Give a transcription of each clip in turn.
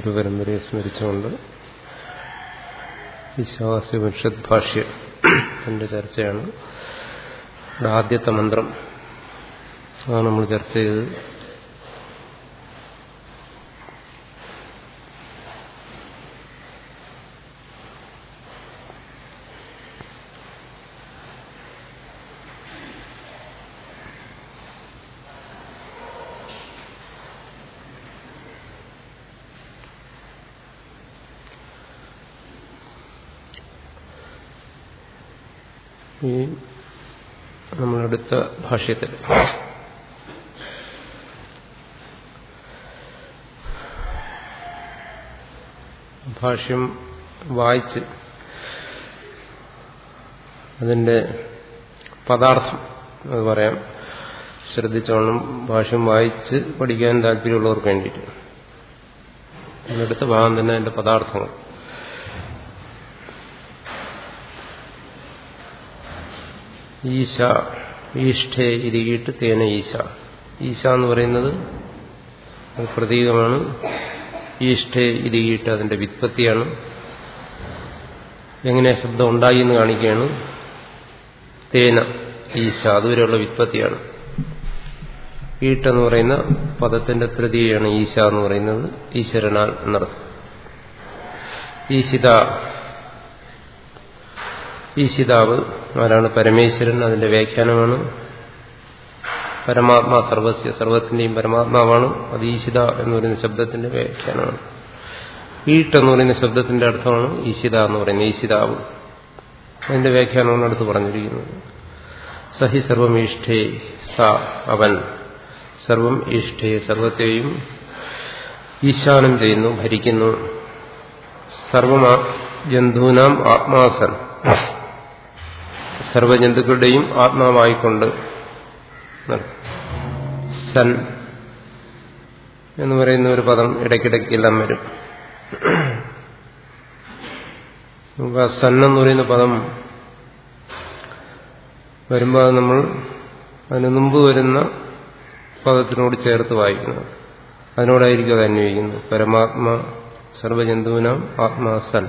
ആനന്ദാമിഹാമീശ്വരീ ഗുരുപരമ്പരയെ സ്മരിച്ചുകൊണ്ട് വിശ്വാസോപനിഷത് ഭാഷ്യ എന്റെ ചർച്ചയാണ്. ആദ്യത്തെ മന്ത്രം അതാണ് നമ്മൾ ചർച്ച ചെയ്തത് ഈ നമ്മളെടുത്ത ഭാഷ്യത്തിൽ. ഭാഷ്യം വായിച്ച് അതിന്റെ പദാർത്ഥം അത് പറയാം. ശ്രദ്ധിച്ചോണം. ഭാഷ്യം വായിച്ച് പഠിക്കാൻ താല്പര്യമുള്ളവർക്ക് വേണ്ടിയിട്ട്. അതിനടുത്ത ഭാഗം തന്നെ അതിന്റെ പദാർത്ഥങ്ങൾ. ഈശ ഈഷ്ഠേ ഇരികിട്ട് തേന ഈശ. ഈശ എന്ന് പറയുന്നത് അത് പ്രതീകമാണ്. ഈഷ്ഠേ ഇരികിട്ട് അതിന്റെ വിത്പത്തിയാണ് എങ്ങനെ ശബ്ദം ഉണ്ടായി എന്ന് കാണിക്കുകയാണ്. തേന ഈശ അതുവരെയുള്ള വിത്പത്തിയാണ് ഈട്ടെന്ന് പറയുന്ന പദത്തിന്റെ തൃതീയാണ് ഈശ എന്ന് പറയുന്നത് ഈശ്വരനാൽ എന്നർത്ഥം. ഈശിത ഈശിതാവ് ആരാണ്? പരമേശ്വരൻ അതിന്റെ വ്യാഖ്യാനമാണ്. പരമാത്മാ സർവസ്യ സർവത്തിന്റെയും പരമാത്മാവാണ്. അത് ഈശിത എന്ന് പറയുന്ന ശബ്ദത്തിന്റെ വ്യാഖ്യാനമാണ്. ഈട്ട് എന്ന് പറയുന്ന ശബ്ദത്തിന്റെ അർത്ഥമാണ് ഈശിത എന്ന് പറയുന്നത് ഈശിതാവ്. അതിന്റെ വ്യാഖ്യാനമാണ് അടുത്ത് പറഞ്ഞിരിക്കുന്നത്. സഹി സർവം ഈഷ്ഠേ സ അവൻ. സർവം ഈഷ്ഠേ സർവത്തെയും ഈശാനം ചെയ്യുന്നു ഭരിക്കുന്നു. സർവമാ ജന്തുനാം ആത്മാസൻ. സർവജന്തുക്കളുടെയും ആത്മാവായിക്കൊണ്ട് സൻ എന്ന് പറയുന്ന ഒരു പദം ഇടയ്ക്കിടയ്ക്കെല്ലാം വരും. നമുക്ക് ആ സൻ എന്ന് പറയുന്ന പദം വരുമ്പോൾ നമ്മൾ അതിന് മുമ്പ് വരുന്ന പദത്തിനോട് ചേർത്ത് വായിക്കുന്നു. അതിനോടായിരിക്കും അത് അന്വയിക്കുന്നത്. പരമാത്മാ സർവജന്തുവിനാം ആത്മാ സൻ.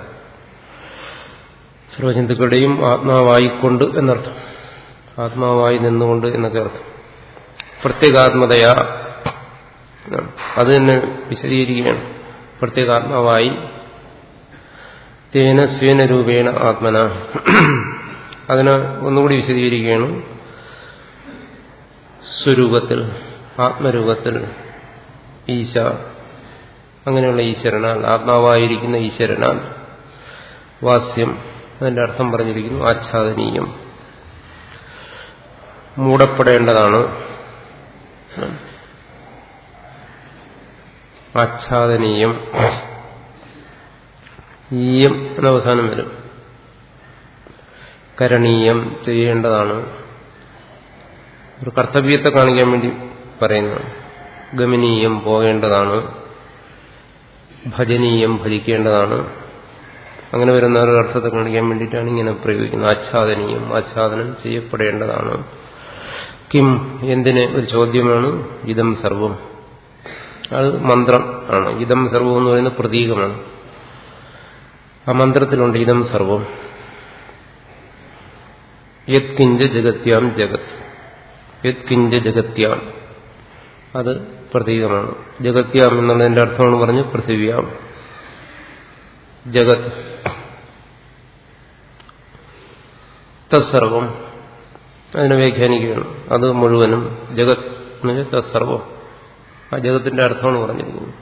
സർവജന്തുക്കളുടെയും ആത്മാവായിക്കൊണ്ട് എന്നർത്ഥം. ആത്മാവായി നിന്നുകൊണ്ട് എന്നൊക്കെ അർത്ഥം. പ്രത്യേകാത്മതയാ. അത് തന്നെ വിശദീകരിക്കുകയാണ്. പ്രത്യേകാത്മാവായി തേന സ്വേന രൂപേണ ആത്മന. അതിന് ഒന്നുകൂടി വിശദീകരിക്കുകയാണ്. സ്വരൂപത്തിൽ ആത്മരൂപത്തിൽ ഈശ അങ്ങനെയുള്ള ഈശ്വരനാൽ ആത്മാവായിരിക്കുന്ന ഈശ്വരനാൽ വാസ്യം അതിന്റെ അർത്ഥം പറഞ്ഞിരിക്കുന്നു ആച്ഛാദനീയം. മൂടപ്പെടേണ്ടതാണ്. ആച്ഛാദനീയം. ഈയം എന്ന അവസാനം വരും. കരണീയം ചെയ്യേണ്ടതാണ്. ഒരു കർത്തവ്യത്തെ കാണിക്കാൻ വേണ്ടി പറയുന്നു. ഗമനീയം പോകേണ്ടതാണ്. ഭജനീയം ഭജിക്കേണ്ടതാണ്. അങ്ങനെ വരുന്ന ഒരു അർത്ഥത്തെ കാണിക്കാൻ വേണ്ടിയിട്ടാണ് ഇങ്ങനെ പ്രയോഗിക്കുന്നത്. ആച്ഛാദനീയം ആച്ഛാദനം ചെയ്യപ്പെടേണ്ടതാണ്. കിം എന്തിന് ഒരു ചോദ്യമാണ്. ഇതം സർവം. അത് മന്ത്രം ആണ്. ഇതം സർവം എന്ന് പറയുന്ന പ്രതീകമാണ്. ആ മന്ത്രത്തിലുണ്ട് ഇതം സർവം. യത്കിഞ്ച് ജഗത്യാം ജഗത്. യത്കിഞ്ച് ജഗത്യാം. അത് പ്രതീകമാണ്. ജഗത്യാം എന്നുള്ളതിന്റെ അർത്ഥമാണ് പറഞ്ഞു പൃഥിവ്യാം. ജഗത്. തത്സർവം അതിനെ വ്യാഖ്യാനിക്കുകയാണ്. അത് മുഴുവനും ജഗത് തത്സർവം. ആ ജഗത്തിന്റെ അർത്ഥമാണ് പറഞ്ഞിരിക്കുന്നത്.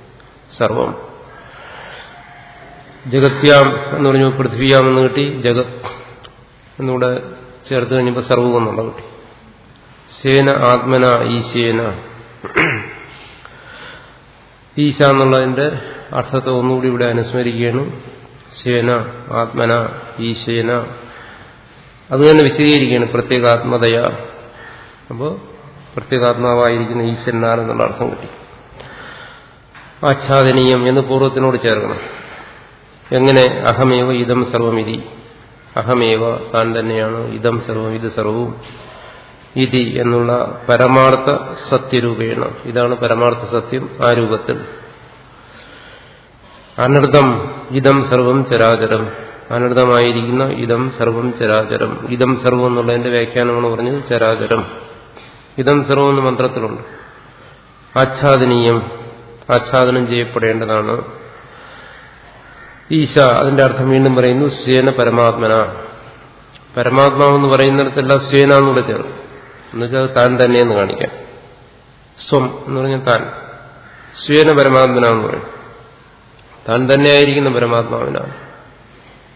സർവം. ജഗത്യാം എന്ന് പറഞ്ഞു പൃഥ്വിയാം എന്ന് കിട്ടി ജഗത് എന്നിവിടെ ചേർത്ത് കഴിഞ്ഞപ്പോൾ സർവം എന്നുള്ള കിട്ടി. സേന ആത്മന ഈശേന. ഈശ എന്നുള്ളതിന്റെ അർത്ഥത്തെ ഒന്നുകൂടി ഇവിടെ അനുസ്മരിക്കുകയാണ്. സേന ആത്മന ഈശേന. അത് തന്നെ വിശദീകരിക്കുകയാണ് പ്രത്യേകാത്മതയ. അപ്പോൾ പ്രത്യേകാത്മാവായിരിക്കുന്ന ഈശ്വരനാണ് എന്നുള്ള അർത്ഥം കിട്ടി. ആച്ഛാദനീയം എന്ന് പൂർവത്തിനോട് ചേർക്കണം. എങ്ങനെ? അഹമേവ ഇതം സർവമിതി. അഹമേവ താൻ തന്നെയാണ് ഇതം സർവം ഇത് സർവവും. ഇതി എന്നുള്ള പരമാർത്ഥ സത്യരൂപേണ. ഇതാണ് പരമാർത്ഥ സത്യം ആ രൂപത്തിൽ. അനർത്ഥം ഇതം സർവം ചരാചരം. അനർത്ഥമായിരിക്കുന്ന ഇതം സർവം ചരാചരം. ഇതം സർവം എന്നുള്ളതിന്റെ വ്യാഖ്യാനമാണ് പറഞ്ഞത് ചരാചരം. ഇതം സർവം എന്ന മന്ത്രത്തിലുണ്ട്. ആച്ഛാദനീയം ആച്ഛാദനം ചെയ്യപ്പെടേണ്ടതാണ്. ഈശ അതിന്റെ അർത്ഥം വീണ്ടും പറയുന്നു സ്വേന പരമാത്മന. പരമാത്മാവെന്ന് പറയുന്നിടത്തെല്ലാം സ്വേന എന്നൂടെ ചേർക്കും എന്നുവെച്ചാൽ താൻ തന്നെയെന്ന് കാണിക്കാം. സ്വം എന്ന് പറഞ്ഞാൽ താൻ. സ്വേന പരമാത്മന എന്ന് പറയും. താൻ തന്നെയായിരിക്കുന്ന പരമാത്മാവിനാണ്.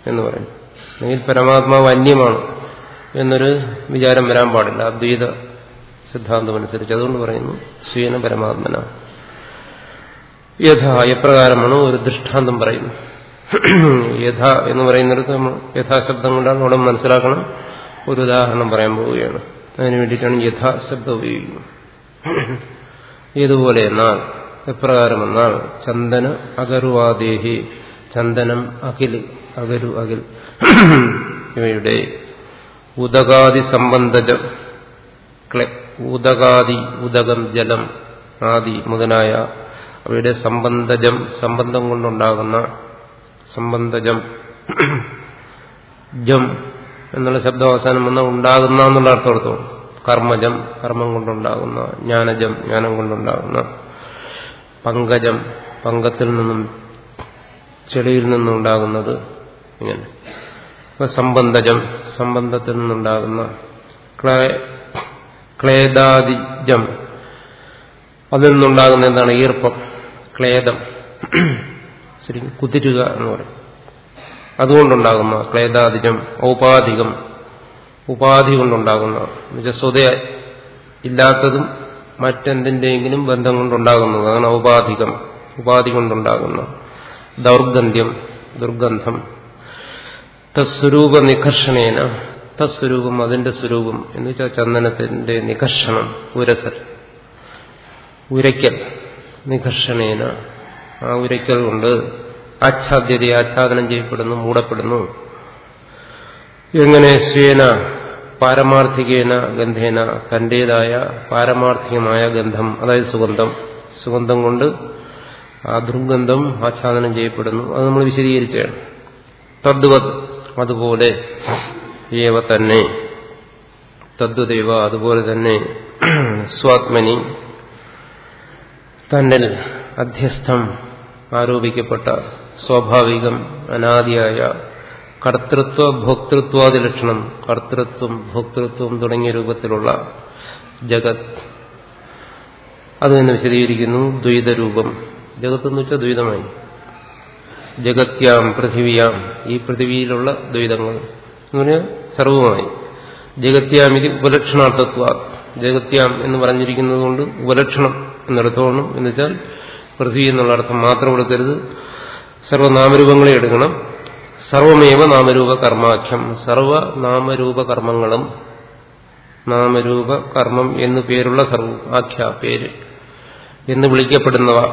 എന്ന് പറയും. അല്ലെങ്കിൽ പരമാത്മാവ് അന്യമാണ് എന്നൊരു വിചാരം വരാൻ പാടില്ല. അദ്വൈത സിദ്ധാന്തമനുസരിച്ച്. അതുകൊണ്ട് പറയുന്നു സ്വീന പരമാത്മന. യഥ എപ്രകാരമാണ് ഒരു ദൃഷ്ടാന്തം പറയുന്നു. യഥ എന്ന് പറയുന്നിടത്ത് നമ്മൾ യഥാശബ്ദം കൊണ്ടാണ് അവിടെ മനസ്സിലാക്കണം. ഒരു ഉദാഹരണം പറയാൻ പോവുകയാണ്. അതിനു വേണ്ടിയിട്ടാണ് യഥാശബ്ദം ഉപയോഗിക്കുന്നത്. ഇതുപോലെ എന്നാൽ എപ്രകാരം എന്നാൽ ചന്ദന അഗർവാദേഹി ചന്ദനം അഖിൽ അകരു അകിൽ. ഇവയുടെ ഉദകാദി സംബന്ധജം ഉദകാദി ഉദകം ജലം ആദി മുതലായ അവയുടെ സംബന്ധജം സംബന്ധം കൊണ്ടുണ്ടാകുന്ന സംബന്ധജം ജം എന്നുള്ള ശബ്ദം അവസാനം വന്ന ഉണ്ടാകുന്ന എന്നുള്ള അർത്ഥം കർമ്മജം കർമ്മം കൊണ്ടുണ്ടാകുന്ന ജ്ഞാനജം ജ്ഞാനം കൊണ്ടുണ്ടാകുന്ന പങ്കജം പങ്കത്തിൽ നിന്നും ചെളിയിൽ നിന്നും ഉണ്ടാകുന്നത് ഇങ്ങനെ. അപ്പൊ സംബന്ധജം സംബന്ധത്തിൽ നിന്നുണ്ടാകുന്ന ക്ലേദാദിജം. അതിൽ നിന്നുണ്ടാകുന്ന എന്താണ്? ഈർപ്പം ക്ലേദം. ശരി കുതിരുക എന്ന് പറയും. അതുകൊണ്ടുണ്ടാകുന്ന ക്ലേദാധികം ഔപാധികം. ഉപാധി കൊണ്ടുണ്ടാകുന്ന നിജസ്വത ഇല്ലാത്തതും മറ്റെന്തിന്റെയെങ്കിലും ബന്ധം കൊണ്ടുണ്ടാകുന്നത് അതാണ് ഔപാധികം. ഉപാധി കൊണ്ടുണ്ടാകുന്ന ദൗർഗന്ധ്യം ദുർഗന്ധം. തസ്വരൂപ നികർഷണേന തസ്വരൂപം അതിന്റെ സ്വരൂപം എന്ന് വെച്ചാൽ ചന്ദനത്തിന്റെ നികർഷണം ഉരസൽ. ഉരയ്ക്കൽ നികർഷണേന ആ ഉരയ്ക്കൽ കൊണ്ട് ആച്ഛാദ്യത ആച്ഛാദനം ചെയ്യപ്പെടുന്നു മൂടപ്പെടുന്നു. എങ്ങനെ സ്വേന പാരമാർത്ഥികേന ഗന്ധേന തന്റേതായ പാരമാർത്ഥികമായ ഗന്ധം അതായത് സുഗന്ധം. സുഗന്ധം കൊണ്ട് ആ ദുർഗന്ധം ആച്ഛാദനം ചെയ്യപ്പെടുന്നു. അത് നമ്മൾ വിശദീകരിച്ചാണ് തദ്വത്. അതുപോലെ ഏവ തന്നെ. തദ്വദൈവ അതുപോലെ തന്നെ സ്വാത്മനി തന്നിൽ അധ്യസ്ഥം ആരോപിക്കപ്പെട്ട സ്വാഭാവികം അനാദിയായ കർത്തൃത്വ ഭോക്തൃത്വാദി ലക്ഷണം കർത്തൃത്വം ഭോക്തൃത്വം തുടങ്ങിയ രൂപത്തിലുള്ള ജഗത്. അത് തന്നെ വിശദീകരിക്കുന്നു ദ്വൈതരൂപം. ജഗത്ത് എന്ന് വെച്ചാൽ ദ്വൈതമായി. ജഗത്യാം പൃഥിവിയാം. ഈ പൃഥിവിയിലുള്ള ദ്വൈതങ്ങൾ. പറഞ്ഞാൽ സർവമായി ജഗത്യാം ഇത് ഉപലക്ഷണാർത്ഥത്വ ജഗത്യാം എന്ന് പറഞ്ഞിരിക്കുന്നത് കൊണ്ട് ഉപലക്ഷണം എന്നർത്ഥമാണ്. എന്ന് വെച്ചാൽ പൃഥ്വി എന്നുള്ള അർത്ഥം മാത്രം എടുക്കരുത് സർവനാമരൂപങ്ങളെ എടുക്കണം. സർവമേവ നാമരൂപ കർമാഖ്യം സർവ നാമരൂപ കർമ്മങ്ങളും നാമരൂപ കർമ്മം എന്നു പേരുള്ള സർവ ആഖ്യ പേര് എന്ന് വിളിക്കപ്പെടുന്നവ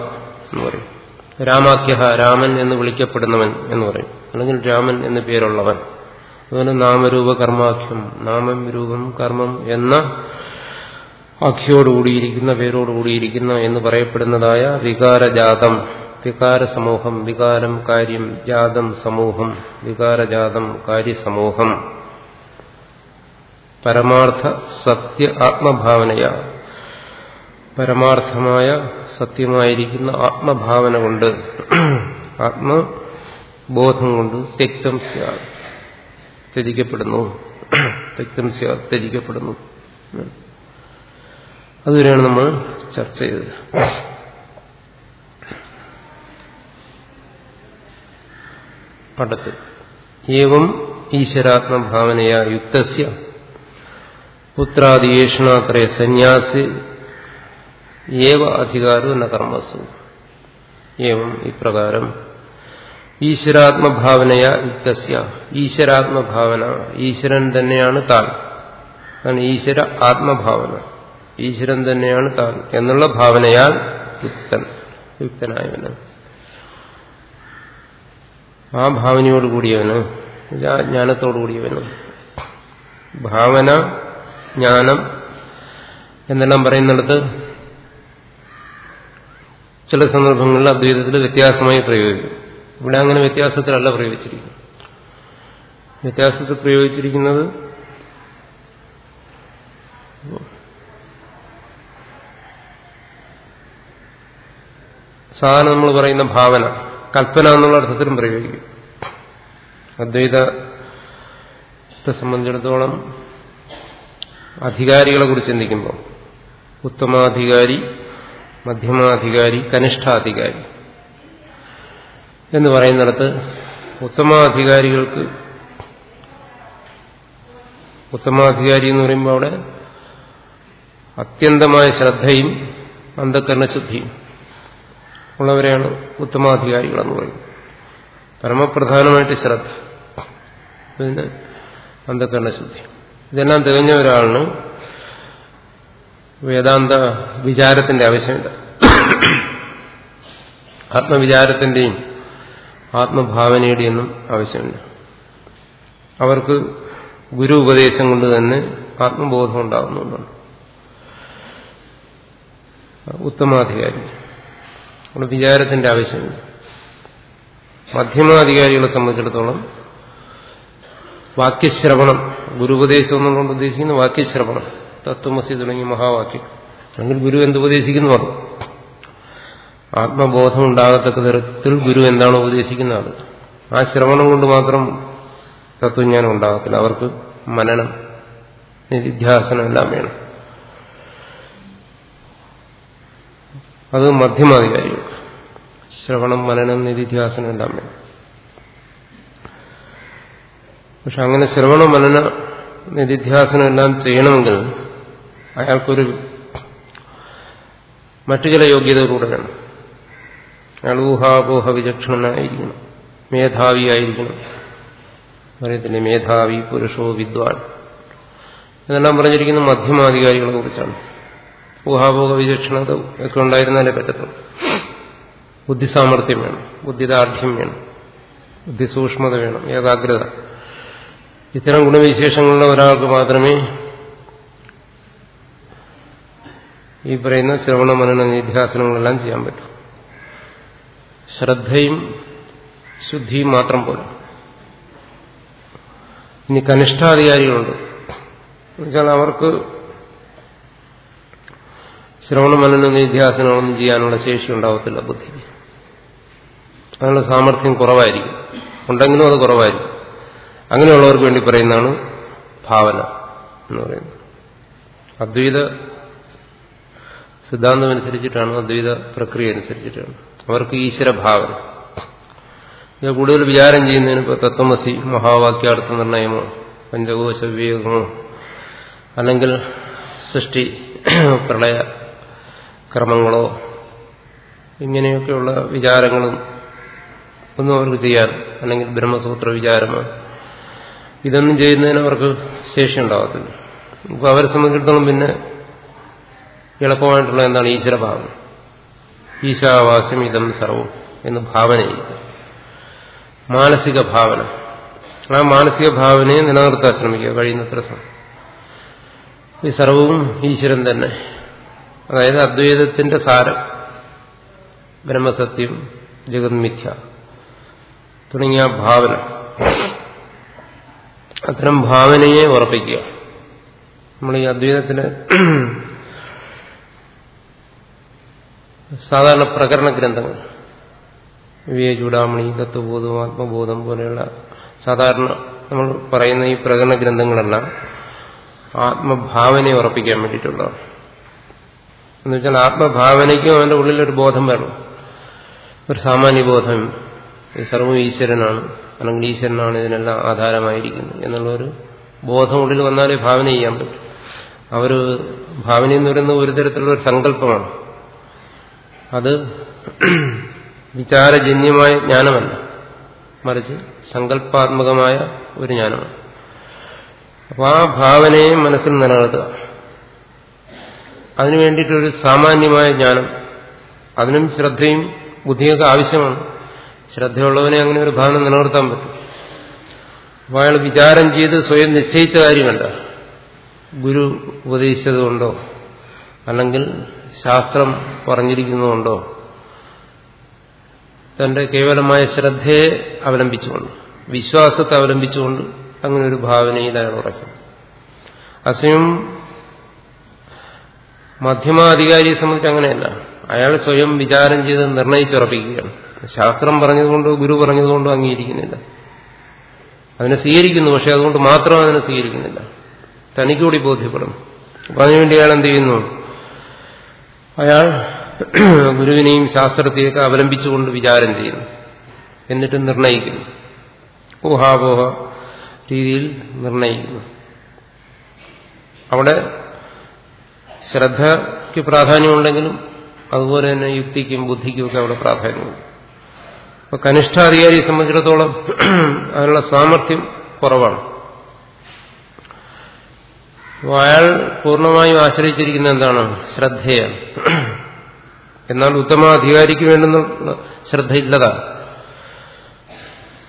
എന്ന് പറയും. രാമാഖ്യ രാമൻ എന്ന് വിളിക്കപ്പെടുന്നവൻ എന്ന് പറയും. അല്ലെങ്കിൽ രാമൻ എന്ന് പേരുള്ളവൻ. അതുപോലെ നാമരൂപ കർമാഖ്യം നാമം രൂപം കർമ്മം എന്ന അഖ്യോടുകൂടിയിരിക്കുന്ന പേരോടുകൂടിയിരിക്കുന്ന എന്ന് പറയപ്പെടുന്നതായ വികാരജാതം. വികാര സമൂഹം വികാരം കാര്യം ജാതം സമൂഹം വികാരജാതം കാര്യസമൂഹം. പരമാർത്ഥ സത്യ ആത്മഭാവനയ പരമാർത്ഥമായ സത്യമായിരിക്കുന്ന ആത്മഭാവന കൊണ്ട് ആത്മബോധം കൊണ്ട് തെക്തം ത്യജിക്കപ്പെടുന്നു. തെക്തം ത്യജിക്കപ്പെടുന്നു. അതുവരെയാണ് നമ്മൾ ചർച്ച ചെയ്തത്. പടത്ത് ഏവം ഈശ്വരാത്മഭാവനയാ യുക്തസ്യ. പുത്രാദിയേഷണാത്രയ സന്യാസി ഏവ അധികാരോ എന്ന കർമ്മസു. ഏവം ഇപ്രകാരം ഈശ്വരാത്മഭാവനയ ഈശ്വരാത്മഭാവന ഈശ്വരൻ തന്നെയാണ് താൻ. ഈശ്വര ആത്മഭാവന. ഈശ്വരൻ തന്നെയാണ് താൻ എന്നുള്ള ഭാവനയാൽ യുക്തൻ യുക്തനായവന് ആ ഭാവനയോടുകൂടിയവന് ആ ജ്ഞാനത്തോടുകൂടിയവന് ഭാവന ജ്ഞാനം എന്നെല്ലാം പറയുന്നിടത്ത് ചില സന്ദർഭങ്ങളിൽ അദ്വൈതത്തിൽ വ്യത്യാസമായി പ്രയോഗിക്കും. ഇവിടെ അങ്ങനെ വ്യത്യാസത്തിലല്ല പ്രയോഗിച്ചിരിക്കുന്നത്. വ്യത്യാസത്തിൽ പ്രയോഗിച്ചിരിക്കുന്നത് സാധാരണ നമ്മൾ പറയുന്ന ഭാവന കൽപ്പന എന്നുള്ള അർത്ഥത്തിലും പ്രയോഗിക്കും. അദ്വൈതത്തെ സംബന്ധിച്ചിടത്തോളം അധികാരികളെ കുറിച്ച് ചിന്തിക്കുമ്പോൾ ഉത്തമാധികാരി മധ്യമാധികാരി കനിഷ്ഠാധികാരി എന്ന് പറയുന്നിടത്ത് ഉത്തമാധികാരികൾക്ക് ഉത്തമാധികാരി എന്ന് പറയുമ്പോൾ അവിടെ അത്യന്തമായ ശ്രദ്ധയും അന്ധകരണശുദ്ധിയും ഉള്ളവരെയാണ് ഉത്തമാധികാരികളെന്ന് പറയുന്നത്. പരമപ്രധാനമായിട്ട് ശ്രദ്ധ പിന്നെ അന്ധകരണശുദ്ധി ഇതെല്ലാം തികഞ്ഞ ഒരാളിന് വേദാന്ത വിചാരത്തിന്റെ ആവശ്യമില്ല. ആത്മവിചാരത്തിന്റെയും ആത്മഭാവനയുടെയൊന്നും ആവശ്യമില്ല. അവർക്ക് ഗുരു ഉപദേശം കൊണ്ട് തന്നെ ആത്മബോധം ഉണ്ടാകുന്നതാണ് ഉത്തമാധികാരി. വിചാരത്തിന്റെ ആവശ്യമില്ല. മധ്യമാധികാരികളെ സംബന്ധിച്ചിടത്തോളം വാക്യശ്രവണം ഗുരുപദേശം എന്നുകൊണ്ട് ഉദ്ദേശിക്കുന്ന വാക്യശ്രവണം തത്വമസി തുടങ്ങിയ മഹാവാക്യം. അല്ലെങ്കിൽ ഗുരു എന്തുപദേശിക്കുന്നു പറഞ്ഞു ആത്മബോധം ഉണ്ടാകത്തക്ക തരത്തിൽ ഗുരു എന്താണ് ഉപദേശിക്കുന്ന ആൾ ആ ശ്രവണം കൊണ്ട് മാത്രം തത്വജ്ഞാനം ഉണ്ടാകത്തില്ല. അവർക്ക് മനനം നിധിധ്യാസനം എല്ലാം വേണം. അത് മധ്യമാധികാരികൾ ശ്രവണം മനനം നിധിധ്യാസനം എല്ലാം വേണം. പക്ഷെ അങ്ങനെ ശ്രവണ മനന നിധിധ്യാസനം എല്ലാം ചെയ്യണമെങ്കിൽ അയാൾക്കൊരു മറ്റു ചില യോഗ്യതകളൂടെ വേണം അയാൾ ഊഹാപോഹ വിചക്ഷണനായിരിക്കണം. മേധാവിയായിരിക്കണം. പറയത്തില്ലേ മേധാവി പുരുഷോ വിദ്വാൻ. ഇതെല്ലാം പറഞ്ഞിരിക്കുന്നത് മധ്യമാധികാരികളെ കുറിച്ചാണ്. ഊഹാപോഹ വിചക്ഷണത ഒക്കെ ഉണ്ടായിരുന്നാലേ പറ്റത്തുള്ളൂ. ബുദ്ധിസാമർഥ്യം വേണം. ബുദ്ധിദാർഢ്യം വേണം. ബുദ്ധിസൂക്ഷ്മത വേണം. ഏകാഗ്രത. ഇത്തരം ഗുണവിശേഷങ്ങളുള്ള ഒരാൾക്ക് മാത്രമേ ഈ പറയുന്ന ശ്രവണ മനന നിധ്യാസനങ്ങളെല്ലാം ചെയ്യാൻ പറ്റും. ശ്രദ്ധയും ശുദ്ധിയും മാത്രം പോലും. ഇനി കനിഷ്ഠാധികാരികളുണ്ട്. എന്നുവെച്ചാൽ അവർക്ക് ശ്രവണ മനന നിധ്യാസനങ്ങളൊന്നും ചെയ്യാനുള്ള ശേഷി ഉണ്ടാവത്തില്ല ബുദ്ധി അതിനുള്ള സാമർഥ്യം കുറവായിരിക്കും. ഉണ്ടെങ്കിലും അത് കുറവായിരിക്കും. അങ്ങനെയുള്ളവർക്ക് വേണ്ടി പറയുന്നതാണ് ഭാവന എന്ന് പറയുന്നത്. അദ്വൈത സിദ്ധാന്തമനുസരിച്ചിട്ടാണ് അദ്വൈത പ്രക്രിയ അനുസരിച്ചിട്ടാണ് അവർക്ക് ഈശ്വര ഭാവന ഇത് കൂടുതൽ വിചാരം ചെയ്യുന്നതിന് ഇപ്പോൾ തത്വമസി മഹാവാക്യാർത്ഥ നിർണയമോ പഞ്ചകോശ വിവേകമോ അല്ലെങ്കിൽ സൃഷ്ടി പ്രളയ ക്രമങ്ങളോ ഇങ്ങനെയൊക്കെയുള്ള വിചാരങ്ങളും ഒന്നും അവർക്ക് ചെയ്യാൻ അല്ലെങ്കിൽ ബ്രഹ്മസൂത്ര വിചാരമോ ഇതൊന്നും ചെയ്യുന്നതിന് അവർക്ക് ശേഷി ഉണ്ടാകത്തില്ല അപ്പോൾ അവരെ സംബന്ധിച്ചിടത്തോളം പിന്നെ എളുപ്പമായിട്ടുള്ള എന്താണ് ഈശ്വരഭാവം? ഈശാവാസ്യം ഇതം സർവം എന്ന് ഭാവനയില്ല മാനസിക ഭാവന. ആ മാനസിക ഭാവനയെ നിലനിർത്താൻ ശ്രമിക്കുക കഴിയുന്നത്ര ഈ സർവവും ഈശ്വരൻ തന്നെ. അതായത് അദ്വൈതത്തിന്റെ സാരം. ബ്രഹ്മസത്യം ജഗന്മിഥ്യ തുടങ്ങിയ ഭാവന. അത്തരം ഭാവനയെ ഉറപ്പിക്കുക. നമ്മൾ ഈ അദ്വൈതത്തിന് സാധാരണ പ്രകരണ ഗ്രന്ഥങ്ങൾ. വിവേക ചൂടാമണി തത്വബോധം ആത്മബോധം പോലെയുള്ള സാധാരണ നമ്മൾ പറയുന്ന ഈ പ്രകരണ ഗ്രന്ഥങ്ങളെല്ലാം ആത്മഭാവനയെ ഉറപ്പിക്കാൻ വേണ്ടിയിട്ടുള്ളതാണ്. എന്നുവെച്ചാൽ ആത്മഭാവനയ്ക്കും അവന്റെ ഉള്ളിലൊരു ബോധം വേണം. ഒരു സാമാന്യ ബോധം സർവം ഈശ്വരനാണ് അല്ലെങ്കിൽ ഈശ്വരനാണ് ഇതിനെല്ലാം ആധാരമായിരിക്കുന്നത് എന്നുള്ളൊരു ബോധം ഉള്ളിൽ വന്നാലേ ഭാവന ചെയ്യാൻ പറ്റും. അവർ ഭാവന എന്ന് പറയുന്നത് ഒരു തരത്തിലുള്ള ഒരു സങ്കല്പമാണ്. അത് വിചാരജന്യമായ ജ്ഞാനമല്ല. മറിച്ച് സങ്കല്പാത്മകമായ ഒരു ജ്ഞാനമാണ്. അപ്പോൾ ആ ഭാവനയെ മനസ്സിൽ നിലനിർത്തുക. അതിനു വേണ്ടിയിട്ടൊരു സാമാന്യമായ ജ്ഞാനം. അതിനും ശ്രദ്ധയും ബുദ്ധിയൊക്കെ ആവശ്യമാണ്. ശ്രദ്ധയുള്ളവനെ അങ്ങനെ ഒരു ഭാവന നിലനിർത്താൻ പറ്റും. അപ്പോൾ അയാൾ വിചാരം ചെയ്ത് സ്വയം നിശ്ചയിച്ച കാര്യമല്ല. ഗുരു ഉപദേശിച്ചതുകൊണ്ടോ അല്ലെങ്കിൽ ശാസ്ത്രം പറഞ്ഞിരിക്കുന്നതുകൊണ്ടോ? തന്റെ കേവലമായ ശ്രദ്ധയെ അവലംബിച്ചുകൊണ്ട് വിശ്വാസത്തെ അവലംബിച്ചുകൊണ്ട് അങ്ങനെ ഒരു ഭാവനയിൽ അയാൾ ഉറയ്ക്കും അസ്യം മധ്യമാധികാരിയെ സംബന്ധിച്ച് അങ്ങനെയല്ല. അയാൾ സ്വയം വിചാരം ചെയ്ത് നിർണയിച്ചുറപ്പിക്കുകയാണ്. ശാസ്ത്രം പറഞ്ഞതുകൊണ്ടോ ഗുരു പറഞ്ഞതുകൊണ്ടോ അംഗീകരിക്കുന്നില്ല. അതിനെ സ്വീകരിക്കുന്നു പക്ഷെ അതുകൊണ്ട് മാത്രം അതിനെ സ്വീകരിക്കുന്നില്ല. തനിക്കൂടി ബോധ്യപ്പെടും. അപ്പൊ അതിനുവേണ്ടി അയാൾ എന്ത് ചെയ്യുന്നു? അയാൾ ഗുരുവിനെയും ശാസ്ത്രത്തെയൊക്കെ അവലംബിച്ചുകൊണ്ട് വിചാരം ചെയ്യുന്നു. എന്നിട്ട് നിർണയിക്കുന്നു. ഊഹാപോഹ രീതിയിൽ നിർണയിക്കുന്നു. അവിടെ ശ്രദ്ധയ്ക്ക് പ്രാധാന്യമുണ്ടെങ്കിലും അതുപോലെ തന്നെ യുക്തിക്കും ബുദ്ധിക്കും ഒക്കെ അവിടെ പ്രാധാന്യമുണ്ട്. അപ്പൊ കനിഷ്ഠാധികാരിയെ സംബന്ധിച്ചിടത്തോളം അതിനുള്ള സാമർഥ്യം കുറവാണ്. അപ്പോൾ അയാൾ പൂർണമായും ആശ്രയിച്ചിരിക്കുന്ന എന്താണ്? ശ്രദ്ധയാണ്. എന്നാൽ ഉത്തമ അധികാരിക്ക് വേണ്ടുന്ന ശ്രദ്ധയില്ലതാ.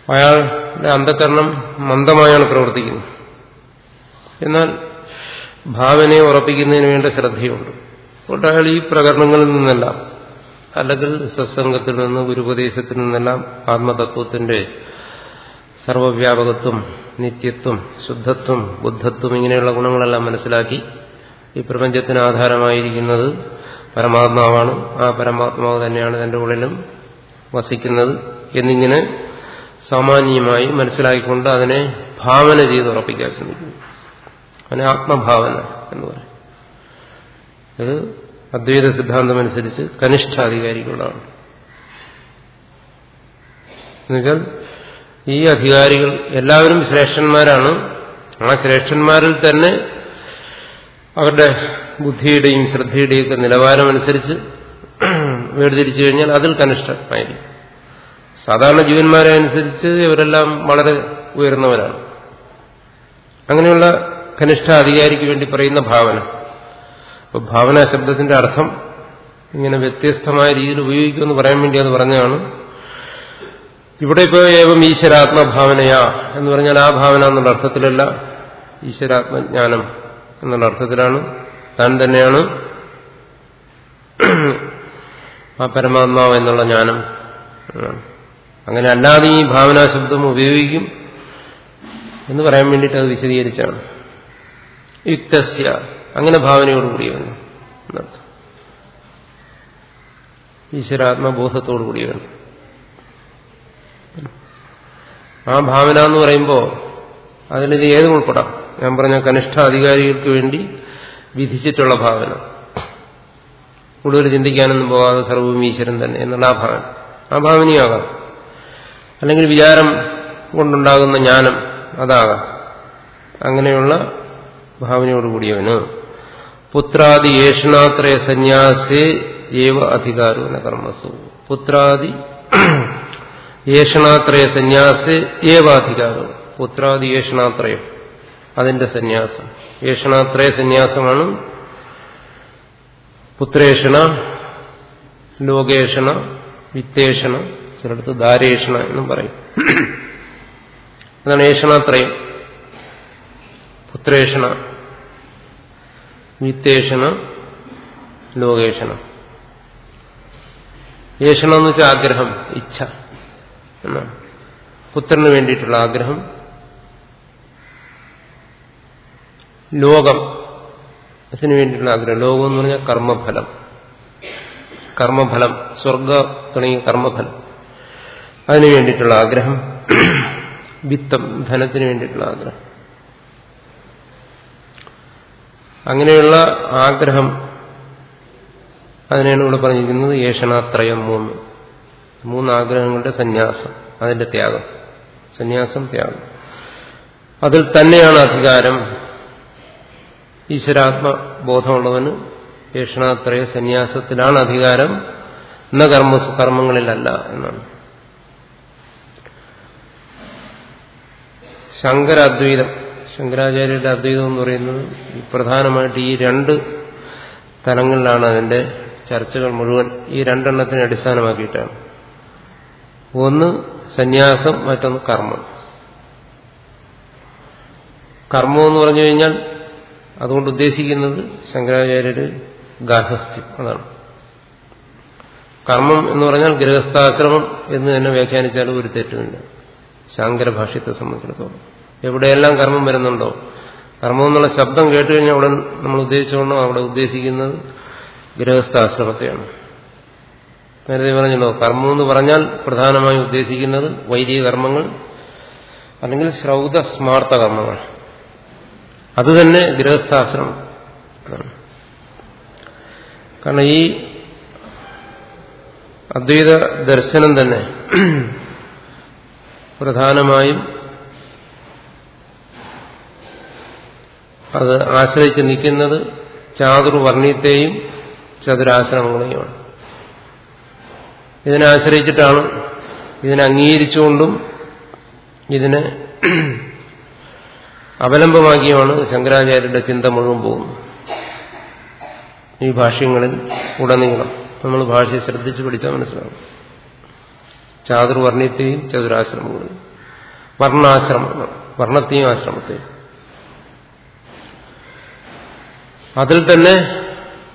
അയാളുടെ അന്ധകരണം മന്ദമായാണ് പ്രവർത്തിക്കുന്നത്. എന്നാൽ ഭാവനയെ ഉറപ്പിക്കുന്നതിന് വേണ്ട ശ്രദ്ധയുണ്ട്. അതുകൊണ്ട് അയാൾ ഈ പ്രകരണങ്ങളിൽ നിന്നെല്ലാം അല്ലെങ്കിൽ സത്സംഗത്തിൽ നിന്ന് ഗുരുപദേശത്തിൽ നിന്നെല്ലാം ആത്മതത്വത്തിന്റെ സർവവ്യാപകത്വം നിത്യത്വം ശുദ്ധത്വം ബുദ്ധത്വം ഇങ്ങനെയുള്ള ഗുണങ്ങളെല്ലാം മനസ്സിലാക്കി ഈ പ്രപഞ്ചത്തിന് ആധാരമായിരിക്കുന്നത് പരമാത്മാവാണ്. ആ പരമാത്മാവ് തന്നെയാണ് തന്റെ ഉള്ളിലും വസിക്കുന്നത് എന്നിങ്ങനെ സാമാന്യമായി മനസ്സിലാക്കിക്കൊണ്ട് അതിനെ ഭാവന ചെയ്ത് ഉറപ്പിക്കാൻ ശ്രമിക്കുന്നു. അതിനെ ആത്മഭാവന എന്ന് പറയും. ഇത് അദ്വൈത സിദ്ധാന്തമനുസരിച്ച് കനിഷ്ഠാധികാരികളാണ് എന്നുവെച്ചാൽ ഈ അധികാരികൾ എല്ലാവരും ശ്രേഷ്ഠന്മാരാണ്. ആ ശ്രേഷ്ഠന്മാരിൽ തന്നെ അവരുടെ ബുദ്ധിയുടെയും ശ്രദ്ധയുടെയും ഒക്കെ നിലവാരമനുസരിച്ച് വേർതിരിച്ചു കഴിഞ്ഞാൽ അതിൽ കനിഷ്ഠമായിരിക്കും. സാധാരണ ജീവന്മാരെ അനുസരിച്ച് ഇവരെല്ലാം വളരെ ഉയർന്നവരാണ്. അങ്ങനെയുള്ള കനിഷ്ഠ അധികാരിക്ക് വേണ്ടി പറയുന്ന ഭാവന. അപ്പൊ ഭാവന ശബ്ദത്തിന്റെ അർത്ഥം ഇങ്ങനെ വ്യത്യസ്തമായ രീതിയിൽ ഉപയോഗിക്കുമെന്ന് പറയാൻ വേണ്ടി അത് പറഞ്ഞതാണ്. ഇവിടെ ഇപ്പോ ഏവം ഈശ്വരാത്മഭാവനയാ എന്ന് പറഞ്ഞാൽ ആ ഭാവന എന്നുള്ള അർത്ഥത്തിലല്ല ഈശ്വരാത്മജ്ഞാനം എന്നുള്ള അർത്ഥത്തിലാണ്. താൻ തന്നെയാണ് ആ പരമാത്മാവ് എന്നുള്ള ജ്ഞാനം. അങ്ങനെ അല്ലാതെ ഈ ഭാവനാ ശബ്ദം ഉപയോഗിക്കും എന്ന് പറയാൻ വേണ്ടിയിട്ട് അത് വിശദീകരിച്ചാണ്. യുക്തസ്യ അങ്ങനെ ഭാവനയോടുകൂടിയവൻ എന്നർത്ഥം. ഈശ്വരാത്മബോധത്തോടുകൂടിയവൻ ആ ഭാവന എന്ന് പറയുമ്പോൾ അതിലിത് ഏതും ഉൾപ്പെടാം. ഞാൻ പറഞ്ഞ കനിഷ്ഠാധികാരികൾക്ക് വേണ്ടി വിധിച്ചിട്ടുള്ള ഭാവന. കൂടുതൽ ചിന്തിക്കാനൊന്നും പോകാതെ സർവവും ഈശ്വരൻ തന്നെ എന്നുള്ള ആ ഭാവന. ആ ഭാവനയാകാം. അല്ലെങ്കിൽ വിചാരം കൊണ്ടുണ്ടാകുന്ന ജ്ഞാനം അതാകാം. അങ്ങനെയുള്ള ഭാവനയോടുകൂടിയവന് പുത്രാദി യേഷണാത്രയ സന്യാസേ ഏവ അധികാരോ കർമ്മസു. പുത്രാദി യേഷണാത്രയ സന്യാസേ ഏവാധികാരം. പുത്രാദി യേഷണാത്രയം അതിന്റെ സന്യാസം. യേഷണാത്രയ സന്യാസമാണ് പുത്രേഷണ ലോകേഷണ വിത്തേഷണ ചിലടത്ത് ദാരേഷണ എന്നും പറയും. അതാണ് ഏഷണാത്രയം പുത്രേഷണ വിത്തേഷണ ലോകേഷണ. ഏഷണം എന്ന് വെച്ചാൽ ആഗ്രഹം ഇച്ഛ. എന്നാണ് പുത്രന് വേണ്ടിയിട്ടുള്ള ആഗ്രഹം. ലോകം അതിനു വേണ്ടിയിട്ടുള്ള ആഗ്രഹം. ലോകം എന്ന് പറഞ്ഞാൽ കർമ്മഫലം. കർമ്മഫലം സ്വർഗ തുടങ്ങിയ കർമ്മഫലം. അതിനു വേണ്ടിയിട്ടുള്ള ആഗ്രഹം. വിത്തം ധനത്തിന് വേണ്ടിയിട്ടുള്ള ആഗ്രഹം. അങ്ങനെയുള്ള ആഗ്രഹം അതിനാണ് ഇവിടെ പറഞ്ഞിരിക്കുന്നത്. ഏഷണാത്രയം മൂന്ന്. മൂന്ന് ആഗ്രഹങ്ങളുടെ സന്യാസം അതിന്റെ ത്യാഗം. സന്യാസം ത്യാഗം. അതിൽ തന്നെയാണ് അധികാരം. ഈശ്വരാത്മബോധമുള്ളവന് ഏഷണാത്രയ സന്യാസത്തിലാണ് അധികാരം. എന്ന കർമ്മ കർമ്മങ്ങളിലല്ല എന്നാണ്. ശങ്കര അദ്വൈതം ശങ്കരാചാര്യരുടെ അദ്വൈതം എന്ന് പറയുന്നത് പ്രധാനമായിട്ട് ഈ രണ്ട് തലങ്ങളിലാണ് അതിന്റെ ചർച്ചകൾ മുഴുവൻ. ഈ രണ്ടെണ്ണത്തിനെ അടിസ്ഥാനമാക്കിയിട്ടാണ്. ഒന്ന് സന്യാസം മറ്റൊന്ന് കർമ്മം. കർമ്മം എന്ന് പറഞ്ഞു കഴിഞ്ഞാൽ അതുകൊണ്ട് ഉദ്ദേശിക്കുന്നത് ശങ്കരാചാര്യര് ഗാർഹസ്ഥ്യം അതാണ്. കർമ്മം എന്ന് പറഞ്ഞാൽ ഗൃഹസ്ഥാശ്രമം എന്ന് തന്നെ വ്യാഖ്യാനിച്ചാലും ഒരു തെറ്റുമില്ല. ശാങ്കര ഭാഷ്യത്തെ സംബന്ധിച്ചിടത്തോളം. എവിടെയെല്ലാം കർമ്മം വരുന്നുണ്ടോ? കർമ്മം എന്നുള്ള ശബ്ദം കേട്ടുകഴിഞ്ഞാൽ അവിടെ നമ്മൾ ഉദ്ദേശിച്ചുകൊണ്ടോ അവിടെ ഉദ്ദേശിക്കുന്നത് ഗൃഹസ്ഥാശ്രമത്തെയാണ്. നേരത്തെ പറഞ്ഞല്ലോ കർമ്മം എന്ന് പറഞ്ഞാൽ പ്രധാനമായി ഉദ്ദേശിക്കുന്നത് വൈദിക കർമ്മങ്ങൾ അല്ലെങ്കിൽ ശ്രൗത സ്മാർത്ഥ കർമ്മങ്ങൾ. അത് തന്നെ ഗൃഹസ്ഥാശ്രമം. കാരണം ഈ അദ്വൈത ദർശനം തന്നെ പ്രധാനമായും അത് ആശ്രയിച്ച് നിൽക്കുന്നത് ചാതുർവർണയത്തെയും ചതുരാശ്രമങ്ങളെയുമാണ്. ഇതിനെ ആശ്രയിച്ചിട്ടാണ് ഇതിനെ അംഗീകരിച്ചുകൊണ്ടും ഇതിനെ അവലംബമാക്കിയുമാണ് ശങ്കരാചാര്യരുടെ ചിന്ത മുഴുവൻ പോകുന്നത്. ഈ ഭാഷ്യങ്ങളിൽ ഉടനീളം നമ്മൾ ഭാഷയെ ശ്രദ്ധിച്ച് പഠിച്ചാൽ മനസ്സിലാവും ചാതുർവർണത്തെയും ചതുരാശ്രമങ്ങളും. വർണാശ്രമങ്ങൾ വർണത്തെയും ആശ്രമത്തെയും. അതിൽ തന്നെ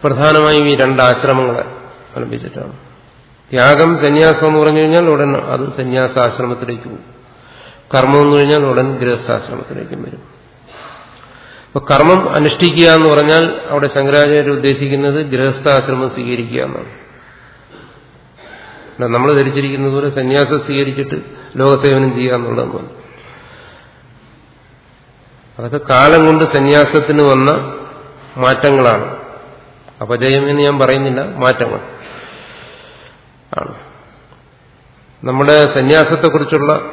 പ്രധാനമായും ഈ രണ്ട് ആശ്രമങ്ങളെ ത്യാഗം സന്യാസം എന്ന് പറഞ്ഞു കഴിഞ്ഞാൽ ഉടൻ അത് സന്യാസാശ്രമത്തിലേക്ക് പോകും. കർമ്മം എന്ന് കഴിഞ്ഞാൽ ഉടൻ ഗൃഹസ്ഥാശ്രമത്തിലേക്കും വരും. അപ്പൊ കർമ്മം അനുഷ്ഠിക്കുക എന്ന് പറഞ്ഞാൽ അവിടെ ശങ്കരാചാര്യ ഉദ്ദേശിക്കുന്നത് ഗൃഹസ്ഥാശ്രമം സ്വീകരിക്കുക എന്നാണ്. നമ്മൾ ധരിച്ചിരിക്കുന്നത് പോലെ സന്യാസം സ്വീകരിച്ചിട്ട് ലോകസേവനം ചെയ്യുക എന്നുള്ളതെന്നാണ് അതൊക്കെ കാലം കൊണ്ട് സന്യാസത്തിന് വന്ന മാറ്റങ്ങളാണ്. അപജയം എന്ന് ഞാൻ പറയുന്നില്ല മാറ്റങ്ങൾ. ആണ് നമ്മുടെ സന്യാസത്തെക്കുറിച്ചുള്ള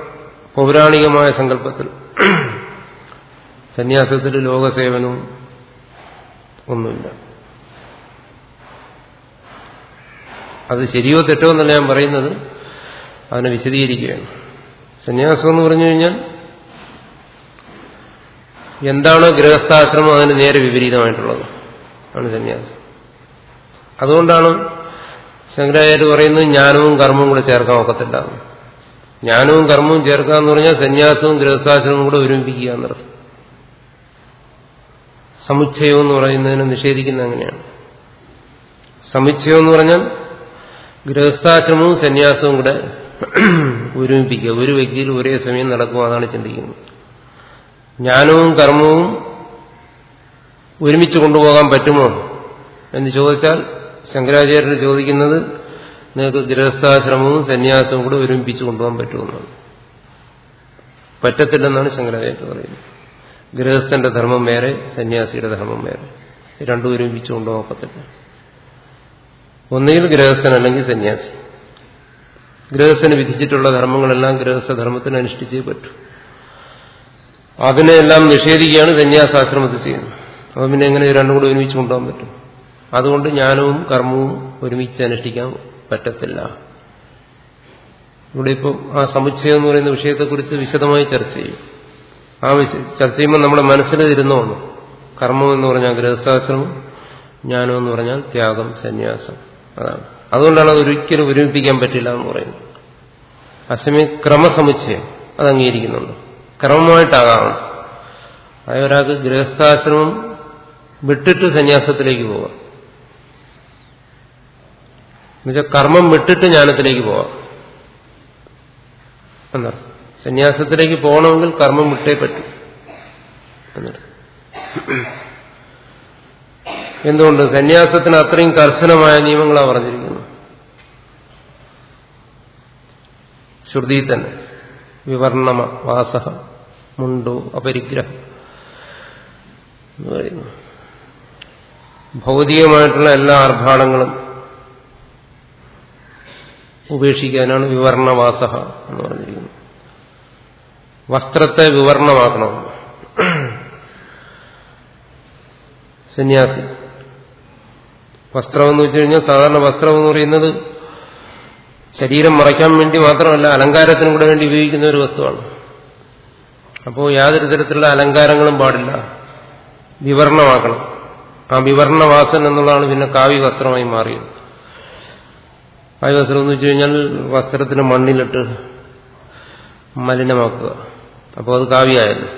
പൗരാണികമായ സങ്കല്പത്തിൽ സന്യാസത്തിൽ ലോകസേവനവും ഒന്നുമില്ല. അത് ശരിയോ തെറ്റോ എന്നല്ല ഞാൻ പറയുന്നത്. അതിനെ വിശദീകരിക്കുകയാണ്. സന്യാസം എന്ന് പറഞ്ഞു കഴിഞ്ഞാൽ എന്താണ് ഗൃഹസ്ഥാശ്രമം അതിന് നേരെ വിപരീതമായിട്ടുള്ളത്. ആണ് സന്യാസം. അതുകൊണ്ടാണ് ശങ്കരാചാര്യ പറയുന്നത് ജ്ഞാനവും കർമ്മവും കൂടെ ചേർക്കാൻ ഒക്കത്തില്ല ജ്ഞാനവും കർമ്മവും ചേർക്കുക എന്ന് പറഞ്ഞാൽ സന്യാസവും ഗൃഹസ്ഥാശ്രമവും കൂടെ ഒരുമിപ്പിക്കുക എന്നർത്ഥം. സമുച്ചയം എന്ന് പറയുന്നതിനെ നിഷേധിക്കുന്ന അങ്ങനെയാണ്. സമുച്ചയം എന്ന് പറഞ്ഞാൽ ഗൃഹസ്ഥാശ്രമവും സന്യാസവും കൂടെ ഒരുമിപ്പിക്കുക. ഒരു വ്യക്തിയിൽ ഒരേ സമയം നടക്കുക അതാണ് ചിന്തിക്കുന്നത്. ജ്ഞാനവും കർമ്മവും ഒരുമിച്ച് കൊണ്ടുപോകാൻ പറ്റുമോ എന്ന് ചോദിച്ചാൽ ശങ്കരാചാര്യർ ചോദിക്കുന്നത് നിങ്ങൾക്ക് ഗൃഹസ്ഥാശ്രമവും സന്യാസവും കൂടെ ഒരുമിപ്പിച്ച് കൊണ്ടുപോകാൻ പറ്റുമെന്നാണ് പറ്റത്തില്ലെന്നാണ് ശങ്കരാചാര്യർ പറയുന്നത്. ഗൃഹസ്ഥന്റെ ധർമ്മം വേറെ സന്യാസിയുടെ ധർമ്മം വേറെ. രണ്ടും ഒരുമിച്ച് കൊണ്ടുപോകത്തില്ല ഒന്നുകിൽ ഗൃഹസ്ഥൻ അല്ലെങ്കിൽ സന്യാസി. ഗൃഹസ്ഥന് വിധിച്ചിട്ടുള്ള ധർമ്മങ്ങളെല്ലാം ഗൃഹസ്ഥധർമ്മത്തിന് അനുഷ്ഠിച്ചേ പറ്റൂ. അതിനെല്ലാം നിഷേധിക്കുകയാണ് സന്യാസാശ്രമത്തിൽ ചെയ്യുന്നത്. അപ്പം പിന്നെ എങ്ങനെ രണ്ടും കൂടെ ഒരുമിച്ച് കൊണ്ടുപോകാൻ പറ്റും? അതുകൊണ്ട് ജ്ഞാനവും കർമ്മവും ഒരുമിച്ച് അനുഷ്ഠിക്കാൻ പറ്റത്തില്ല. ഇവിടെ ഇപ്പം ആ സമുച്ചയം എന്ന് പറയുന്ന വിഷയത്തെക്കുറിച്ച് വിശദമായി ചർച്ച ചെയ്യും. ആ ചർച്ച ചെയ്യുമ്പോൾ നമ്മുടെ മനസ്സിൽ ഇരുന്നോണം കർമ്മം എന്ന് പറഞ്ഞാൽ ഗൃഹസ്ഥാശ്രമം ജ്ഞാനം എന്ന് പറഞ്ഞാൽ ത്യാഗം സന്യാസം. അതാണ്. അതുകൊണ്ടാണ് അത് ഒരിക്കലും ഒരുമിപ്പിക്കാൻ പറ്റില്ല എന്ന് പറയുന്നത്. അസമയം ക്രമസമുച്ചയം അത് അംഗീകരിക്കുന്നുണ്ട്. ക്രമമായിട്ടാകാം. അതായത് ഒരാൾക്ക് ഗൃഹസ്ഥാശ്രമം വിട്ടിട്ട് സന്യാസത്തിലേക്ക് പോവാം. എന്നുവെച്ചാൽ കർമ്മം വിട്ടിട്ട് ജ്ഞാനത്തിലേക്ക് പോവാം. എന്നാ സന്യാസത്തിലേക്ക് പോകണമെങ്കിൽ കർമ്മം വിട്ടേ പറ്റൂ. എന്തുകൊണ്ട്? സന്യാസത്തിന് അത്രയും കർശനമായ നിയമങ്ങളാണ് പറഞ്ഞിരിക്കുന്നത്. ശ്രുതി തന്നെ. വിവർണമ വാസ മുണ്ടോ അപരിഗ്രഹം ഭൗതികമായിട്ടുള്ള എല്ലാ ആർഭാടങ്ങളും ഉപേക്ഷിക്കാനാണ് വിവർണവാസ എന്ന് പറഞ്ഞിരിക്കുന്നത്. വസ്ത്രത്തെ വിവർണമാക്കണം സന്യാസി. വസ്ത്രമെന്ന് വെച്ച് കഴിഞ്ഞാൽ സാധാരണ വസ്ത്രം എന്ന് പറയുന്നത് ശരീരം മറയ്ക്കാൻ വേണ്ടി മാത്രമല്ല അലങ്കാരത്തിനും കൂടെ വേണ്ടി ഉപയോഗിക്കുന്ന ഒരു വസ്തുവാണ്. അപ്പോൾ യാതൊരു തരത്തിലുള്ള അലങ്കാരങ്ങളും പാടില്ല. വിവരണമാക്കണം. ആ വിവരണവാസൻ എന്നുള്ളതാണ് പിന്നെ കാവ്യ വസ്ത്രമായി മാറിയത്. കാവ്യ വസ്ത്രം എന്ന് വെച്ച് കഴിഞ്ഞാൽ വസ്ത്രത്തിന് മണ്ണിലിട്ട് മലിനമാക്കുക. അപ്പോൾ അത് കാവ്യായാലും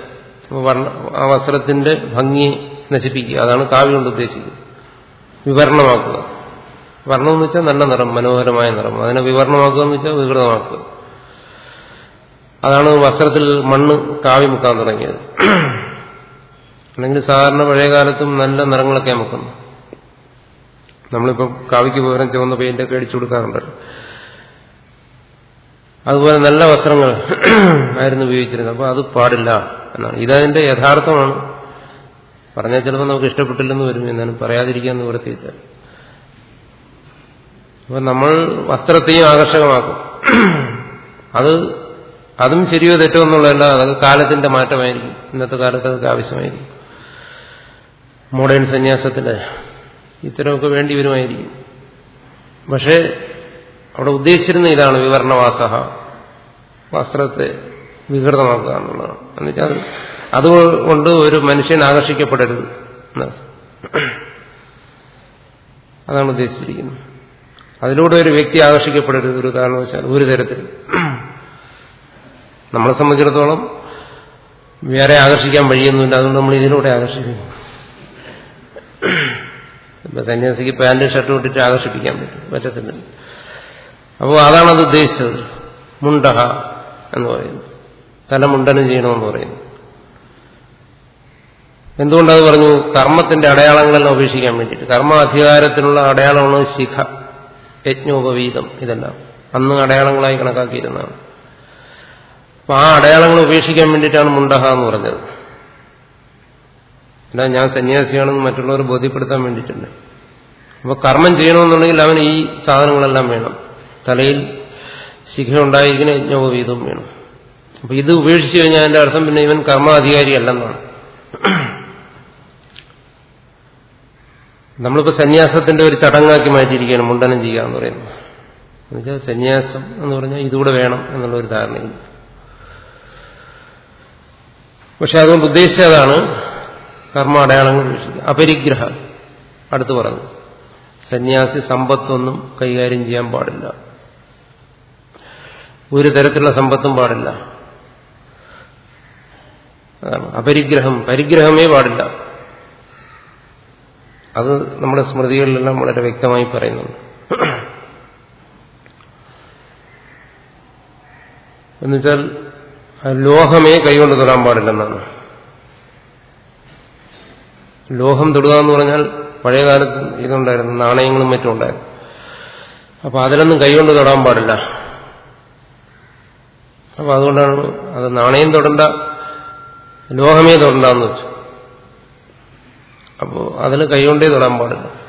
അപ്പോൾ വർണ ആ വസ്ത്രത്തിന്റെ ഭംഗിയെ നശിപ്പിക്കുക. അതാണ് കാവ്യം കൊണ്ട് ഉദ്ദേശിക്കുന്നത് വിവരണമാക്കുക. വർണം എന്ന് വെച്ചാൽ നല്ല നിറം മനോഹരമായ നിറം. അതിനെ വിവരണമാക്കുക എന്ന് വെച്ചാൽ വികൃതമാക്കുക. അതാണ് വസ്ത്രത്തിൽ മണ്ണ് കാവ്യ മുക്കാൻ തുടങ്ങിയത്. അല്ലെങ്കിൽ സാധാരണ പഴയകാലത്തും നല്ല നിറങ്ങളൊക്കെ മുക്കുന്നു നമ്മളിപ്പം കാവിക്ക് പകരം ചുവന്ന പെയിന്റൊക്കെ അടിച്ചു കൊടുക്കാറുണ്ടല്ലോ അതുപോലെ നല്ല വസ്ത്രങ്ങൾ ആയിരുന്നു ഉപയോഗിച്ചിരുന്നത്. അപ്പോൾ അത് പാടില്ല എന്നാണ്. ഇതതിന്റെ യഥാർത്ഥമാണ്. പറഞ്ഞാൽ ചിലപ്പോൾ നമുക്ക് ഇഷ്ടപ്പെട്ടില്ലെന്ന് വരും. എന്നാലും പറയാതിരിക്കാൻ നിവൃത്തിയില്ല അപ്പൊ നമ്മൾ വസ്ത്രത്തെയും ആകർഷകമാക്കും. അത് അതും ശരിയോ തെറ്റോ എന്നുള്ളതല്ല. അത് കാലത്തിന്റെ മാറ്റമായിരിക്കും. ഇന്നത്തെ കാലത്ത് അതൊക്കെ ആവശ്യമായിരിക്കും. മോഡേൺ സന്യാസത്തിന് ഇത്തരമൊക്കെ വേണ്ടി വരുമായിരിക്കും. പക്ഷേ അവിടെ ഉദ്ദേശിച്ചിരുന്ന ഇതാണ് വിവരണവാസ വസ്ത്രത്തെ വികൃതമാക്കുക എന്നുള്ളതാണ്. എന്നുവെച്ചാൽ അതുകൊണ്ട് ഒരു മനുഷ്യൻ ആകർഷിക്കപ്പെടരുത് അതാണ് ഉദ്ദേശിച്ചിരിക്കുന്നത്. അതിലൂടെ ഒരു വ്യക്തി ആകർഷിക്കപ്പെടരുത് ഒരു കാരണവശാൽ ഒരു തരത്തിൽ. നമ്മളെ സംബന്ധിച്ചിടത്തോളം വേറെ ആകർഷിക്കാൻ വഴിയൊന്നുമില്ല. അതുകൊണ്ട് നമ്മൾ ഇതിലൂടെ ആകർഷിക്കുന്നു. ഇപ്പൊ സന്യാസിക്ക് പാന്റും ഷർട്ടും ഇട്ടിട്ട് ആകർഷിപ്പിക്കാൻ പറ്റും. പറ്റത്തില്ല. അപ്പോൾ അതാണ് അത് ഉദ്ദേശിച്ചത്. മുണ്ടഹ എന്ന് പറയുന്നു തല മുണ്ടനം ചെയ്യണമെന്ന് പറയുന്നു എന്തുകൊണ്ടത് പറഞ്ഞു? കർമ്മത്തിന്റെ അടയാളങ്ങളെല്ലാം ഉപേക്ഷിക്കാൻ വേണ്ടിയിട്ട്. കർമ്മാധികാരത്തിനുള്ള അടയാളമാണ് ശിഖ യജ്ഞോപവീതം ഇതെല്ലാം. അന്ന് അടയാളങ്ങളായി കണക്കാക്കിയിരുന്നതാണ്. അപ്പൊ ആ അടയാളങ്ങൾ ഉപേക്ഷിക്കാൻ വേണ്ടിയിട്ടാണ് മുണ്ടഹ എന്ന് പറഞ്ഞത്. അല്ല ഞാൻ സന്യാസിയാണെന്ന് മറ്റുള്ളവർ ബോധ്യപ്പെടുത്താൻ വേണ്ടിയിട്ടുണ്ട്. അപ്പൊ കർമ്മം ചെയ്യണമെന്നുണ്ടെങ്കിൽ അവന് ഈ സാധനങ്ങളെല്ലാം വേണം. തലയിൽ ശിഖ ഉണ്ടായിരിക്കുന്ന യജ്ഞോപവീതവും വേണം. അപ്പൊ ഇത് ഉപേക്ഷിച്ചു കഴിഞ്ഞാൽ അതിന്റെ അർത്ഥം പിന്നെ ഇവൻ കർമാധികാരിയല്ലെന്നാണ്. നമ്മളിപ്പോ സന്യാസത്തിന്റെ ഒരു ചടങ്ങാക്കി മാറ്റിയിരിക്കുകയാണ് മുണ്ടനം ചെയ്യുക എന്ന് പറയുന്നത്. എന്നുവെച്ചാൽ സന്യാസം എന്ന് പറഞ്ഞാൽ ഇതുകൂടെ വേണം എന്നുള്ള ഒരു ധാരണയില്ല പക്ഷെ അതുകൊണ്ട് ഉദ്ദേശിച്ചതാണ് കർമ്മ അടയാളങ്ങൾ ഉപേക്ഷിക്കുക. അപരിഗ്രഹ. അടുത്ത് പറഞ്ഞു. സന്യാസി സമ്പത്തൊന്നും കൈകാര്യം ചെയ്യാൻ പാടില്ല. ഒരു തരത്തിലുള്ള സമ്പത്തും പാടില്ല. അപരിഗ്രഹം പരിഗ്രഹമേ പാടില്ല. അത് നമ്മുടെ സ്മൃതികളിലെല്ലാം വളരെ വ്യക്തമായി പറയുന്നുണ്ട്. എന്നുവെച്ചാൽ ലോഹമേ കൈകൊണ്ട് തൊടാൻ പാടില്ലെന്നാണ്. ലോഹം തൊടുക എന്ന് പറഞ്ഞാൽ പഴയ കാലത്ത് ഇതുണ്ടായിരുന്നു നാണയങ്ങളും മറ്റും ഉണ്ടായിരുന്നു. അപ്പൊ അതിലൊന്നും കൈകൊണ്ട് തൊടാൻ പാടില്ല. അപ്പൊ അതുകൊണ്ടാണ് അത് നാണയം തൊടണ്ട ലോഹമേ തൊടണ്ടെന്ന് വെച്ചു. അപ്പോൾ അതിന് കൈകൊണ്ടേ തൊടാൻ പാടില്ല.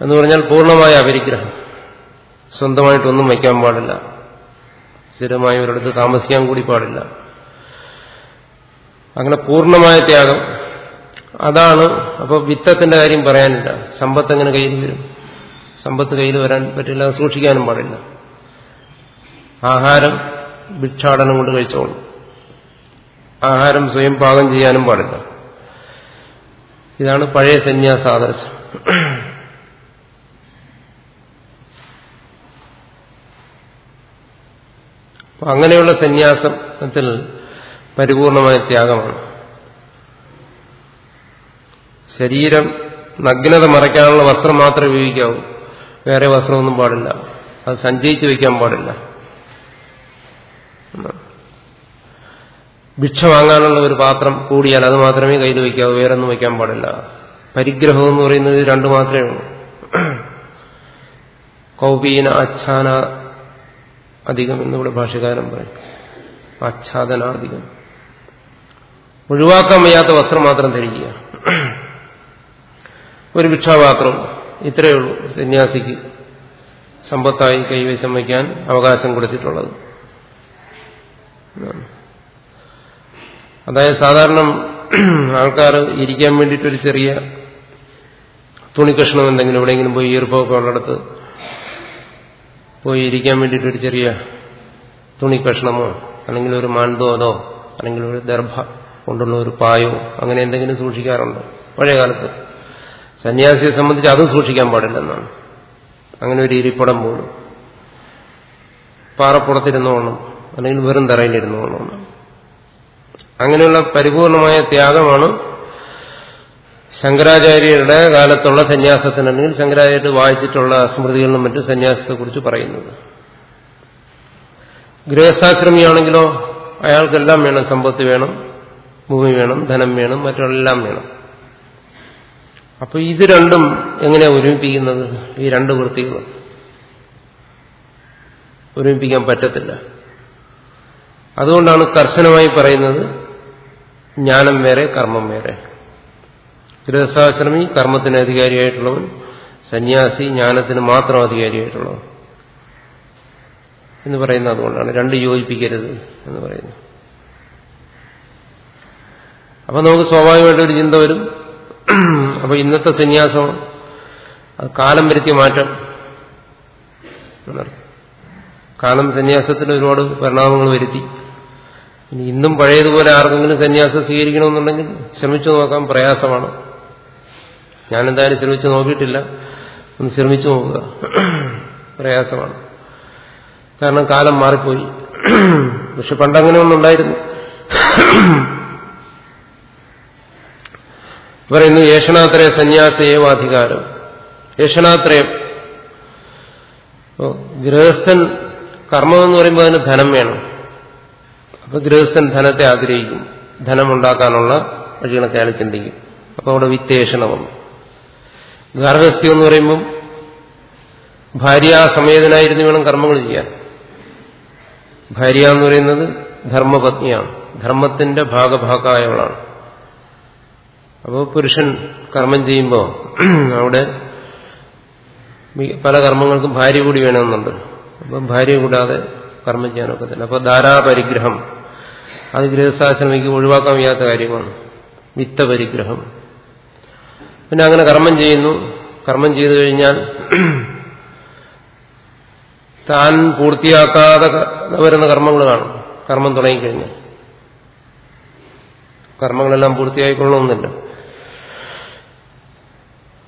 എന്ന് പറഞ്ഞാൽ പൂർണമായ അപരിഗ്രഹം. സ്വന്തമായിട്ടൊന്നും വയ്ക്കാൻ പാടില്ല. സ്ഥിരമായി ഒരിടത്ത് താമസിക്കാൻ കൂടി പാടില്ല. അങ്ങനെ പൂർണമായ ത്യാഗം അതാണ് അപ്പോൾ വിത്തത്തിന്റെ കാര്യം പറയാനില്ല. സമ്പത്ത് എങ്ങനെ കയ്യിൽ വരും? സമ്പത്ത് കയ്യിൽ വരാൻ പറ്റില്ല സൂക്ഷിക്കാനും പാടില്ല. ആഹാരം ഭിക്ഷാടനം കൊണ്ട് കഴിച്ചോളും. ആഹാരം സ്വയം പാകം ചെയ്യാനും പാടില്ല. ഇതാണ് പഴയ സന്യാസ ആദർശം അങ്ങനെയുള്ള സന്യാസത്തിൽ പരിപൂർണമായ ത്യാഗമാണ്. ശരീരം നഗ്നത മറയ്ക്കാനുള്ള വസ്ത്രം മാത്രമേ ഉപയോഗിക്കാവൂ. വേറെ വസ്ത്രമൊന്നും പാടില്ല. അത് സഞ്ചയിച്ചു വയ്ക്കാൻ പാടില്ല. ഭിക്ഷ വാങ്ങാനുള്ള ഒരു പാത്രം കൂടിയാൽ അത് മാത്രമേ കയ്യിൽ വയ്ക്കാവൂ. വേറെ ഒന്നും വയ്ക്കാൻ പാടില്ല. പരിഗ്രഹം എന്ന് പറയുന്നത് രണ്ടു മാത്രമേ ഉള്ളൂ. കൗപീന അച്ഛാന അധികം എന്നിവിടെ ഭാഷകാരൻ പറയും. ആച്ഛാദനാധികം. ഒഴിവാക്കാൻ വയ്യാത്ത വസ്ത്രം മാത്രം ധരിക്കുക. ഒരു ഭിക്ഷാപാത്രം. ഇത്രയേ ഉള്ളൂ സന്യാസിക്ക് സമ്പത്തായി കൈവശം വയ്ക്കാൻ അവകാശം കൊടുത്തിട്ടുള്ളത്. അതായത് സാധാരണ ആൾക്കാർ ഇരിക്കാൻ വേണ്ടിയിട്ടൊരു ചെറിയ തുണിക്കഷ്ണം എന്തെങ്കിലും എവിടെയെങ്കിലും പോയി ഈർപ്പമൊക്കെ ഉള്ളിടത്ത് പോയി ഇരിക്കാൻ വേണ്ടിയിട്ടൊരു ചെറിയ തുണിക്കഷ്ണമോ അല്ലെങ്കിൽ ഒരു മാൻതോതോ അല്ലെങ്കിൽ ഒരു ദർഭ കൊണ്ടുള്ള ഒരു പായോ അങ്ങനെ എന്തെങ്കിലും സൂക്ഷിക്കാറുണ്ട്. പഴയ കാലത്ത് സന്യാസിയെ സംബന്ധിച്ച് അതും സൂക്ഷിക്കാൻ പാടില്ലെന്നാണ്. അങ്ങനെ ഒരു ഇരിപ്പടം പോലും. പാറപ്പുറത്തിരുന്നോണം അല്ലെങ്കിൽ വെറും തറയിലിരുന്നോണം അങ്ങനെയുള്ള പരിപൂർണമായ ത്യാഗമാണ് ശങ്കരാചാര്യരുടെ കാലത്തുള്ള സന്യാസത്തിന് അല്ലെങ്കിൽ ശങ്കരാചാര്യർ വായിച്ചിട്ടുള്ള സ്മൃതികളിലും മറ്റും സന്യാസത്തെക്കുറിച്ച് പറയുന്നത്. ഗൃഹസ്ഥാശ്രമിയാണെങ്കിലോ അയാൾക്കെല്ലാം വേണം സമ്പത്ത് വേണം ഭൂമി വേണം ധനം വേണം മറ്റെല്ലാം വേണം. അപ്പൊ ഇത് രണ്ടും എങ്ങനെയാ ഒരുമിപ്പിക്കുന്നത്? ഈ രണ്ട് വൃത്തികൾ ഒരുമിപ്പിക്കാൻ പറ്റത്തില്ല. അതുകൊണ്ടാണ് കർശനമായി പറയുന്നത് ജ്ഞാനം വേറെ കർമ്മം വേറെ. ഗൃഹസ്ഥാശ്രമി കർമ്മത്തിന് അധികാരിയായിട്ടുള്ളവൻ സന്യാസി ജ്ഞാനത്തിന് മാത്രം അധികാരിയായിട്ടുള്ളവൻ എന്ന് പറയുന്നത് അതുകൊണ്ടാണ്. രണ്ട് യോജിപ്പിക്കരുത് എന്ന് പറയുന്നു അപ്പൊ നമുക്ക് സ്വാഭാവികമായിട്ടൊരു ചിന്ത വരും. അപ്പൊ ഇന്നത്തെ സന്യാസം അത് കാലം വരുത്തിയ മാറ്റം. കാലം സന്യാസത്തിന് ഒരുപാട് പരിണാമങ്ങൾ വരുത്തി. ഇനി ഇന്നും പഴയതുപോലെ ആർക്കെങ്കിലും സന്യാസം സ്വീകരിക്കണമെന്നുണ്ടെങ്കിൽ ശ്രമിച്ചു നോക്കാൻ പ്രയാസമാണ്. ഞാനെന്തായാലും ശ്രമിച്ചു നോക്കിയിട്ടില്ല. ഒന്ന് ശ്രമിച്ചു നോക്കുക. പ്രയാസമാണ്. കാരണം കാലം മാറിപ്പോയി. പക്ഷെ പണ്ടങ്ങനെ ഒന്നുണ്ടായിരുന്നു പറയുന്നു യേശനാത്രയ സന്യാസേവാധികാരം യേശനാത്രയം ഗൃഹസ്ഥൻ കർമ്മം എന്ന് പറയുമ്പോൾ അതിന് ധനം വേണം. അപ്പൊ ഗൃഹസ്ഥൻ ധനത്തെ ആഗ്രഹിക്കും. ധനമുണ്ടാക്കാനുള്ള വഴികളൊക്കെ അയാൾ ചിന്തിക്കും. അപ്പൊ അവിടെ വിത്തേഷണം വന്നു. ഗാർഹസ്ഥ്യം എന്ന് പറയുമ്പം ഭാര്യാസമേതനായിരുന്നു വേണം കർമ്മങ്ങൾ ചെയ്യാൻ. ഭാര്യ എന്ന് പറയുന്നത് ധർമ്മപത്നിയാണ്. ധർമ്മത്തിന്റെ ഭാഗഭാഗമായവളാണ് അപ്പോൾ പുരുഷൻ കർമ്മം ചെയ്യുമ്പോൾ അവിടെ പല കർമ്മങ്ങൾക്കും ഭാര്യ കൂടി വേണമെന്നുണ്ട്. അപ്പം ഭാര്യ കൂടാതെ കർമ്മം ചെയ്യാനൊക്കെ തന്നെ. അപ്പോൾ ധാരാപരിഗ്രഹം. അത് ഗൃഹസ്ഥാശ്രമിക്ക് ഒഴിവാക്കാൻ വയ്യാത്ത കാര്യമാണ്. വിത്തപരിഗ്രഹം. പിന്നെ അങ്ങനെ കർമ്മം ചെയ്യുന്നു. കർമ്മം ചെയ്തു കഴിഞ്ഞാൽ താൻ പൂർത്തിയാക്കാതെ വരുന്ന കർമ്മങ്ങൾ കാണും. കർമ്മം തുടങ്ങിക്കഴിഞ്ഞാൽ. കർമ്മങ്ങളെല്ലാം പൂർത്തിയായിക്കൊള്ളണമെന്നില്ല.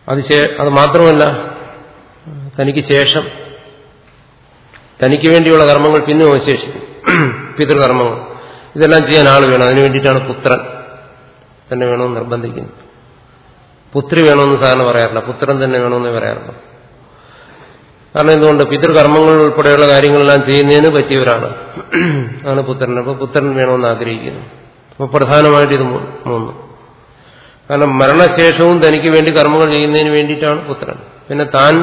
അത് അത് മാത്രമല്ല തനിക്ക് ശേഷം തനിക്ക് വേണ്ടിയുള്ള കർമ്മങ്ങൾ പിന്നെ അവശേഷിക്കും പിതൃകർമ്മങ്ങൾ. ഇതെല്ലാം ചെയ്യാൻ ആൾ വേണം. അതിനു വേണ്ടിയിട്ടാണ് പുത്രൻ തന്നെ വേണമെന്ന് നിർബന്ധിക്കുന്നത് പുത്രി വേണമെന്ന് സാധാരണ പറയാറില്ല. പുത്രൻ തന്നെ വേണമെന്ന് പറയാറില്ല കാരണം എന്തുകൊണ്ട്? പിതൃകർമ്മങ്ങൾ ഉൾപ്പെടെയുള്ള കാര്യങ്ങളെല്ലാം ചെയ്യുന്നതിന് പറ്റിയവരാണ്. ആണ് പുത്രൻ. അപ്പോൾ പുത്രൻ വേണമെന്ന് ആഗ്രഹിക്കുന്നു. അപ്പോൾ പ്രധാനമായിട്ട് ഇത് മൂന്ന്. കാരണം മരണശേഷവും തനിക്ക് വേണ്ടി കർമ്മങ്ങൾ ചെയ്യുന്നതിന് വേണ്ടിയിട്ടാണ് പുത്രൻ. പിന്നെ താൻ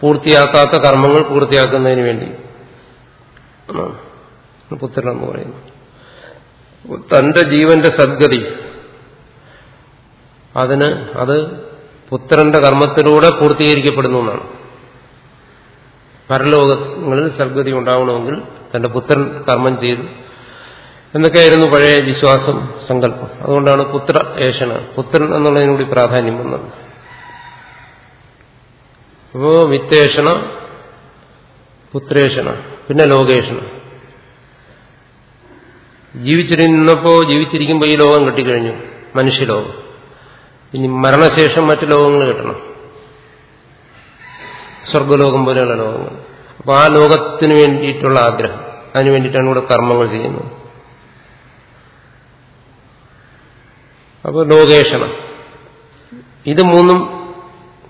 പൂർത്തിയാക്കാത്ത കർമ്മങ്ങൾ പൂർത്തിയാക്കുന്നതിന് വേണ്ടി. പുത്രൻ എന്ന് പറയുന്നു തന്റെ ജീവന്റെ സദ്ഗതി. അതിന് അത് പുത്രന്റെ കർമ്മത്തിലൂടെ പൂർത്തീകരിക്കപ്പെടുന്നു എന്നാണ്. പരലോകങ്ങളിൽ സദ്ഗതി ഉണ്ടാവണമെങ്കിൽ തന്റെ പുത്രൻ കർമ്മം ചെയ്തു എന്നൊക്കെയായിരുന്നു പഴയ വിശ്വാസം സങ്കല്പം. അതുകൊണ്ടാണ് പുത്ര ഏഷണ പുത്രൻ എന്നുള്ളതിനുകൂടി പ്രാധാന്യം വന്നത്. അപ്പോ വിത്തേഷണ പുത്രേഷണ പിന്നെ ലോകേഷണ. ജീവിച്ചിരുന്നപ്പോ ജീവിച്ചിരിക്കുമ്പോൾ ഈ ലോകം കിട്ടിക്കഴിഞ്ഞു മനുഷ്യലോകം. ഇനി മരണശേഷം മറ്റു ലോകങ്ങൾ കിട്ടണം. സ്വർഗലോകം പോലെയുള്ള ലോകങ്ങൾ. അപ്പൊ ആ ലോകത്തിന് വേണ്ടിയിട്ടുള്ള ആഗ്രഹം അതിനു വേണ്ടിയിട്ടാണ് ഇവിടെ കർമ്മങ്ങൾ ചെയ്യുന്നത്. അപ്പോൾ ലോകേഷണം. ഇത് മൂന്നും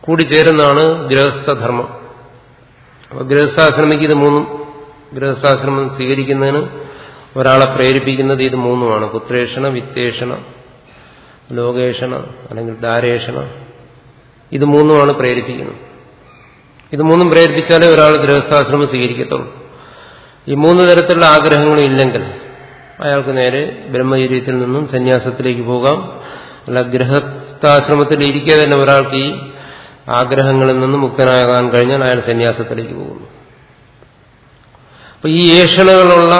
കൂടി ചേരുന്നതാണ് ഗൃഹസ്ഥധർമ്മം. അപ്പോൾ ഗൃഹസ്ഥാശ്രമിക്ക് ഇത് മൂന്നും ഗൃഹസ്ഥാശ്രമം സ്വീകരിക്കുന്നതിന് ഒരാളെ പ്രേരിപ്പിക്കുന്നത് ഇത് മൂന്നുമാണ്. പുത്രേഷണ വിത്തേഷണ ലോകേഷണ അല്ലെങ്കിൽ ദാരേഷണ ഇത് മൂന്നുമാണ് പ്രേരിപ്പിക്കുന്നത്. ഇത് മൂന്നും പ്രേരിപ്പിച്ചാലേ ഒരാൾ ഗൃഹസ്ഥാശ്രമം സ്വീകരിക്കത്തുള്ളൂ. ഈ മൂന്ന് തരത്തിലുള്ള ആഗ്രഹങ്ങളും ഇല്ലെങ്കിൽ അയാൾക്ക് നേരെ ബ്രഹ്മചര്യത്തിൽ നിന്നും സന്യാസത്തിലേക്ക് പോകാം. അല്ല ഗൃഹസ്ഥാശ്രമത്തിൽ ഇരിക്കെ തന്നെ ഒരാൾക്ക് ഈ ആഗ്രഹങ്ങളിൽ നിന്നും മുക്തനാകാൻ കഴിഞ്ഞാൽ അയാൾ സന്യാസത്തിലേക്ക് പോകുന്നു. അപ്പൊ ഈ ഏഷണകളുള്ള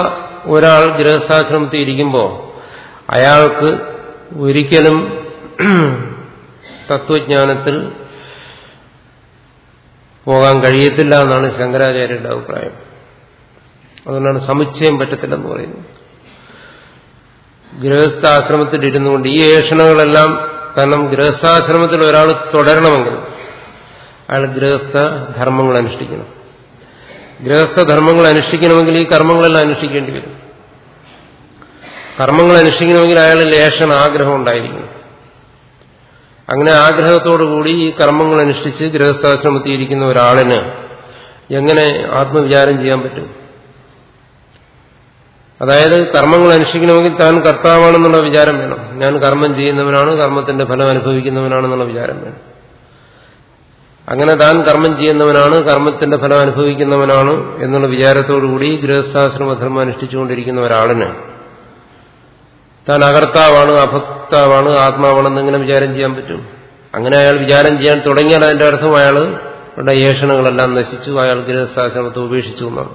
ഒരാൾ ഗൃഹസ്ഥാശ്രമത്തിൽ ഇരിക്കുമ്പോൾ അയാൾക്ക് ഒരിക്കലും തത്വജ്ഞാനത്തിൽ പോകാൻ കഴിയത്തില്ല എന്നാണ് ശങ്കരാചാര്യരുടെ അഭിപ്രായം. അതുകൊണ്ടാണ് സമുച്ചയം പറ്റത്തില്ലെന്ന് പറയുന്നത്. ഗൃഹസ്ഥാശ്രമത്തിൽ ഇരുന്നു കൊണ്ട് ഈ ഏഷണകളെല്ലാം കാരണം ഗൃഹസ്ഥാശ്രമത്തിൽ ഒരാൾ തുടരണമെങ്കിൽ അയാൾ ഗൃഹസ്ഥ ധർമ്മങ്ങൾ അനുഷ്ഠിക്കണം. ഗൃഹസ്ഥ ധർമ്മങ്ങൾ അനുഷ്ഠിക്കണമെങ്കിൽ ഈ കർമ്മങ്ങളെല്ലാം അനുഷ്ഠിക്കേണ്ടി വരും. കർമ്മങ്ങൾ അനുഷ്ഠിക്കണമെങ്കിൽ അയാളിൽ ലേശൻ ആഗ്രഹം ഉണ്ടായിരിക്കണം. അങ്ങനെ ആഗ്രഹത്തോടുകൂടി ഈ കർമ്മങ്ങൾ അനുഷ്ഠിച്ച് ഗൃഹസ്ഥാശ്രമത്തിൽ ഇരിക്കുന്ന ഒരാളിന് എങ്ങനെ ആത്മവിചാരം ചെയ്യാൻ പറ്റും? അതായത് കർമ്മങ്ങൾ അനുഷ്ഠിക്കണമെങ്കിൽ താൻ കർത്താവാണെന്നുള്ള വിചാരം വേണം. ഞാൻ കർമ്മം ചെയ്യുന്നവനാണ് കർമ്മത്തിന്റെ ഫലം അനുഭവിക്കുന്നവനാണെന്നുള്ള വിചാരം വേണം. അങ്ങനെ താൻ കർമ്മം ചെയ്യുന്നവനാണ് കർമ്മത്തിന്റെ ഫലം അനുഭവിക്കുന്നവനാണ് എന്നുള്ള വിചാരത്തോടുകൂടി ഗൃഹസ്ഥാശ്രമധർമ്മം അനുഷ്ഠിച്ചുകൊണ്ടിരിക്കുന്ന ഒരാളിന് താൻ അകർത്താവാണ് അഭക്താവാണ് ആത്മാവാണെന്ന് എങ്ങനെ വിചാരം ചെയ്യാൻ പറ്റും. അങ്ങനെ അയാൾ വിചാരം ചെയ്യാൻ തുടങ്ങിയാൽ അതിന്റെ അർത്ഥം അയാൾ ഏഷണങ്ങളെല്ലാം നശിച്ചു അയാൾ ഗൃഹസ്ഥാശ്രമത്തെ ഉപേക്ഷിച്ചു എന്നാണ്.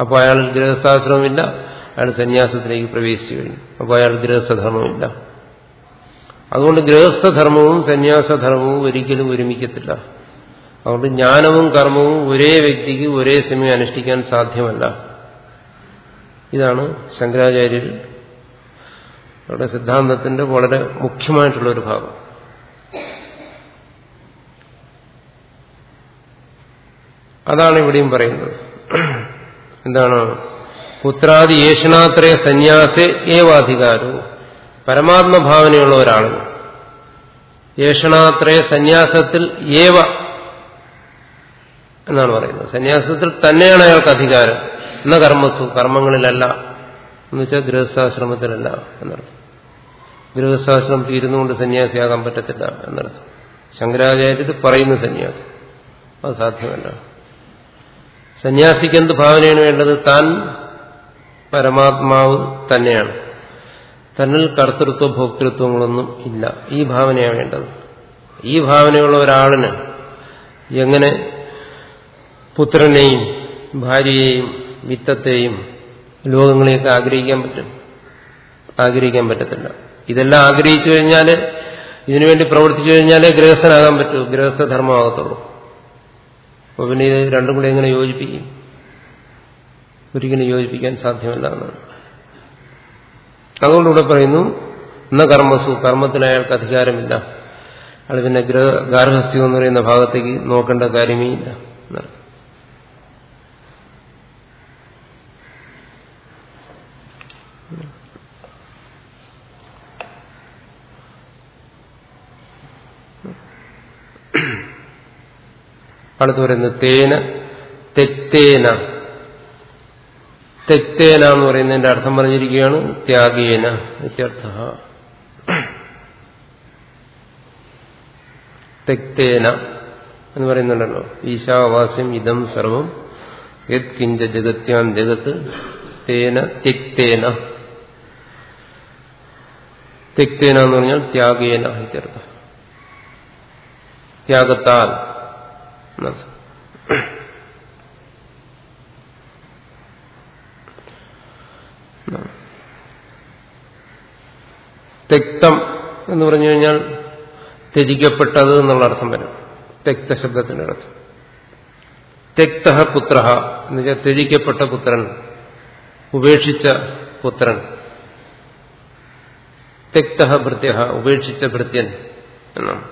അപ്പോൾ അയാൾ ഗൃഹസ്ഥാശ്രമമില്ല അയാൾ സന്യാസത്തിലേക്ക് പ്രവേശിച്ചു കഴിഞ്ഞു. അപ്പോൾ അയാൾ ഗൃഹസ്ഥധർമ്മമില്ല അതുകൊണ്ട് ഗൃഹസ്ഥധർമ്മവും സന്യാസധർമ്മവും ഒരിക്കലും ഒരുമിക്കത്തില്ല. അതുകൊണ്ട് ജ്ഞാനവും കർമ്മവും ഒരേ വ്യക്തിക്ക് ഒരേ സമയം അനുഷ്ഠിക്കാൻ സാധ്യമല്ല. ഇതാണ് ശങ്കരാചാര്യർ അവരുടെ സിദ്ധാന്തത്തിന്റെ വളരെ മുഖ്യമായിട്ടുള്ള ഒരു ഭാഗം. അതാണ് ഇവിടെയും പറയുന്നത്. എന്താണ് പുത്രാദി യേശനാത്രയ സന്യാസേ ഏവാധികാരോ? പരമാത്മഭാവനയുള്ള ഒരാളും യേശനാത്രയ സന്യാസത്തിൽ ഏവ എന്നാണ് പറയുന്നത്. സന്യാസത്തിൽ തന്നെയാണ് അയാൾക്ക് അധികാരം. എന്ന കർമ്മസു കർമ്മങ്ങളിലല്ല. എന്ന് വെച്ചാൽ ഗൃഹസ്ഥാശ്രമത്തിലല്ല എന്നർത്ഥം. ഗൃഹസ്ഥാശ്രമത്തിൽ ഇരുന്നുകൊണ്ട് സന്യാസിയാകാൻ പറ്റത്തില്ല എന്നർത്ഥം. ശങ്കരാചാര്യർ പറയുന്ന സന്യാസി. അത് സാധ്യമല്ല. സന്യാസിക്ക് എന്ത് ഭാവനയാണ് വേണ്ടത്? താൻ പരമാത്മാവ് തന്നെയാണ്. തന്നിൽ കർത്തൃത്വ ഭോക്തൃത്വങ്ങളൊന്നും ഇല്ല. ഈ ഭാവനയാണ് വേണ്ടത്. ഈ ഭാവനയുള്ള ഒരാളിന് എങ്ങനെ പുത്രനെയും ഭാര്യയെയും വിത്തത്തെയും ലോകങ്ങളെയൊക്കെ ആഗ്രഹിക്കാൻ പറ്റും? ആഗ്രഹിക്കാൻ പറ്റത്തില്ല. ഇതെല്ലാം ആഗ്രഹിച്ചു കഴിഞ്ഞാൽ ഇതിനുവേണ്ടി പ്രവർത്തിച്ചു കഴിഞ്ഞാലേ ഗൃഹസ്ഥനാകാൻ പറ്റൂ. ഗൃഹസ്ഥധർമ്മമാകത്തുള്ളൂ. അപ്പോൾ പിന്നെ ഇത് രണ്ടും കൂടെ എങ്ങനെ യോജിപ്പിക്കും? ഒരിക്കലും യോജിപ്പിക്കാൻ സാധ്യമല്ല എന്നാണ് അതുകൊണ്ടിവിടെ പറയുന്നു എന്ന കർമ്മസു കർമ്മത്തിൽ അയാൾക്ക് അധികാരമില്ല. അയാൾ പിന്നെ ഗ്രഹ ഗാർഹസ്ഥ്യം എന്ന് പറയുന്ന ഭാഗത്തേക്ക് നോക്കേണ്ട കാര്യമേ ഇല്ല അടുത്തു പറയുന്നത് തേന തെത്തേന തെത്തേന എന്ന് പറയുന്നതിന്റെ അർത്ഥം പറഞ്ഞിരിക്കുകയാണ് ത്യാഗേന ഇത്യർത്ഥ. തെക്തേന എന്ന് പറയുന്നുണ്ടല്ലോ. ഈശാവാസ്യം ഇതം സർവം യത് കിഞ്ച ജഗത്യാൻ ജഗത്ത് തേന തെക്തേന തെക്തേന എന്ന് പറഞ്ഞാൽ ത്യാഗേന ഇത്യർത്ഥം. ത്യാഗത്താൽ. എന്നർത്ഥം തെക്തം എന്ന് പറഞ്ഞു കഴിഞ്ഞാൽ ത്യജിക്കപ്പെട്ടത് എന്നുള്ള അർത്ഥം വരും. തെക്ത ശബ്ദത്തിന്റെ അർത്ഥം. തെക്ത പുത്ര എന്ന് വെച്ചാൽ ത്യജിക്കപ്പെട്ട പുത്രൻ ഉപേക്ഷിച്ച പുത്രൻ. തെക്ത ഭൃത്യ ഉപേക്ഷിച്ച ഭൃത്യൻ എന്നാണ്.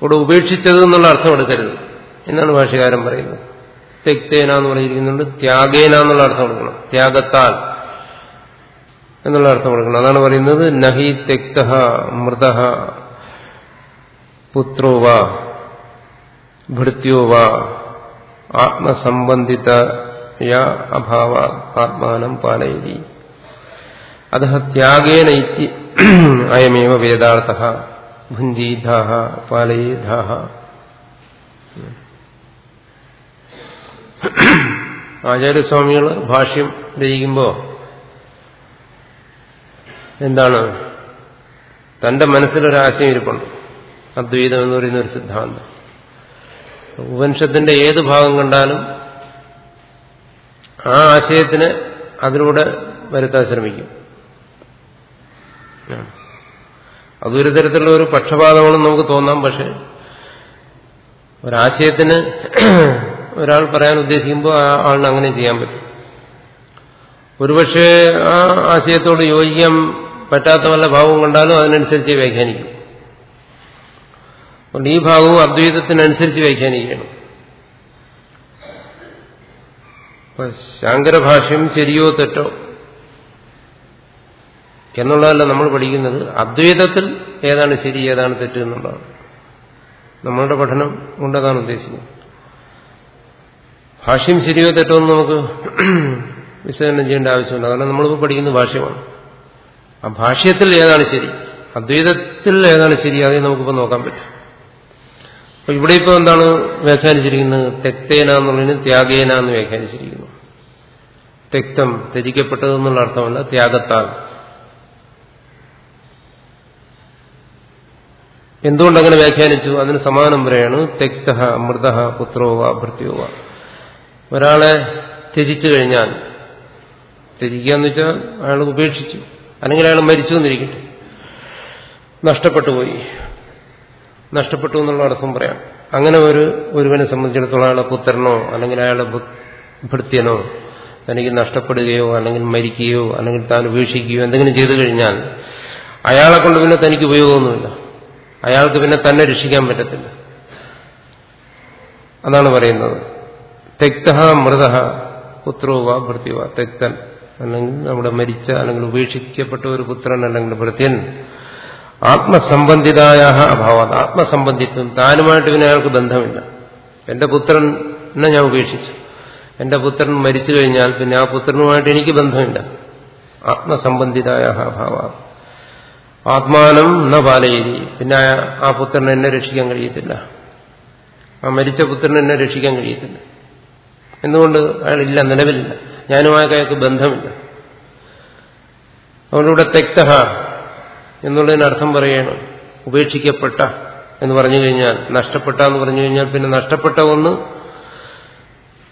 അവിടെ ഉപേക്ഷിച്ചത് എന്നുള്ള അർത്ഥം എടുക്കരുത്. എന്നാണ് ഭാഷകാരൻ പറയുന്നത്. തെക്തേന എന്ന് പറഞ്ഞിരിക്കുന്നുണ്ട്. ത്യാഗേന എന്നുള്ള അർത്ഥം കൊടുക്കണം ത്യാഗത്താൽ. എന്നുള്ള അർത്ഥം കൊടുക്കണം. അതാണ് പറയുന്നത് നഹി തെക്ത മൃത പുത്രോ വാ ഭൃത്യോ വാ ആത്മസംബന്ധിത അഭാവ ആത്മാനം പാലയതി അത ത്യാഗേന ഇത്തി അയമേവ വേദാർത്ഥ ഭുഞ്ചീധാഹ പാലയേധാഹ ആചാര്യസ്വാമികൾ ഭാഷ്യം രചിക്കുമ്പോൾ എന്താണ്? തന്റെ മനസ്സിലൊരാശയം ഇരിപ്പുണ്ട്. അദ്വൈതം എന്ന് പറയുന്ന ഒരു സിദ്ധാന്തം. ഉപനിഷത്തിന്റെ ഏത് ഭാഗം കണ്ടാലും ആ ആശയത്തിന് അതിലൂടെ വരുത്താൻ ശ്രമിക്കും. അതൊരു തരത്തിലുള്ള ഒരു പക്ഷപാതമാണെന്ന് നമുക്ക് തോന്നാം പക്ഷെ ഒരാശയത്തിന് ഒരാൾ പറയാൻ ഉദ്ദേശിക്കുമ്പോൾ ആ ആളിന് അങ്ങനെ ചെയ്യാൻ പറ്റും. ഒരുപക്ഷെ ആ ആശയത്തോട് യോജിക്കാൻ പറ്റാത്ത വല്ല ഭാവവും കണ്ടാലും അതിനനുസരിച്ച് വ്യാഖ്യാനിക്കും. അതുകൊണ്ട് ഈ ഭാഗവും അദ്വൈതത്തിനനുസരിച്ച് വ്യാഖ്യാനിക്കണം. ശാങ്കരഭാഷ്യം ശരിയോ തെറ്റോ എന്നുള്ളതല്ല നമ്മൾ പഠിക്കുന്നത്. അദ്വൈതത്തിൽ ഏതാണ് ശരി ഏതാണ് തെറ്റ് എന്നുള്ളതാണ്. നമ്മളുടെ പഠനം കൊണ്ടതാണ് ഉദ്ദേശിക്കുന്നത്. ഭാഷ്യം ശരിയോ തെറ്റോ എന്ന് നമുക്ക് വിശകലനം ചെയ്യേണ്ട ആവശ്യമില്ല. കാരണം നമ്മളിപ്പോൾ പഠിക്കുന്ന ഭാഷ്യമാണ്. ആ ഭാഷ്യത്തിൽ ഏതാണ് ശരി? അദ്വൈതത്തിൽ ഏതാണ് ശരി? അതേ നമുക്കിപ്പോൾ നോക്കാൻ പറ്റും. അപ്പൊ ഇവിടെ ഇപ്പോൾ എന്താണ് വ്യാഖ്യാനിച്ചിരിക്കുന്നത്? തെക്തേന എന്നുള്ളതിന് ത്യാഗേന എന്ന് വ്യാഖ്യാനിച്ചിരിക്കുന്നു. തെക്തം ത്യജിക്കപ്പെട്ടതെന്നുള്ള അർത്ഥമല്ല ത്യാഗത്താൽ. എന്തുകൊണ്ടങ്ങനെ വ്യാഖ്യാനിച്ചു? അതിന് സമാനം പറയാണ് തെക്ത മൃത പുത്രോവ ഭൃത്യോവ ഒരാളെ ത്യജിച്ചു കഴിഞ്ഞാൽ ത്യജിക്കുക എന്ന് വെച്ചാൽ അയാൾ ഉപേക്ഷിച്ചു. അല്ലെങ്കിൽ അയാൾ മരിച്ചു എന്നിരിക്കട്ടെ. നഷ്ടപ്പെട്ടു പോയി. നഷ്ടപ്പെട്ടു എന്നുള്ള അർത്ഥം പറയാം. അങ്ങനെ ഒരു ഒരുവനെ സംബന്ധിച്ചിടത്തോളം അയാളെ പുത്രനോ അല്ലെങ്കിൽ അയാളെ ഭൃത്യനോ തനിക്ക് നഷ്ടപ്പെടുകയോ അല്ലെങ്കിൽ മരിക്കുകയോ അല്ലെങ്കിൽ താൻ ഉപേക്ഷിക്കുകയോ എന്തെങ്കിലും ചെയ്തു കഴിഞ്ഞാൽ അയാളെ കൊണ്ട് പിന്നെ തനിക്ക് ഉപയോഗമൊന്നുമില്ല. അയാൾക്ക് പിന്നെ തന്നെ രക്ഷിക്കാൻ പറ്റത്തില്ല. അതാണ് പറയുന്നത്. തെക്ത മൃതഹ പുത്രോവാ ഭൃത്യോവ. തെക്തൻ. അല്ലെങ്കിൽ നമ്മുടെ മരിച്ച അല്ലെങ്കിൽ ഉപേക്ഷിക്കപ്പെട്ട ഒരു പുത്രൻ അല്ലെങ്കിൽ ഭൃത്യൻ ആത്മസംബന്ധിതായ അഭാവം. ആത്മസംബന്ധിത്വം. താനുമായിട്ട് പിന്നെ അയാൾക്ക് ബന്ധമില്ല. എന്റെ പുത്രനെ ഞാൻ ഉപേക്ഷിച്ചു. എന്റെ പുത്രൻ മരിച്ചു കഴിഞ്ഞാൽ പിന്നെ ആ പുത്രനുമായിട്ട് എനിക്ക് ബന്ധമില്ല. ആത്മസംബന്ധിതായ അഭാവ. ആത്മാനം ന പാലയിരി പിന്നെ ആ പുത്രൻ എന്നെ രക്ഷിക്കാൻ കഴിയത്തില്ല. ആ മരിച്ച പുത്രൻ എന്നെ രക്ഷിക്കാൻ കഴിയത്തില്ല. എന്തുകൊണ്ട് അയാളില്ല നിലവിലില്ല. ഞാനുമായിട്ട് അയാൾക്ക് ബന്ധമില്ല. അതുകൊണ്ട് തെക്തഹ തെക്ത എന്നുള്ളതിന് അർത്ഥം പറയണം ഉപേക്ഷിക്കപ്പെട്ട എന്ന് പറഞ്ഞു കഴിഞ്ഞാൽ നഷ്ടപ്പെട്ട എന്ന് പറഞ്ഞു കഴിഞ്ഞാൽ പിന്നെ നഷ്ടപ്പെട്ട ഒന്ന്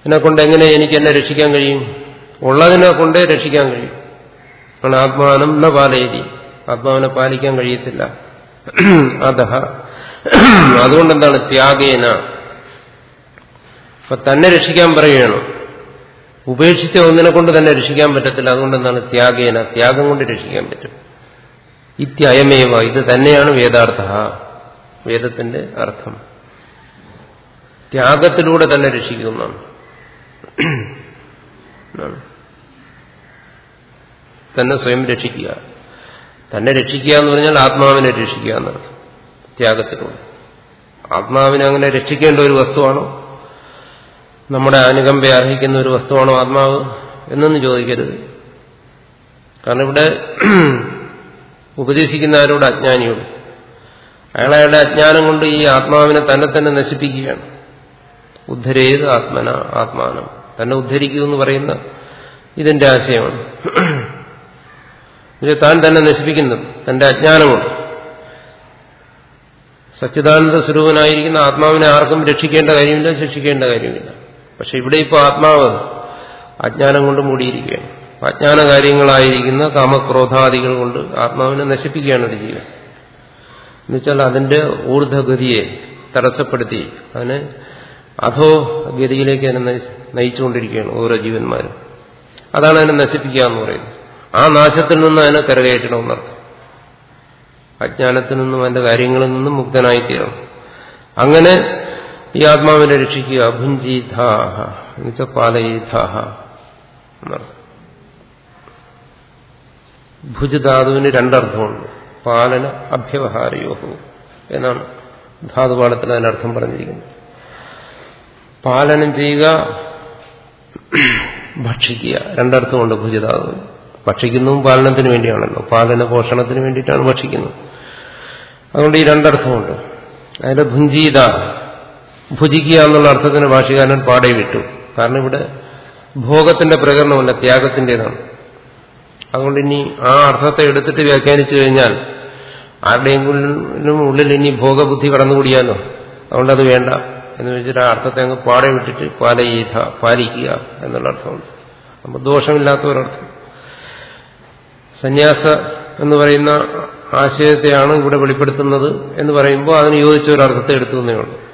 എന്നെ കൊണ്ട് എങ്ങനെ എനിക്ക് എന്നെ രക്ഷിക്കാൻ കഴിയും? ഉള്ളതിനെ കൊണ്ടേ രക്ഷിക്കാൻ കഴിയും. ആണ് ആത്മാനം ന പാലയതി. ആത്മാവിനെ പാലിക്കാൻ കഴിയത്തില്ല. അതഹ. അതുകൊണ്ടെന്താണ് ത്യാഗേന? അപ്പൊ തന്നെ രക്ഷിക്കാൻ പറയുകയാണ് ഉപേക്ഷിച്ച ഒന്നിനെ കൊണ്ട് തന്നെ രക്ഷിക്കാൻ പറ്റത്തില്ല. അതുകൊണ്ടെന്താണ് ത്യാഗേന? ത്യാഗം കൊണ്ട് രക്ഷിക്കാൻ പറ്റും. ഇത്യയമേവ. ഇത് തന്നെയാണ് വേദാർത്ഥ. വേദത്തിന്റെ അർത്ഥം. ത്യാഗത്തിലൂടെ തന്നെ രക്ഷിക്കുന്നതാണ്. തന്നെ സ്വയം രക്ഷിക്കുക. തന്നെ രക്ഷിക്കുക എന്ന് പറഞ്ഞാൽ ആത്മാവിനെ രക്ഷിക്കുക എന്നർത്ഥം ത്യാഗത്തിലൂടെ. ആത്മാവിനെ അങ്ങനെ രക്ഷിക്കേണ്ട ഒരു വസ്തുവാണോ? നമ്മുടെ അനുകമ്പ അർഹിക്കുന്ന ഒരു വസ്തുവാണോ ആത്മാവ് എന്നൊന്നും ചോദിക്കരുത്. കാരണം ഇവിടെ ഉപദേശിക്കുന്ന ആരോട് അജ്ഞാനിയോട് അയാൾ അയാളുടെ അജ്ഞാനം കൊണ്ട് ഈ ആത്മാവിനെ തന്നെ തന്നെ നശിപ്പിക്കുകയാണ്. ഉദ്ധരേത് ആത്മന ആത്മാനം. തന്നെ ഉദ്ധരിക്കൂ എന്ന് പറയുന്ന ഇതിന്റെ ആശയമാണ്. ഇത് താൻ തന്നെ നശിപ്പിക്കുന്നത്. തന്റെ അജ്ഞാനമുണ്ട് സച്ചിദാനന്ദ സ്വരൂപനായിരിക്കുന്ന ആത്മാവിനെ ആർക്കും രക്ഷിക്കേണ്ട കാര്യമില്ല ശിക്ഷിക്കേണ്ട കാര്യമില്ല. പക്ഷെ ഇവിടെ ഇപ്പോൾ ആത്മാവ് അജ്ഞാനം കൊണ്ട് മൂടിയിരിക്കുകയാണ്. അജ്ഞാന കാര്യങ്ങളായിരിക്കുന്ന കാമക്രോധാദികൾ കൊണ്ട് ആത്മാവിനെ നശിപ്പിക്കുകയാണ് ഒരു ജീവൻ. എന്നുവെച്ചാൽ അതിന്റെ ഊർധഗതിയെ തടസ്സപ്പെടുത്തി അതിനെ അധോ ഗതിയിലേക്ക് അതിനെ നയിച്ചുകൊണ്ടിരിക്കുകയാണ് ഓരോ ജീവന്മാരും. അതാണ് അതിനെ നശിപ്പിക്കുക എന്ന് പറയുന്നത്. ആ നാശത്തിൽ നിന്ന് അതിനെ കരകയറ്റണമെന്നർത്ഥം അജ്ഞാനത്തിൽ നിന്നും അതിന്റെ കാര്യങ്ങളിൽ നിന്നും മുക്തനായിത്തീരണം. അങ്ങനെ ഈ ആത്മാവിനെ രക്ഷിക്കുക. ഭുഞ്ചീതാഹ എന്നുവെച്ചാൽ പാലയീധാഹ എന്നർത്ഥം ഭുജധാതുവിന് രണ്ടർത്ഥമുണ്ട്. പാലന അഭ്യവഹാരയോഹവും എന്നാണ് ധാതുപാഠത്തിൽ അതിനർത്ഥം പറഞ്ഞിരിക്കുന്നത്. പാലനം ചെയ്യുക ഭക്ഷിക്കുക. രണ്ടർത്ഥമുണ്ട് ഭുജധാതുവിന്. ഭക്ഷിക്കുന്നതും പാലനത്തിന് വേണ്ടിയാണല്ലോ. പാലന പോഷണത്തിന് വേണ്ടിയിട്ടാണ് ഭക്ഷിക്കുന്നത്. അതുകൊണ്ട് ഈ രണ്ടർത്ഥമുണ്ട്. അതിന്റെ ഭുഞ്ചീത ഭുജിക്കുക എന്നുള്ള അർത്ഥത്തിന് ഭാഷകാരൻ പാടെ വിട്ടു. കാരണം ഇവിടെ ഭോഗത്തിന്റെ പ്രകരണമല്ല ത്യാഗത്തിന്റെതാണ് അതുകൊണ്ട് ഇനി ആ അർത്ഥത്തെ എടുത്തിട്ട് വ്യാഖ്യാനിച്ചു കഴിഞ്ഞാൽ ആരുടെയെങ്കിലും ഉള്ളിൽ ഇനി ഭോഗബുദ്ധി കടന്നുകൂടിയാലോ? അതുകൊണ്ട് അത് വേണ്ട എന്ന് വെച്ചിട്ട് ആ അർത്ഥത്തെ അങ്ങ് പാടെ വിട്ടിട്ട് പാലയീഥ പാലിക്കുക എന്നുള്ള അർത്ഥമുണ്ട്. അപ്പോൾ ദോഷമില്ലാത്ത ഒരർത്ഥം. സന്യാസ എന്ന് പറയുന്ന ആശയത്തെയാണ് ഇവിടെ വെളിപ്പെടുത്തുന്നത് എന്ന് പറയുമ്പോൾ അതിന് യോജിച്ച ഒരർത്ഥത്തെ എടുത്തു എന്നേ ഉള്ളൂ.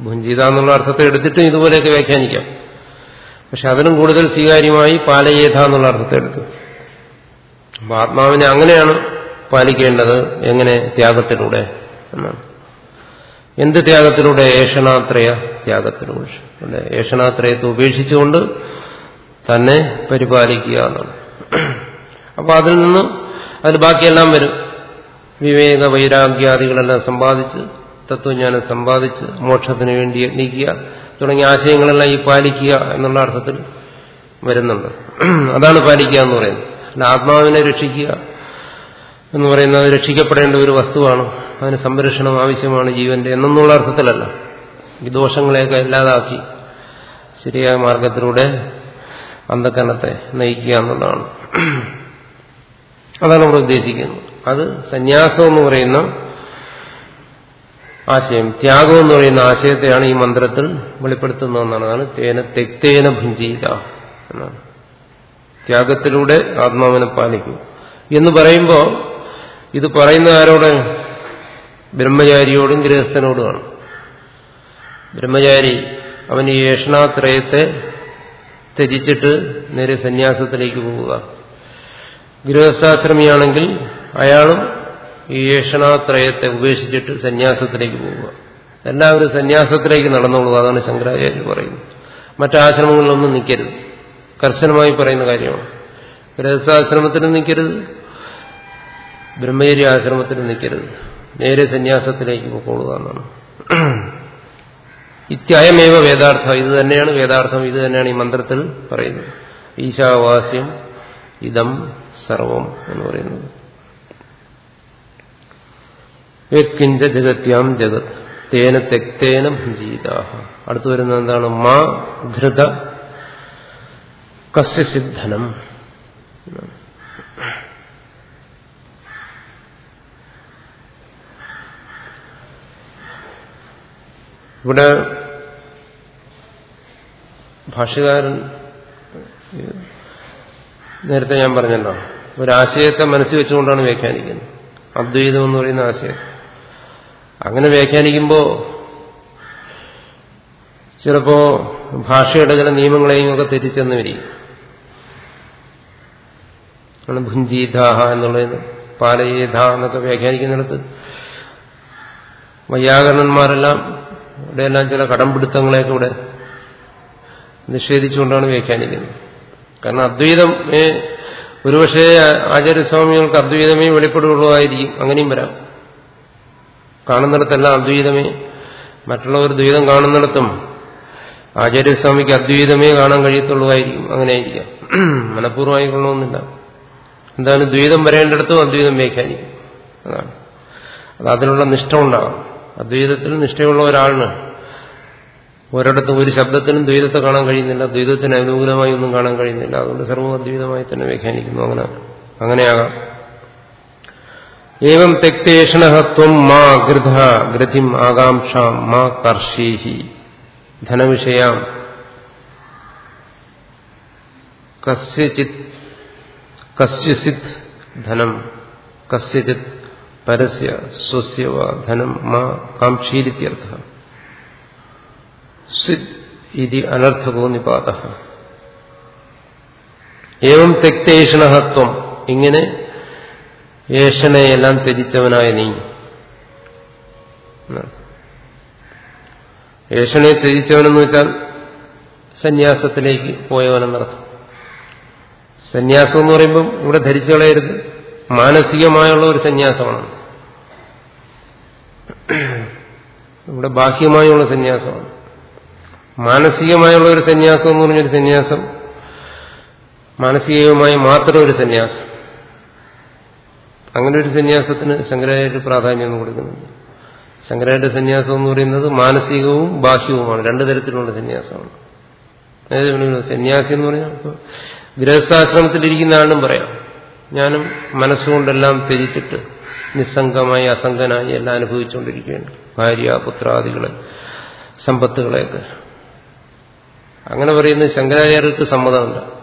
ഭുഞ്ചിത എന്നുള്ള അർത്ഥത്തെ എടുത്തിട്ടും ഇതുപോലെയൊക്കെ വ്യാഖ്യാനിക്കാം. പക്ഷെ അതിനും കൂടുതൽ സ്വീകാര്യമായി പാലയേധ എന്നുള്ള അർത്ഥത്തെ എടുത്തു. അപ്പൊ ആത്മാവിനെ അങ്ങനെയാണ് പാലിക്കേണ്ടത് എങ്ങനെ ത്യാഗത്തിലൂടെ എന്നാണ്. എന്ത് ത്യാഗത്തിലൂടെ? ഏഷണാത്രയ ത്യാഗത്തിലൂടെ. ഏഷണാത്രയത്തെ ഉപേക്ഷിച്ചുകൊണ്ട് തന്നെ പരിപാലിക്കുക എന്നാണ്. അപ്പൊ അതിൽ നിന്ന് അതിൽ ബാക്കിയെല്ലാം വരും. വിവേക വൈരാഗ്യാദികളെല്ലാം സമ്പാദിച്ച് തത്വജ്ഞാനം സമ്പാദിച്ച് മോക്ഷത്തിന് വേണ്ടി യത്നിക്കുക തുടങ്ങിയ ആശയങ്ങളെല്ലാം ഈ പാലിക്കുക എന്നുള്ള അർത്ഥത്തിൽ വരുന്നുണ്ട്. അതാണ് പാലിക്കുക എന്ന് പറയുന്നത്. അല്ല ആത്മാവിനെ രക്ഷിക്കുക എന്ന് പറയുന്നത് രക്ഷിക്കപ്പെടേണ്ട ഒരു വസ്തുവാണ്. അതിന് സംരക്ഷണം ആവശ്യമാണ് ജീവന്റെ എന്നുള്ള അർത്ഥത്തിലല്ല. ഈ ദോഷങ്ങളെയൊക്കെ ഇല്ലാതാക്കി ശരിയായ മാർഗത്തിലൂടെ അന്ധക്കരണത്തെ നയിക്കുക എന്നുള്ളതാണ്. അതാണ് നമ്മൾ ഉദ്ദേശിക്കുന്നത്. അത് സന്യാസം എന്ന് പറയുന്ന ആശയം. ത്യാഗം എന്ന് പറയുന്ന ആശയത്തെയാണ് ഈ മന്ത്രത്തിൽ വെളിപ്പെടുത്തുന്നതെന്നാണ്. അതാണ് തേന തെക്തേന ഭുഞ്ചീത എന്നാണ്. ത്യാഗത്തിലൂടെ ആത്മാവിനെ പാലിക്കും. എന്ന് പറയുമ്പോൾ ഇത് പറയുന്ന ആരോട്? ബ്രഹ്മചാരിയോടും ഗൃഹസ്ഥനോടുമാണ്. ബ്രഹ്മചാരി അവൻ ഈ ഏഷണാത്രയത്തെ ത്യജിച്ചിട്ട് നേരെ സന്യാസത്തിലേക്ക് പോവുക. ഗൃഹസ്ഥാശ്രമിയാണെങ്കിൽ അയാളും ഈ ഏഷണാത്രയത്തെ ഉപേക്ഷിച്ചിട്ട് സന്യാസത്തിലേക്ക് പോവുക എല്ലാവരും സന്യാസത്തിലേക്ക് നടന്നോളൂ അതാണ് ശങ്കരാചാര്യ പറയുന്നത്. മറ്റാശ്രമങ്ങളിലൊന്നും നിൽക്കരുത്. കർശനമായി പറയുന്ന കാര്യമാണ്. ഗൃഹസ്ഥാശ്രമത്തിനും നിൽക്കരുത്. ബ്രഹ്മചര്യ ആശ്രമത്തിനും നിൽക്കരുത്. നേരെ സന്യാസത്തിലേക്ക് പോയിക്കൊള്ളുക എന്നാണ്. ഇത്യായമേവ വേദാർത്ഥം. ഇത് തന്നെയാണ് വേദാർത്ഥം. ഇത് തന്നെയാണ് ഈ മന്ത്രത്തിൽ പറയുന്നത്. ഈശാവാസ്യം ഇതം സർവം എന്ന് പറയുന്നത്. യത്കിഞ്ച ജഗത്യാം ജഗത്. തേന തെക്തേന ഭുജീതാഹ അടുത്തു വരുന്ന എന്താണ്? മാ ധൃത കസ്യസിദ്ധനം ഇവിടെ ഭാഷകാരൻ നേരത്തെ ഞാൻ പറഞ്ഞല്ലോ ഒരാശയത്തെ മനസ്സിൽ വെച്ചുകൊണ്ടാണ് വ്യാഖ്യാനിക്കുന്നത്. അദ്വൈതം എന്ന് പറയുന്ന ആശയം. അങ്ങനെ വ്യാഖ്യാനിക്കുമ്പോൾ ചിലപ്പോ ഭാഷയുടെ ചില നിയമങ്ങളെയും ഒക്കെ തെറ്റിച്ചെന്ന് വരികയും ഭുഞ്ചീധാഹ എന്നുള്ളത് പാലയേധ എന്നൊക്കെ വ്യാഖ്യാനിക്കുന്നിടത്ത്. വൈയാകരണന്മാരെല്ലാം ഇവിടെയെല്ലാം ചില കടംപിടുത്തങ്ങളെയൊക്കെ ഇവിടെ നിഷേധിച്ചുകൊണ്ടാണ് വ്യാഖ്യാനിക്കുന്നത്. കാരണം അദ്വൈതമേ ഒരുപക്ഷെ ആചാര്യസ്വാമികൾക്ക് അദ്വൈതമേ വെളിപ്പെടുകയുള്ളതായിരിക്കും അങ്ങനെയും വരാം. കാണുന്നിടത്തെല്ലാം അദ്വൈതമേ. മറ്റുള്ളവർ ദ്വൈതം കാണുന്നിടത്തും ആചാര്യസ്വാമിക്ക് അദ്വൈതമേ കാണാൻ കഴിയത്തുള്ളതായിരിക്കും. അങ്ങനെയായിരിക്കാം. മനഃപൂർവമായി കൊള്ളണമെന്നില്ല എന്തായാലും ദ്വൈതം വരേണ്ടിടത്തും അദ്വൈതം വ്യാഖ്യാനിക്കും. അതാണ്. അത് അതിനുള്ള നിഷ്ഠ ഉണ്ടാകും അദ്വൈതത്തിൽ നിഷ്ഠയുള്ള ഒരാളിന് ഒരിടത്തും ഒരു ശബ്ദത്തിനും ദ്വൈതത്തെ കാണാൻ കഴിയുന്നില്ല. ദ്വൈതത്തിന് അനുകൂലമായി ഒന്നും കാണാൻ കഴിയുന്നില്ല. അതുകൊണ്ട് സർവം അദ്വൈതമായി തന്നെ വ്യാഖ്യാനിക്കുന്നു. അങ്ങനെ അങ്ങനെയാകാം. ഏവം തെക്തേഷണഹത്വം മാ ഗൃധ ഗൃധിം ആകാംക്ഷാം മാ കർഷീഹി ധനവിഷയാം കസ്യചിത് കസ്യസിത് ധനം കസ്യചിത് പരസ്യ സ്വസ്യ വാ ധനം മാ കാംക്ഷീരിത്യർത്ഥ സിദ് ഇതി അനർത്ഥകോ നിപാത ഏവം തെക്തേഷണഹത്വം ഇങ്ങനെ ഏഷണയെല്ലാം ത്യജിച്ചവനായ നീ. ഏഷനെ ത്യജിച്ചവനെന്ന് വെച്ചാൽ സന്യാസത്തിലേക്ക് പോയവനെന്നർത്ഥം. സന്യാസം എന്ന് പറയുമ്പം ഇവിടെ ധരിച്ചു കളയരുത്. മാനസികമായുള്ള ഒരു സന്യാസമാണ്. ഇവിടെ ബാഹ്യമായുള്ള സന്യാസമാണ്. മാനസികമായുള്ള ഒരു സന്യാസം എന്ന് പറഞ്ഞൊരു സന്യാസം മാനസികമായി മാത്രം ഒരു സന്യാസം. അങ്ങനെ ഒരു സന്യാസത്തിന് ശങ്കരാചാര്യ പ്രാധാന്യം കൊടുക്കുന്നുണ്ട് ശങ്കരാചാര്യ സന്യാസം എന്ന് പറയുന്നത് മാനസികവും ബാഹ്യവുമാണ്. രണ്ടു തരത്തിലുള്ള സന്യാസമാണ്. അതായത് സന്യാസി എന്ന് പറഞ്ഞാൽ ഗൃഹസ്ഥാശ്രമത്തിലിരിക്കുന്ന ആളും പറയാം. ഞാനും മനസ്സുകൊണ്ടെല്ലാം ത്യജിച്ചിട്ട് നിസ്സംഗമായി അസംഗനായി എല്ലാം അനുഭവിച്ചുകൊണ്ടിരിക്കുകയാണ്. ഭാര്യ പുത്രാദികളെ സമ്പത്തുകളെയൊക്കെ. അങ്ങനെ പറയുന്നത് ശങ്കരാചാര്യർക്ക് സമ്മതമല്ല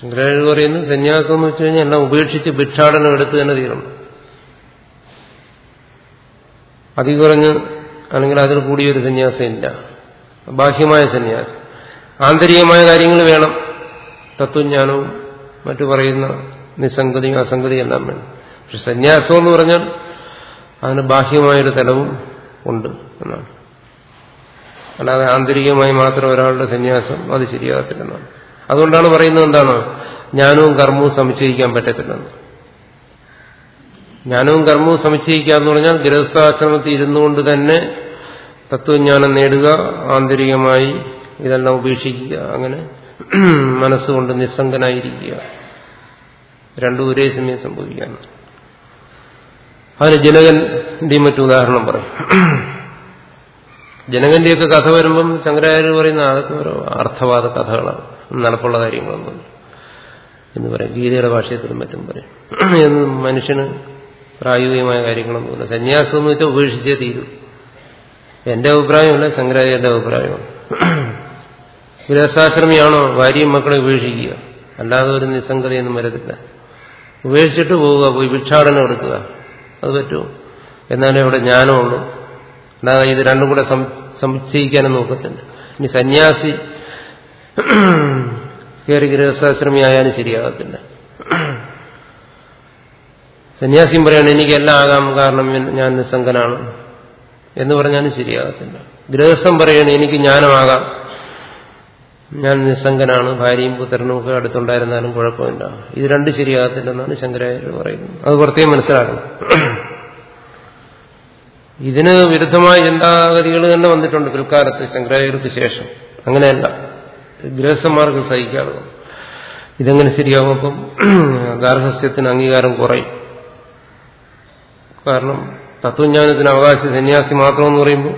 ശങ്കരാചാര്യ പറയുന്നത് സന്യാസം എന്ന് വെച്ച് കഴിഞ്ഞാൽ എല്ലാം ഉപേക്ഷിച്ച് ഭിക്ഷാടനം എടുത്തു തന്നെ തീരണം. അതി കുറഞ്ഞ് അല്ലെങ്കിൽ അതിൽ കൂടിയൊരു സന്യാസമില്ല ബാഹ്യമായ സന്യാസം. ആന്തരികമായ കാര്യങ്ങൾ വേണം. തത്വജ്ഞാനവും മറ്റു പറയുന്ന നിസ്സംഗതിയും അസംഗതിയും എല്ലാം വേണം. പക്ഷെ സന്യാസം എന്ന് പറഞ്ഞാൽ അതിന് ബാഹ്യമായൊരു തലവും ഉണ്ട് എന്നാണ്. അല്ലാതെ ആന്തരികമായി മാത്രം ഒരാളുടെ സന്യാസം അത് ശരിയാകത്തില്ലെന്നാണ് അതുകൊണ്ടാണ് പറയുന്നത് എന്താണ്? ജ്ഞാനവും കർമ്മവും സമുച്ചയിക്കാൻ പറ്റത്തില്ലെന്ന്. ജ്ഞാനവും കർമ്മവും സമുച്ചയിക്കുക എന്ന് പറഞ്ഞാൽ ഗൃഹസ്ഥാശ്രമത്തിൽ ഇരുന്നുകൊണ്ട് തന്നെ തത്വജ്ഞാനം നേടുക ആന്തരികമായി ഇതെല്ലാം ഉപേക്ഷിക്കുക അങ്ങനെ മനസ്സുകൊണ്ട് നിസ്സംഗനായിരിക്കുക. രണ്ടും ഒരേ സമയം സംഭവിക്കാൻ അതിന് ജനകന്റെ മറ്റു ഉദാഹരണം പറയും. ജനകന്റെയൊക്കെ കഥ വരുമ്പം ശങ്കരാചാര്യ പറയുന്ന അതൊക്കെ ഓരോ അർത്ഥവാദ കഥകളാണ്. നടപ്പുള്ള കാര്യങ്ങളൊന്നും എന്ന് പറയും. ഗീതയുടെ ഭാഷയത്തിലും മറ്റും പറയും. എന്ന് മനുഷ്യന് പ്രായോഗികമായ കാര്യങ്ങളൊന്നുമില്ല സന്യാസം എന്ന് വെച്ചാൽ ഉപേക്ഷിച്ചേ തീരും. എന്റെ അഭിപ്രായമല്ല ശങ്കരാചാര്യന്റെ അഭിപ്രായമാണ്. ഗൃഹസ്ഥാശ്രമിയാണോ ഭാര്യയും മക്കളെ ഉപേക്ഷിക്കുക? അല്ലാതെ ഒരു നിസ്സംഗതയൊന്നും വരത്തില്ല. ഉപേക്ഷിച്ചിട്ട് പോവുക പോയി ഭിക്ഷാടനം എടുക്കുക. അത് പറ്റുമോ എന്നാലേ അവിടെ ജ്ഞാനമുള്ളൂ. അല്ലാതെ ഇത് രണ്ടും കൂടെ സംശയിക്കാനും നോക്കത്തില്ല. ഇനി സന്യാസി കയറി ഗൃഹസ്ഥാശ്രമി ആയാലും ശരിയാകത്തില്ല. സന്യാസിയും പറയാണ് എനിക്കെല്ലാം ആകാം കാരണം ഞാൻ നിസ്സംഗനാണ്. എന്ന് പറഞ്ഞാലും ശരിയാകത്തില്ല. ഗൃഹസ്ഥം പറയാണ് എനിക്ക് ജ്ഞാനമാകാം ഞാൻ നിസ്സംഗനാണ്. ഭാര്യയും പുത്രനും ഒക്കെ അടുത്തുണ്ടായിരുന്നാലും കുഴപ്പമില്ല. ഇത് രണ്ടും ശരിയാകത്തില്ലെന്നാണ് ശങ്കരാചാര്യ പറയുന്നത്. അത് പ്രത്യേകം മനസ്സിലാക്കണം. ഇതിന് വിരുദ്ധമായ ചിന്താഗതികൾ തന്നെ വന്നിട്ടുണ്ട് പിൽക്കാലത്ത് ശങ്കരാചാര്യർക്ക് ശേഷം. അങ്ങനെയല്ല. ഗൃഹസ്ഥന്മാർക്ക് വന്നു. ഇതെങ്ങനെ ശരിയാകും അപ്പം ഗാർഹസ്ഥ്യത്തിന് അംഗീകാരം കുറയും. കാരണം തത്വജ്ഞാനത്തിന് അവകാശ സന്യാസി മാത്രമെന്ന് പറയുമ്പോൾ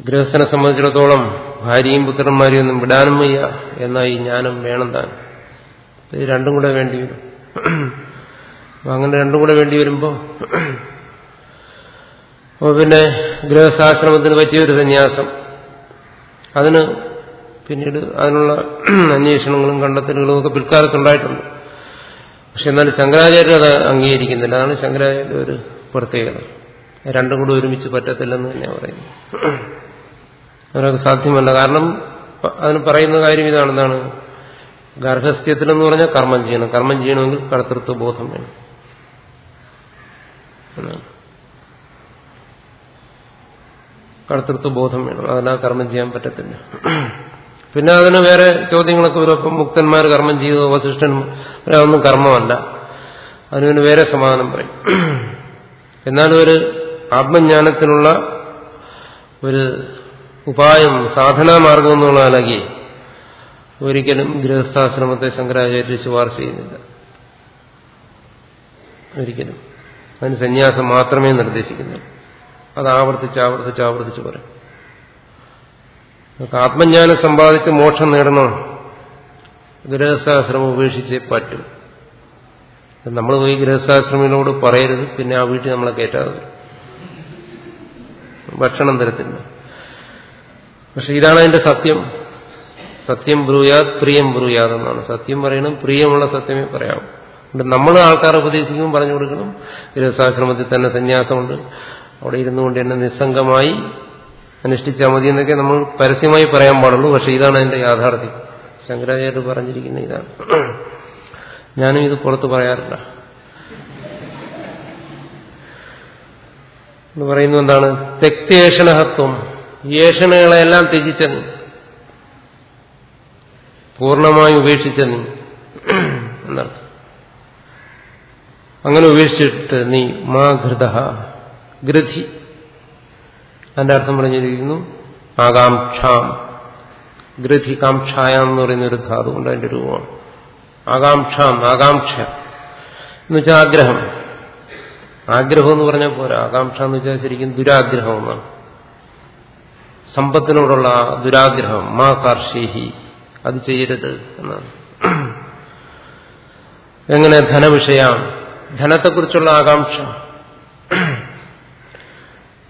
ഗൃഹസ്ഥനെ സംബന്ധിച്ചിടത്തോളം ഭാര്യയും പുത്രന്മാരെയും ഒന്നും വിടാനും വയ്യ. ഈ ജ്ഞാനം വേണം താൻ. ഇത് രണ്ടും കൂടെ വേണ്ടി വരും. അങ്ങനെ രണ്ടും കൂടെ വേണ്ടി വരുമ്പോൾ അപ്പോൾ പിന്നെ ഗൃഹസ്ഥാശ്രമത്തിന് പറ്റിയൊരു സന്യാസം. അതിന് പിന്നീട് അതിനുള്ള അന്വേഷണങ്ങളും കണ്ടെത്തലുകളും ഒക്കെ പിൽക്കാലത്തുണ്ടായിട്ടുണ്ട് പക്ഷെ എന്നാലും ശങ്കരാചാര്യർ അത് അംഗീകരിക്കുന്നില്ല. അതാണ് ശങ്കരാചാര്യ ഒരു പ്രത്യേകത. രണ്ടും കൂടെ ഒരുമിച്ച് പറ്റത്തില്ലെന്ന് തന്നെ പറയുന്നു അവരൊക്കെ സാധ്യമല്ല. കാരണം അതിന് പറയുന്ന കാര്യം ഇതാണെന്നാണ് ഗർഭസ്ഥ്യത്തിലെന്ന് പറഞ്ഞാൽ കർമ്മം ചെയ്യണം. കർമ്മം ചെയ്യണമെങ്കിൽ കർത്തൃത്വ ബോധം വേണം. കർത്തൃത്വ ബോധം വേണം. അതല്ല കർമ്മം ചെയ്യാൻ പറ്റത്തില്ല. പിന്നെ അതിന് വേറെ ചോദ്യങ്ങളൊക്കെ വരും. അപ്പം മുക്തന്മാർ കർമ്മം ചെയ്തു വസിഷ്ഠൻ ഒന്നും കർമ്മമല്ല. അതിന് വേറെ സമാധാനം പറയും. എന്നാലും ഒരു ആത്മജ്ഞാനത്തിനുള്ള ഒരു ഉപായം സാധനാമാർഗം എന്നുള്ള അലകി ഒരിക്കലും ഗൃഹസ്ഥാശ്രമത്തെ ശങ്കരാചാര്യ ശുപാർശ ചെയ്യുന്നില്ല. ഒരിക്കലും. അതിന് സന്യാസം മാത്രമേ നിർദ്ദേശിക്കുന്നുള്ളൂ. അത് ആവർത്തിച്ച് ആവർത്തിച്ച് ആവർത്തിച്ച് പറയും. ആത്മജ്ഞാനം സമ്പാദിച്ച് മോക്ഷം നേടണം ഗൃഹസ്ഥാശ്രമം ഉപേക്ഷിച്ചേ പറ്റും. നമ്മൾ പോയി ഗൃഹസ്ഥാശ്രമിനോട് പറയരുത് പിന്നെ ആ വീട്ടിൽ നമ്മളെ കയറ്റാതെ ഭക്ഷണം തരത്തില്ല. പക്ഷെ ഇതാണ് അതിന്റെ സത്യം. സത്യം ബ്രൂയാത് പ്രിയം ബ്രൂയാത് എന്നാണ്. സത്യം പറയണം പ്രിയമുള്ള സത്യമേ പറയാവും. അതുകൊണ്ട് നമ്മൾ ആൾക്കാരെ ഉപദേശിക്കുമ്പോൾ പറഞ്ഞു കൊടുക്കണം. ഗൃഹസ്ഥാശ്രമത്തിൽ തന്നെ സന്യാസമുണ്ട്. അവിടെ ഇരുന്നുകൊണ്ട് തന്നെ നിസ്സംഗമായി അനുഷ്ഠിച്ചാൽ മതി എന്നൊക്കെ നമ്മൾ പരസ്യമായി പറയാൻ പാടുള്ളൂ. പക്ഷെ ഇതാണ് അതിന്റെ യാഥാർത്ഥ്യം. ശങ്കരാചാര്യർ പറഞ്ഞിരിക്കുന്ന ഇതാണ്. ഞാനും ഇത് പുറത്ത് പറയാറില്ല. എന്ന് പറയുന്നത് എന്താണ്? തെക്തേഷണഹത്വം. ഏഷണകളെല്ലാം ത്യജിച്ച നീ പൂർണമായി എന്നർത്ഥം. അങ്ങനെ ഉപേക്ഷിച്ചിട്ട് നീ മാ ഘൃത. ഗ്രഥി അതിന്റെ അർത്ഥം പറഞ്ഞിരിക്കുന്നു ആകാംക്ഷാം. ഗ്രഥി കാംക്ഷായ എന്ന് പറയുന്ന ഒരു ധാതു കൊണ്ട് അതിന്റെ രൂപമാണ്. ആകാംക്ഷാം ആകാംക്ഷ. എന്ന് വെച്ചാൽ ആഗ്രഹം. ആഗ്രഹം എന്ന് പറഞ്ഞാൽ പോരാ. ആകാംക്ഷ എന്ന് വെച്ചാൽ ശരിക്കും ദുരാഗ്രഹം എന്നാണ്. സമ്പത്തിനോടുള്ള ദുരാഗ്രഹം മാ കാർഷേഹി. അത് ചെയ്യരുത് എന്നാണ്. എങ്ങനെ? ധനവിഷയം. ധനത്തെക്കുറിച്ചുള്ള ആകാംക്ഷ.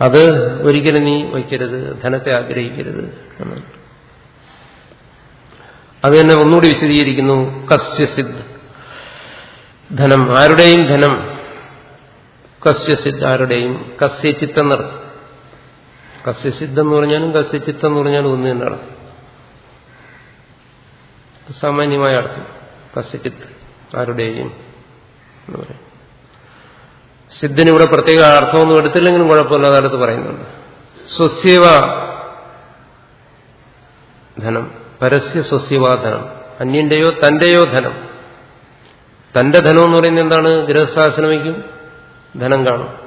അത് ഒരിക്കലും നീ വയ്ക്കരുത് ധനത്തെ ആഗ്രഹിക്കരുത് എന്നാണ്. അത് തന്നെ ഒന്നുകൂടി വിശദീകരിക്കുന്നു. കസ്യസിദ്ധ ധനം ആരുടെയും ധനം. കസ്യസിദ്ധ ആരുടെയും? കസ്യചിത്ത് നടത്തും കസ്യസിദ്ധം എന്ന് പറഞ്ഞാലും കസ്യചിത്തം എന്ന് പറഞ്ഞാലും ഒന്ന് തന്നെ അർത്ഥം. സാമാന്യമായ അർത്ഥം. കസ്യചിത്ത് ആരുടെയും എന്ന് പറയും. സിദ്ധിന് ഇവിടെ പ്രത്യേക അർത്ഥമൊന്നും എടുത്തില്ലെങ്കിലും കുഴപ്പമില്ല അതടുത്ത് പറയുന്നുണ്ട്. സ്വസ്യവ ധനം. പരസ്യ സ്വസ്യവാ ധനം. അന്യന്റെയോ തന്റെയോ ധനം. തന്റെ ധനം എന്ന് പറയുന്നത് എന്താണ്? ഗൃഹസ്ഥാശ്രമിക്കും ധനം കാണും.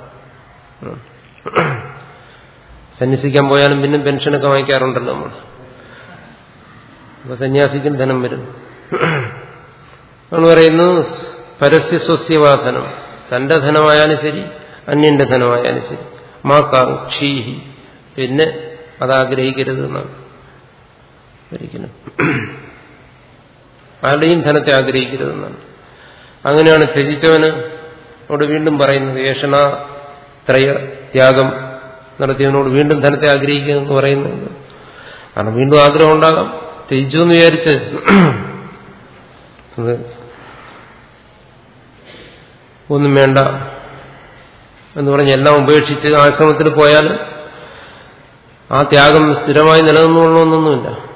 സന്യസിക്കാൻ പോയാലും പിന്നെ പെൻഷനൊക്കെ വാങ്ങിക്കാറുണ്ടല്ലോ നമ്മൾ. അപ്പൊ സന്യാസിക്കും ധനം വരും. നമ്മൾ പറയുന്നു പരസ്യ സ്വസ്യവാധനം തന്റെ ധനമായാലും ശരി അന്യന്റെ ധനമായാലും ശരി. മാ കാക്ഷീഹി പിന്നെ അതാഗ്രഹിക്കരുത് എന്നാണ് ആരുടെയും ധനത്തെ ആഗ്രഹിക്കരുതെന്നാണ് അങ്ങനെയാണ് ത്യജിച്ചവന് അവിടെ വീണ്ടും പറയുന്നത് യേഷണ ത്രയ ത്യാഗം നടത്തിയവനോട് വീണ്ടും ധനത്തെ ആഗ്രഹിക്കുക എന്ന് പറയുന്നത്. കാരണം വീണ്ടും ആഗ്രഹം ഉണ്ടാകാം. ത്യജിച്ചു എന്ന് വിചാരിച്ച് ഒന്നും വേണ്ട എന്ന് പറഞ്ഞ് എല്ലാം ഉപേക്ഷിച്ച് ആശ്രമത്തിൽ പോയാൽ ആ ത്യാഗം സ്ഥിരമായി നിലനിന്നുകൊള്ളണമെന്നൊന്നുമില്ല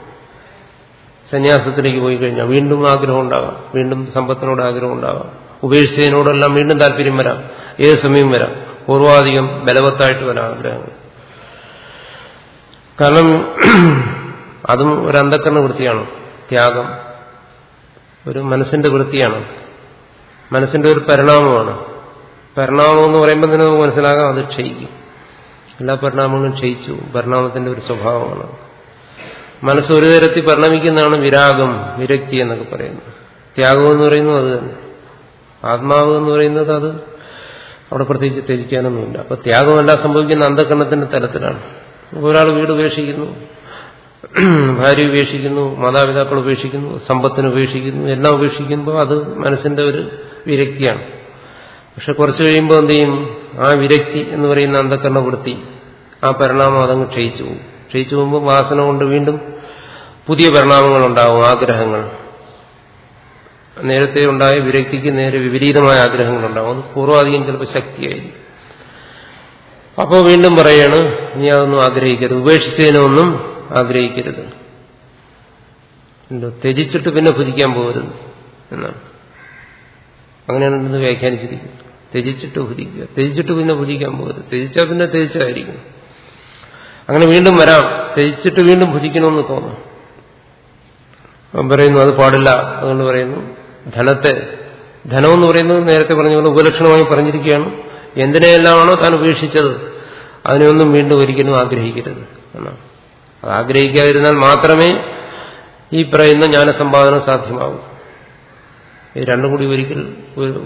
സന്യാസത്തിലേക്ക് പോയി കഴിഞ്ഞാൽ വീണ്ടും ആഗ്രഹം ഉണ്ടാകാം. വീണ്ടും സമ്പത്തിനോട് ആഗ്രഹം ഉണ്ടാകാം. ഉപേക്ഷിച്ചതിനോടെല്ലാം വീണ്ടും താല്പര്യം വരാം. ഏത് സമയം വരാം? പൂർവാധികം ബലവത്തായിട്ട് വരാം ആഗ്രഹങ്ങൾ. കാരണം അതും ഒരു അന്ധക്കരണ വൃത്തിയാണ്. ത്യാഗം ഒരു മനസ്സിന്റെ വൃത്തിയാണ്. മനസ്സിന്റെ ഒരു പരിണാമമാണ്. പരിണാമം എന്ന് പറയുമ്പോൾ തന്നെ നമുക്ക് മനസ്സിലാകാം അത് ക്ഷയിക്കും. എല്ലാ പരിണാമങ്ങളും ക്ഷയിച്ചു. പരിണാമത്തിന്റെ ഒരു സ്വഭാവമാണ്. മനസ്സ് ഒരു തരത്തിൽ പരിണമിക്കുന്നതാണ് വിരാഗം വിരക്തി എന്നൊക്കെ പറയുന്നത്. ത്യാഗം എന്ന് പറയുന്നത് അത് തന്നെ. ആത്മാവ് എന്ന് പറയുന്നത് അത് അവിടെ പ്രത്യേകിച്ച് ത്യജിക്കാനൊന്നുമില്ല. അപ്പൊ ത്യാഗമല്ല സംഭവിക്കുന്ന അന്ധകരണത്തിന്റെ തലത്തിലാണ്. ഒരാൾ വീട് ഉപേക്ഷിക്കുന്നു ഭാര്യ ഉപേക്ഷിക്കുന്നു മാതാപിതാക്കൾ ഉപേക്ഷിക്കുന്നു സമ്പത്തിന് ഉപേക്ഷിക്കുന്നു എല്ലാം ഉപേക്ഷിക്കുമ്പോൾ അത് മനസ്സിന്റെ ഒരു വിരക്തിയാണ്. പക്ഷെ കുറച്ചു കഴിയുമ്പോൾ എന്ത് ചെയ്യും? ആ വിരക്തി എന്ന് പറയുന്ന അന്ധക്കരണവൃത്തി ആ പരിണാമം അതങ്ങ് ക്ഷയിച്ചു പോകും. ക്ഷയിച്ചു പോകുമ്പോൾ വാസന കൊണ്ട് വീണ്ടും പുതിയ പരിണാമങ്ങൾ ഉണ്ടാവും ആഗ്രഹങ്ങൾ. നേരത്തെ ഉണ്ടായ വിരക്തിക്ക് നേരെ വിപരീതമായ ആഗ്രഹങ്ങൾ ഉണ്ടാവും അത് പൂർവാധികം ചിലപ്പോൾ ശക്തിയായിരിക്കും. അപ്പോൾ വീണ്ടും പറയാണ് നീ അതൊന്നും ആഗ്രഹിക്കരുത്. ഉപേക്ഷിച്ചതിനൊന്നും ആഗ്രഹിക്കരുത്. ത്യജിച്ചിട്ട് പിന്നെ ഭുജിക്കാൻ പോകരുത് എന്നാണ്. അങ്ങനെയാണ് ഇത് വ്യാഖ്യാനിച്ചിരിക്കുന്നത് ത്യജിച്ചിട്ട് ഭുജിക്കുക. ത്യജിച്ചിട്ട് പിന്നെ ഭുജിക്കാൻ പോകരുത്. ത്യജിച്ചാൽ പിന്നെ ത്യജിച്ചായിരിക്കും. അങ്ങനെ വീണ്ടും വരാം. ത്യജിച്ചിട്ട് വീണ്ടും ഭുജിക്കണമെന്ന് തോന്നും. അവൻ പറയുന്നു അത് പാടില്ല അതുകൊണ്ട് പറയുന്നു ധനത്തെ ധനമെന്ന് പറയുന്നത് നേരത്തെ പറഞ്ഞ പോലെ ഉപലക്ഷണമായി പറഞ്ഞിരിക്കുകയാണ്. എന്തിനെല്ലാമാണോ താൻ ഉപേക്ഷിച്ചത് അതിനെയൊന്നും വീണ്ടും ഒരിക്കലും ആഗ്രഹിക്കരുത് എന്നാണ്. അത് ആഗ്രഹിക്കാതിരുന്നാൽ മാത്രമേ ഈ പറയുന്ന ജ്ഞാനസമ്പാദനം സാധ്യമാകൂ. ഈ രണ്ടും കൂടി ഒരിക്കൽ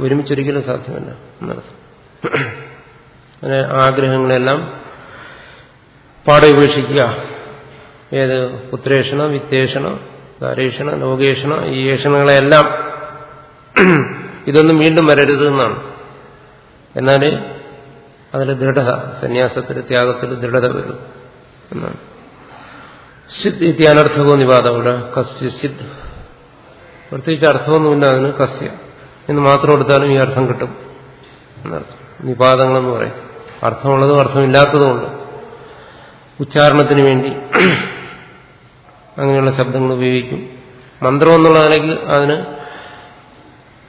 ഒരുമിച്ചൊരിക്കലും സാധ്യമല്ല എന്നർത്ഥം അങ്ങനെ ആഗ്രഹങ്ങളെല്ലാം പാടെ ഉപേക്ഷിക്കുക. ഏത് പുത്രേഷണ വിത്തേഷണ ധാരേഷണ ലോകേഷണ ഈ ഏഷണങ്ങളെല്ലാം ഇതൊന്നും വീണ്ടും വരരുത് എന്നാണ്. എന്നാൽ അതിൽ ദൃഢത സന്യാസത്തിൽ ത്യാഗത്തിൽ ദൃഢത വരും എന്നാണ്. സിദ് ഇത്യാനർത്ഥകോ ഇവിടെ കസ്യ സിദ് പ്രത്യേകിച്ച് അർത്ഥമൊന്നുമില്ല അതിന് കസ്യ. എന്ന് മാത്രം എടുത്താലും ഈ അർത്ഥം കിട്ടും. എന്നർത്ഥം. നിപാതങ്ങളെന്ന് പറയും. അർത്ഥമുള്ളതും അർത്ഥമില്ലാത്തതുമുണ്ട്. ഉച്ചാരണത്തിന് വേണ്ടി അങ്ങനെയുള്ള ശബ്ദങ്ങൾ ഉപയോഗിക്കും. മന്ത്രം എന്നുള്ള നിലയ്ക്ക് അതിന്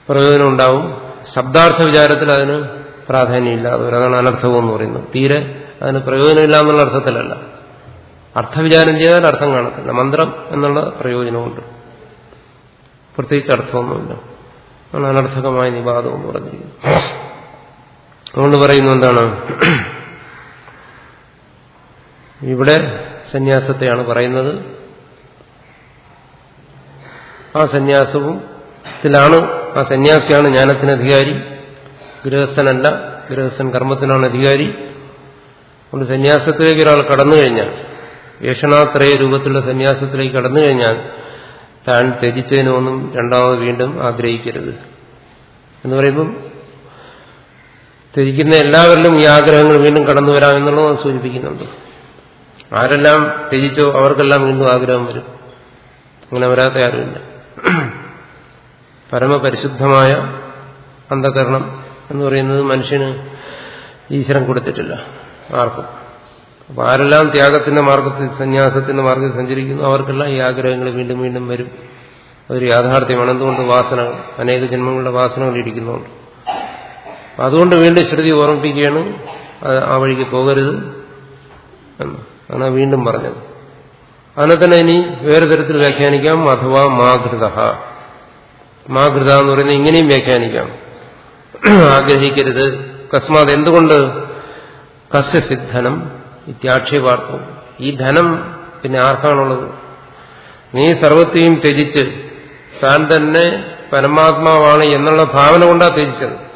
പ്രയോജനം ഉണ്ടാവും ശബ്ദാർത്ഥ വിചാരത്തിൽ അതിന് പ്രാധാന്യമില്ല. അതാണ് അനർത്ഥവും എന്ന് പറയുന്നത്. തീരെ അതിന് പ്രയോജനമില്ല എന്നുള്ള അർത്ഥത്തിലല്ല. അർത്ഥവിചാരം ചെയ്താൽ അർത്ഥം കാണത്തില്ല. മന്ത്രം എന്നുള്ള പ്രയോജനമുണ്ട്. പ്രത്യേകിച്ച് അർത്ഥമൊന്നുമില്ല. ആണ് അനർത്ഥകമായ നിവാദം എന്ന് പറഞ്ഞിരിക്കുന്നത്. അതുകൊണ്ട് പറയുന്നു എന്താണ്? ഇവിടെ സന്യാസത്തെയാണ് പറയുന്നത്. ആ സന്യാസവും ത്തിലാണ് ആ സന്യാസിയാണ് ജ്ഞാനത്തിന് അധികാരി. ഗൃഹസ്ഥനല്ല ഗൃഹസ്ഥൻ കർമ്മത്തിനാണ് അധികാരി. അതുകൊണ്ട് സന്യാസത്തിലേക്ക് ഒരാൾ കടന്നു കഴിഞ്ഞാൽ യേഷണാത്രയ രൂപത്തിലുള്ള സന്യാസത്തിലേക്ക് കടന്നു കഴിഞ്ഞാൽ താൻ ത്യജിച്ചതിനൊന്നും രണ്ടാമത് വീണ്ടും ആഗ്രഹിക്കരുത്. എന്ന് പറയുമ്പം ത്യജിക്കുന്ന എല്ലാവരിലും ഈ ആഗ്രഹങ്ങൾ വീണ്ടും കടന്നു വരാമെന്നുള്ളത് സൂചിപ്പിക്കുന്നുണ്ട്. ആരെല്ലാം ത്യജിച്ചോ അവർക്കെല്ലാം വീണ്ടും ആഗ്രഹം വരും. അങ്ങനെ വരാത്ത ആരുമില്ല. പരമപരിശുദ്ധമായ അന്ധകരണം എന്ന് പറയുന്നത് മനുഷ്യന് ഈശ്വരൻ കൊടുത്തിട്ടില്ല. ആർക്കും. അപ്പൊ ആരെല്ലാം ത്യാഗത്തിന്റെ മാർഗത്തിൽ സന്യാസത്തിന്റെ മാർഗത്തിൽ സഞ്ചരിക്കുന്നു അവർക്കെല്ലാം ഈ ആഗ്രഹങ്ങൾ വീണ്ടും വീണ്ടും വരും. അതൊരു യാഥാർത്ഥ്യമാണ്. എന്തുകൊണ്ട് വാസനകൾ അനേക ജന്മങ്ങളുടെ വാസനകൾ ഇരിക്കുന്നുണ്ട് അതുകൊണ്ട് വീണ്ടും ശ്രുതി ഓർമ്മിപ്പിക്കുകയാണ്. ആ വഴിക്ക് പോകരുത് എന്ന്. ആണ് വീണ്ടും പറഞ്ഞത്. അതിനെ തന്നെ ഇനി വേറെ തരത്തിൽ വ്യാഖ്യാനിക്കാം. അഥവാ മാഘൃത മാഘൃത എന്ന് പറയുന്നത് ഇങ്ങനെയും വ്യാഖ്യാനിക്കാം. ആഗ്രഹിക്കരുത്. കസ്മാത് എന്തുകൊണ്ട്? കസ്യ സിദ്ധനം ഇത്യാക്ഷേപാർത്ഥം. ഈ ധനം പിന്നെ ആർക്കാണുള്ളത്? നീ സർവത്തെയും ത്യജിച്ച് താൻ തന്നെ പരമാത്മാവാണ് എന്നുള്ള ഭാവന കൊണ്ടാ ത്യജിച്ചത്.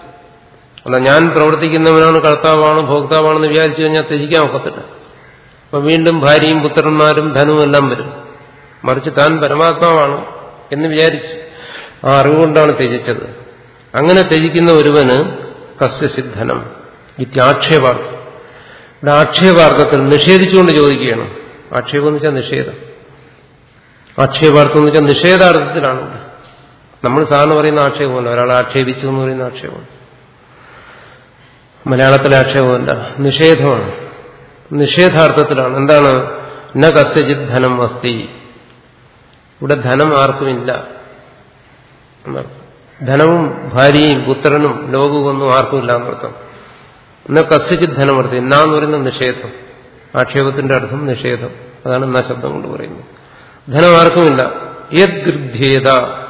അല്ല ഞാൻ പ്രവർത്തിക്കുന്നവനാണ് കർത്താവാണ് ഭോക്താവാണെന്ന് വിചാരിച്ചു കഴിഞ്ഞാൽ ത്യജിക്കാൻ ഒക്കത്തില്ല. അപ്പൊ വീണ്ടും ഭാര്യയും പുത്രന്മാരും ധനവും എല്ലാം വരും. മറിച്ച് താൻ പരമാത്മാവാണ് എന്ന് വിചാരിച്ച് ആ അറിവുകൊണ്ടാണ് ത്യജിച്ചത്. അങ്ങനെ ത്യജിക്കുന്ന ഒരുവന് കസ്യസിദ്ധനം ഇത്യാക്ഷേപാർത്ഥം. ഇവിടെ ആക്ഷേപാർത്ഥത്തിൽ നിഷേധിച്ചുകൊണ്ട് ചോദിക്കുകയാണ്. ആക്ഷേപം എന്ന് വെച്ചാൽ നിഷേധം. ആക്ഷേപാർത്ഥം എന്ന് വെച്ചാൽ നിഷേധാർത്ഥത്തിലാണ്. നമ്മൾ സാറിന് പറയുന്ന ആക്ഷേപമല്ല ഒരാളെ ആക്ഷേപിച്ചു എന്ന് പറയുന്ന ആക്ഷേപം. മലയാളത്തിലെ ആക്ഷേപമല്ല നിഷേധമാണ്. നിഷേധാർത്ഥത്തിലാണ്. എന്താണ്? ന കസ്യജിത് ധനം വസ്തി ഇവിടെ ധനം ആർക്കുമില്ല ധനവും ഭാര്യയും പുത്രനും ലോകവും ഒന്നും ആർക്കുമില്ല എന്നർത്ഥം. എന്ന കസ്യജിത് ധനമർത്ഥം എന്നാന്ന് പറയുന്ന നിഷേധം ആക്ഷേപത്തിന്റെ അർത്ഥം നിഷേധം. അതാണ് എന്നാ ശബ്ദം കൊണ്ട് പറയുന്നത്. ധനം ആർക്കുമില്ല. യത്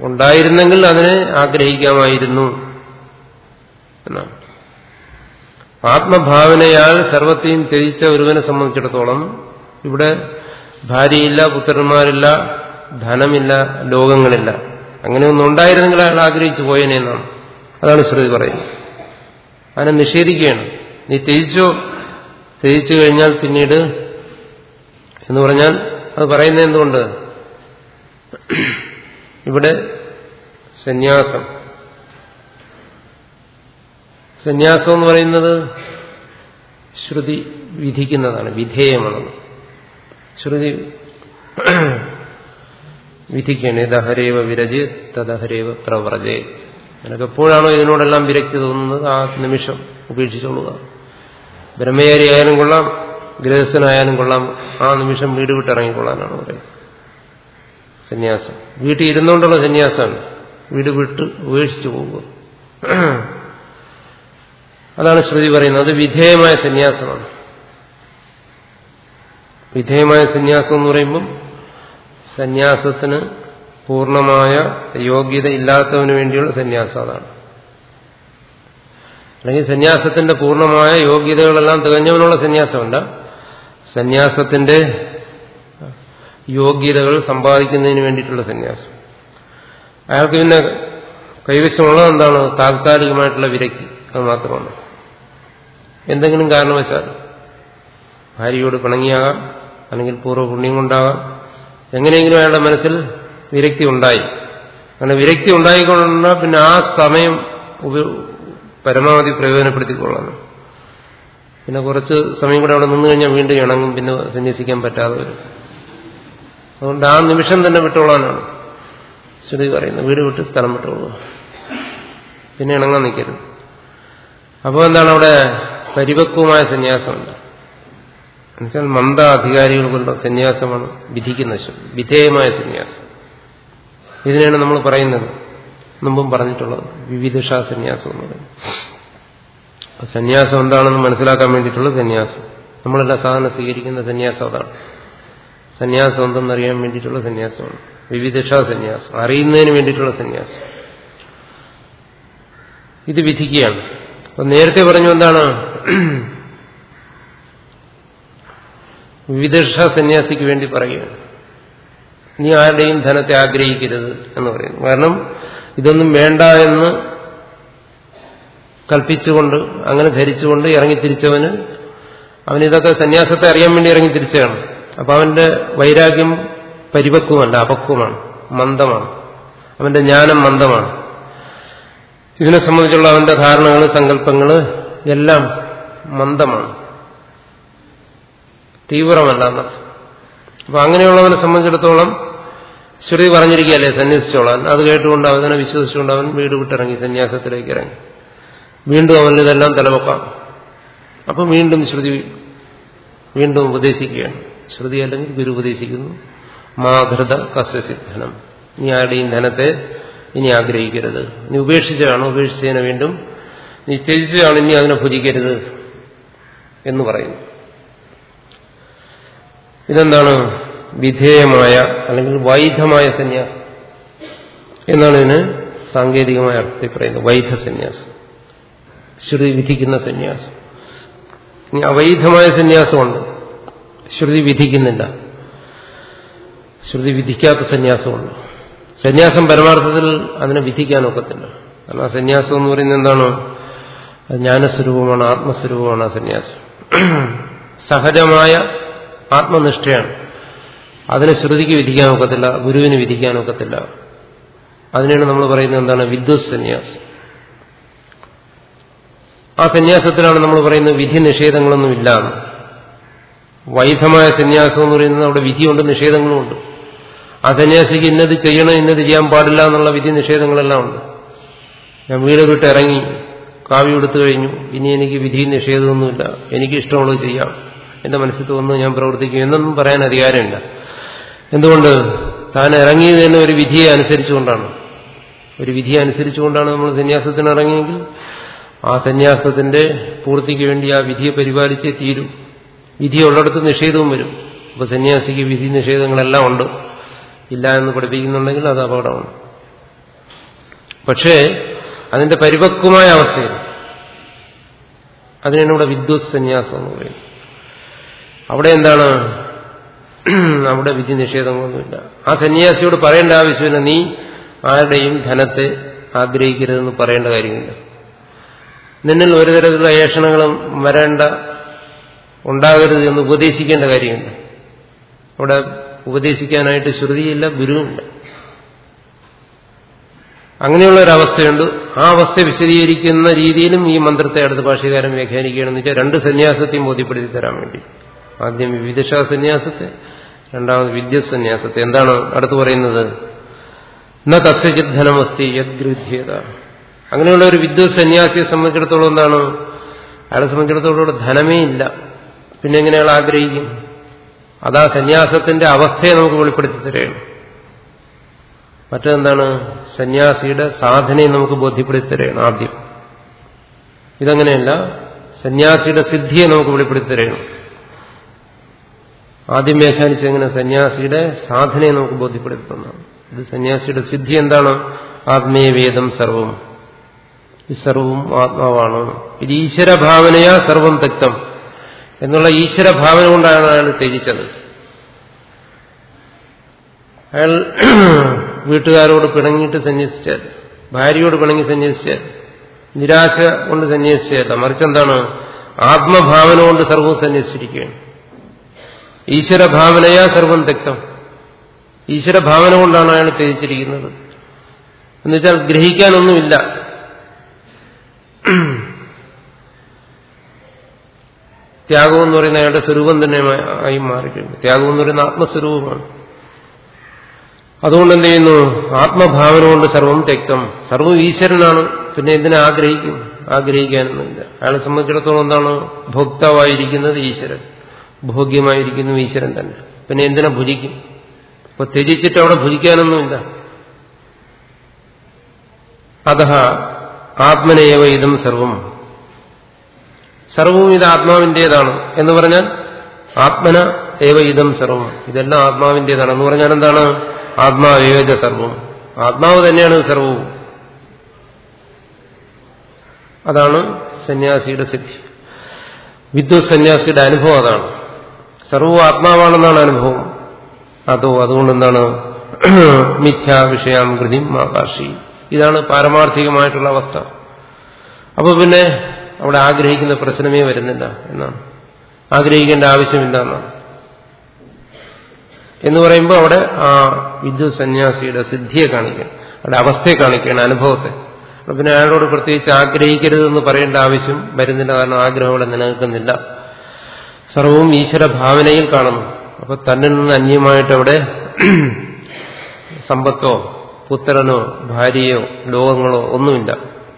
ഉണ്ടായിരുന്നെങ്കിൽ അതിനെ ആഗ്രഹിക്കാമായിരുന്നു എന്നാണ്. ആത്മഭാവനയാൽ സർവത്തെയും ത്യജിച്ച ഒരുവനെ സംബന്ധിച്ചിടത്തോളം ഇവിടെ ഭാര്യയില്ല പുത്രന്മാരില്ല ധനമില്ല ലോകങ്ങളില്ല. അങ്ങനെയൊന്നും ഉണ്ടായിരുന്നെങ്കിൽ അയാൾ ആഗ്രഹിച്ചു പോയനെ എന്നാണ്. അതാണ് ശ്രുതി പറയുന്നത്. അതിനെ നിഷേധിക്കുകയാണ്. നീ ത്യജിച്ചോ? ത്യജിച്ചു കഴിഞ്ഞാൽ പിന്നീട് എന്ന് പറഞ്ഞാൽ അത് പറയുന്നത് എന്തുകൊണ്ട്? ഇവിടെ സന്യാസം. സന്യാസം എന്ന് പറയുന്നത് ശ്രുതി വിധിക്കുന്നതാണ് വിധേയമാണത് ശ്രുതി വിധിക്കുകയാണ്. ഇതഹരേവ വിരജ് തദഹരേവ പ്രവ്രജേ. നിനക്ക് എപ്പോഴാണോ ഇതിനോടെല്ലാം വിരക്തി തോന്നുന്നത്? ആ നിമിഷം ഉപേക്ഷിച്ചോളുക. ബ്രഹ്മചാരി ആയാലും കൊള്ളാം ഗൃഹസ്ഥനായാലും കൊള്ളാം. ആ നിമിഷം വീട് വിട്ടിറങ്ങിക്കൊള്ളാനാണ് പറയുന്നത്. സന്യാസം. വീട്ടിൽ ഇരുന്നുകൊണ്ടുള്ള സന്യാസമാണ്. വീട് വിട്ട് ഉപേക്ഷിച്ചു പോവുക. അതാണ് ശ്രുതി പറയുന്നത്. അത് വിധേയമായ സന്യാസമാണ്. വിധേയമായ സന്യാസം എന്ന് പറയുമ്പം സന്യാസത്തിന് പൂർണമായ യോഗ്യത ഇല്ലാത്തവന് വേണ്ടിയുള്ള സന്യാസം അതാണ്. അല്ലെങ്കിൽ സന്യാസത്തിന്റെ പൂർണമായ യോഗ്യതകളെല്ലാം തികഞ്ഞവനുള്ള സന്യാസമല്ല. സന്യാസത്തിന്റെ യോഗ്യതകൾ സമ്പാദിക്കുന്നതിന് വേണ്ടിയിട്ടുള്ള സന്യാസം. അയാൾക്ക് പിന്നെ കൈവശമുള്ളത് എന്താണ്? താൽക്കാലികമായിട്ടുള്ള വിരക്തി അത് മാത്രമാണ്. എന്തെങ്കിലും കാരണവശാൽ ഭാര്യയോട് പിണങ്ങിയാകാം അല്ലെങ്കിൽ പൂർവപുണ്യം കൊണ്ടാകാം എങ്ങനെയെങ്കിലും അയാളുടെ മനസ്സിൽ വിരക്തി ഉണ്ടായി. അങ്ങനെ വിരക്തി ഉണ്ടായിക്കൊണ്ടാ പിന്നെ ആ സമയം പരമാവധി പ്രയോജനപ്പെടുത്തിക്കൊള്ളണം പിന്നെ കുറച്ച് സമയം കൂടെ അവിടെ നിന്ന് കഴിഞ്ഞാൽ വീണ്ടും ഇണങ്ങും പിന്നെ സന്യസിക്കാൻ പറ്റാതെ വരും. അതുകൊണ്ട് ആ നിമിഷം തന്നെ വിട്ടോളാനാണ് ശ്രുതി പറയുന്നത്. വീട് വിട്ട് സ്ഥലം വിട്ടോളൂ. പിന്നെ ഇണങ്ങാൻ നിൽക്കരുത്. അപ്പോൾ എന്താണ് അവിടെ പരിപക്വമായ സന്യാസമുണ്ട് എന്നുവെച്ചാൽ മന്ദ അധികാരികൾക്കുള്ള സന്യാസമാണ് വിധിക്കുന്ന വിധേയമായ സന്യാസം. ഇതിനെയാണ് നമ്മൾ പറയുന്നത്. മുമ്പും പറഞ്ഞിട്ടുള്ളത്. വിവിധ സന്യാസം എന്ന് പറയുന്നത്. സന്യാസം എന്താണെന്ന് മനസ്സിലാക്കാൻ വേണ്ടിയിട്ടുള്ള സന്യാസം. നമ്മളെല്ലാം സാധാരണ സ്വീകരിക്കുന്ന സന്യാസം അതാണ്. സന്യാസം എന്തെന്നറിയാൻ വേണ്ടിയിട്ടുള്ള സന്യാസമാണ്. വിവിധ സന്യാസം അറിയുന്നതിന് വേണ്ടിയിട്ടുള്ള സന്യാസം. ഇത് വിധിക്കുകയാണ്. അപ്പൊ നേരത്തെ പറഞ്ഞു എന്താണ്? വിവിധ സന്യാസിക്ക് വേണ്ടി പറയുകയാണ്. നീ ആരുടെയും ധനത്തെ ആഗ്രഹിക്കരുത് എന്ന് പറയുന്നു. കാരണം ഇതൊന്നും വേണ്ട എന്ന് കൽപ്പിച്ചുകൊണ്ട് അങ്ങനെ ധരിച്ചുകൊണ്ട് ഇറങ്ങി ഇറങ്ങിത്തിരിച്ചവന് അവനിതൊക്കെ സന്യാസത്തെ അറിയാൻ വേണ്ടി ഇറങ്ങി ഇറങ്ങിത്തിരിച്ചതാണ്. അപ്പൊ അവന്റെ വൈരാഗ്യം പരിപക്വമല്ല അപക്വമാണ് മന്ദമാണ്. അവന്റെ ജ്ഞാനം മന്ദമാണ്. ഇതിനെ സംബന്ധിച്ചുള്ള അവന്റെ ധാരണകൾ സങ്കല്പങ്ങൾ എല്ലാം മന്ദമാണ്. തീവ്രമല്ല എന്നർത്ഥം. അപ്പൊ അങ്ങനെയുള്ളവനെ സംബന്ധിച്ചിടത്തോളം ശ്രുതി പറഞ്ഞിരിക്കുകയല്ലേ സന്യസിച്ചോളാൻ. അത് കേട്ടുകൊണ്ട് അവനെ വിശ്വസിച്ചുകൊണ്ട് അവൻ വീട് വിട്ടിറങ്ങി സന്യാസത്തിലേക്ക് ഇറങ്ങി. വീണ്ടും അവന് ഇതെല്ലാം തലവെക്കാം. അപ്പം വീണ്ടും ശ്രുതി വീണ്ടും ഉപദേശിക്കുകയാണ്. ശ്രുതി അല്ലെങ്കിൽ ഗുരു ഉപദേശിക്കുന്നു മാധൃത കസ്യസിദ്ധനം നീ ആരുടെയും ധനത്തെ ഇനി ആഗ്രഹിക്കരുത്. നീ ഉപേക്ഷിച്ചതാണ്? ഉപേക്ഷിച്ചതിനെ വീണ്ടും നീ ത്യജിച്ചതാണ്? ഇനി അതിനെ ഭുജിക്കരുത് എന്ന് പറയുന്നു ഇതെന്താണ്? വിധേയമായ അല്ലെങ്കിൽ വൈധമായ സന്യാസം. എന്നാണ് ഇതിന് സാങ്കേതികമായ അർത്ഥത്തിൽ പറയുന്നത്. വൈധ സന്യാസം. ശ്രുതി വിധിക്കുന്ന സന്യാസം. ഇനി അവൈധമായ സന്യാസമുണ്ട്. ശ്രുതി വിധിക്കുന്നില്ല. ശ്രുതി വിധിക്കാത്ത സന്യാസമുണ്ട്. സന്യാസം പരമാർത്ഥത്തിൽ അതിനെ വിധിക്കാനൊക്കത്തില്ല കാരണം ആ സന്യാസം എന്ന് പറയുന്നത് എന്താണോ? ജ്ഞാനസ്വരൂപമാണ് ആത്മസ്വരൂപമാണ് ആ സന്യാസം. സഹജമായ ആത്മനിഷ്ഠയാണ്. അതിനെ ശ്രുതിക്ക് വിധിക്കാൻ ഒക്കത്തില്ല ഗുരുവിന് വിധിക്കാൻ ഒക്കത്തില്ല. അതിനാണ് നമ്മൾ പറയുന്നത് എന്താണ്? വിദ്വത് സന്യാസം. ആ സന്യാസത്തിലാണ് നമ്മൾ പറയുന്നത് വിധി നിഷേധങ്ങളൊന്നും ഇല്ലാന്ന്. വൈധമായ സന്യാസം എന്ന് പറയുന്നത് അവിടെ വിധിയുണ്ട് നിഷേധങ്ങളുമുണ്ട് ആ സന്യാസിക്ക് ഇന്നത് ചെയ്യണം ഇന്നത് ചെയ്യാൻ പാടില്ല എന്നുള്ള വിധി നിഷേധങ്ങളെല്ലാം ഉണ്ട്. ഞാൻ വീട് വിട്ട് ഇറങ്ങി കാവ്യ എടുത്തു കഴിഞ്ഞു. ഇനി എനിക്ക് വിധി നിഷേധമൊന്നുമില്ല. എനിക്ക് ഇഷ്ടമുള്ളത് ചെയ്യാം. എന്റെ മനസ്സിൽ തോന്നുന്നു ഞാൻ പ്രവർത്തിക്കും എന്നൊന്നും പറയാൻ അധികാരമില്ല. എന്തുകൊണ്ട്? താൻ ഇറങ്ങിയത് തന്നെ ഒരു വിധിയെ അനുസരിച്ചുകൊണ്ടാണ്. ഒരു വിധിയെ അനുസരിച്ചുകൊണ്ടാണ് നമ്മൾ സന്യാസത്തിന് ഇറങ്ങിയെങ്കിൽ ആ സന്യാസത്തിന്റെ പൂർത്തിക്ക് വേണ്ടി ആ വിധിയെ പരിപാലിച്ചേ തീരും. വിധി ഉള്ളിടത്ത് നിഷേധവും വരും. അപ്പൊ സന്യാസിക്ക് വിധി നിഷേധങ്ങളെല്ലാം ഉണ്ട്. ഇല്ല എന്ന് പഠിപ്പിക്കുന്നുണ്ടെങ്കിൽ അത് അപകടമാണ്. പക്ഷേ അതിന്റെ പരിപക്വമായ അവസ്ഥയിൽ അതിനാണ് ഇവിടെ വിദ്വത് സന്യാസം എന്ന് പറയുന്നത് അവിടെ എന്താണ്? അവിടെ വിധി നിഷേധങ്ങളൊന്നുമില്ല. ആ സന്യാസിയോട് പറയേണ്ട ആവശ്യമില്ല. നീ ആരുടെയും ധനത്തെ ആഗ്രഹിക്കരുതെന്ന് പറയേണ്ട കാര്യമില്ല. നിന്നിൽ ഒരു തരത്തിലുള്ള ഏഷണങ്ങളും വരേണ്ട ഉണ്ടാകരുത് എന്ന് ഉപദേശിക്കേണ്ട കാര്യമില്ല. അവിടെ ഉപദേശിക്കാനായിട്ട് ശ്രുതിയില്ല ഗുരുവില്ല അങ്ങനെയുള്ള ഒരു ആ അവസ്ഥ വിശദീകരിക്കുന്ന രീതിയിലും ഈ മന്ത്രത്തെ അടുത്ത ഭാഷകാരൻ വ്യാഖ്യാനിക്കുകയാണെന്ന് വെച്ചാൽ രണ്ട് സന്യാസത്തെയും ബോധ്യപ്പെടുത്തി തരാൻ വേണ്ടി. ആദ്യം വിവിധ സന്യാസത്തെ രണ്ടാമത് വിദ്യസന്യാസത്തെ എന്താണ് അടുത്ത് പറയുന്നത്? ന തസ്യചിത് ധനമസ്തി യദ്ഗൃഹ്യത അങ്ങനെയുള്ള ഒരു വിദ്വത് സന്യാസിയെ സംബന്ധിച്ചിടത്തോളം എന്താണ്? അയാളെ സംബന്ധിച്ചിടത്തോളം ധനമേ ഇല്ല. പിന്നെ എങ്ങനെയാൾ ആഗ്രഹിക്കും? അതാ സന്യാസത്തിന്റെ അവസ്ഥയെ നമുക്ക് വെളിപ്പെടുത്തി തരുകയാണ്. മറ്റെന്താണ്? സന്യാസിയുടെ സാധനയെ നമുക്ക് ബോധ്യപ്പെടുത്തി തരുകയാണ് ആദ്യം. ഇതങ്ങനെയല്ല. സന്യാസിയുടെ സിദ്ധിയെ നമുക്ക് വെളിപ്പെടുത്തി തരുകയാണ്. ആദ്യം വ്യാഖ്യാനിച്ചെങ്ങനെ സന്യാസിയുടെ സാധനയെ നമുക്ക് ബോധ്യപ്പെടുത്തുന്നു ഇത് സന്യാസിയുടെ സിദ്ധി എന്താണ്? ആത്മീയവേദം സർവം. ഈ സർവവും ആത്മാവാണ്. ഇത് ഈശ്വരഭാവനയാ സർവം തക്തം. എന്നുള്ള ഈശ്വരഭാവന കൊണ്ടാണ് അയാൾ ത്യജിച്ചത്. അയാൾ വീട്ടുകാരോട് പിണങ്ങിയിട്ട് സന്യസിച്ചാൽ ഭാര്യയോട് പിണങ്ങി സന്യസിച്ചാൽ നിരാശ കൊണ്ട് സന്യസിച്ചല്ല മറിച്ച് എന്താണ്? ആത്മഭാവന കൊണ്ട് സർവവും സന്യസിച്ചിരിക്കുകയാണ്. ഈശ്വരഭാവനയാ സർവം തെക്തം ഈശ്വരഭാവന കൊണ്ടാണ് അയാൾ ത്യജിച്ചിരിക്കുന്നത് എന്നുവെച്ചാൽ ഗ്രഹിക്കാനൊന്നുമില്ല. ത്യാഗം എന്ന് പറയുന്ന അയാളുടെ സ്വരൂപം തന്നെ ആയി മാറിക്കഴിഞ്ഞു. ത്യാഗം എന്ന് പറയുന്ന ആത്മസ്വരൂപമാണ്. അതുകൊണ്ട് എന്ത് ചെയ്യുന്നു? ആത്മഭാവന കൊണ്ട് സർവം തെക്തം സർവം ഈശ്വരനാണ്. പിന്നെ എന്തിനെ ആഗ്രഹിക്കും? ആഗ്രഹിക്കാനൊന്നുമില്ല. അയാളെ സംബന്ധിച്ചിടത്തോളം എന്താണ്? ഭോക്താവായിരിക്കുന്നത് ഈശ്വരൻ. ഭോഗ്യമായിരിക്കുന്നു ഈശ്വരൻ തന്നെ. പിന്നെ എന്തിനാ ഭുജിക്കും? അപ്പൊ ത്യജിച്ചിട്ട് അവിടെ ഭുജിക്കാനൊന്നുമില്ല. അത ആത്മനേവ ഇതും സർവം. സർവവും ഇത് ആത്മാവിന്റേതാണ് എന്ന് പറഞ്ഞാൽ ആത്മന ഏവ ഇതം സർവം. ഇതെല്ലാം ആത്മാവിന്റേതാണ് എന്ന് പറഞ്ഞാൽ എന്താണ്? ആത്മാവേജ സർവം. ആത്മാവ് തന്നെയാണ് സർവവും. അതാണ് സന്യാസിയുടെ സിദ്ധി വിദ്വത് സന്യാസിയുടെ അനുഭവം അതാണ്. സർവവും ആത്മാവാണെന്നാണ് അനുഭവം. അതോ അതുകൊണ്ട് എന്താണ് മിഥ്യാ വിഷയാം കൃതി ആകാശി. ഇതാണ് പാരമാർത്ഥികമായിട്ടുള്ള അവസ്ഥ. അപ്പൊ പിന്നെ അവിടെ ആഗ്രഹിക്കുന്ന പ്രശ്നമേ വരുന്നില്ല എന്നാണ്. ആഗ്രഹിക്കേണ്ട ആവശ്യമില്ല എന്നാണ് എന്ന് പറയുമ്പോൾ അവിടെ ആ വിദ്യുത് സന്യാസിയുടെ സിദ്ധിയെ കാണിക്കണം. അവിടെ അവസ്ഥയെ കാണിക്കണം അനുഭവത്തെ. പിന്നെ അയാളോട് പ്രത്യേകിച്ച് ആഗ്രഹിക്കരുതെന്ന് പറയേണ്ട ആവശ്യം വരുന്നില്ല. കാരണം ആഗ്രഹം അവിടെ നിലനിൽക്കുന്നില്ല. സർവവും ഈശ്വര ഭാവനയിൽ കാണുന്നു. അപ്പൊ തന്നിൽ നിന്ന് അന്യമായിട്ട് അവിടെ സമ്പത്തോ പുത്രനോ ഭാര്യയോ ലോകങ്ങളോ ഒന്നുമില്ല.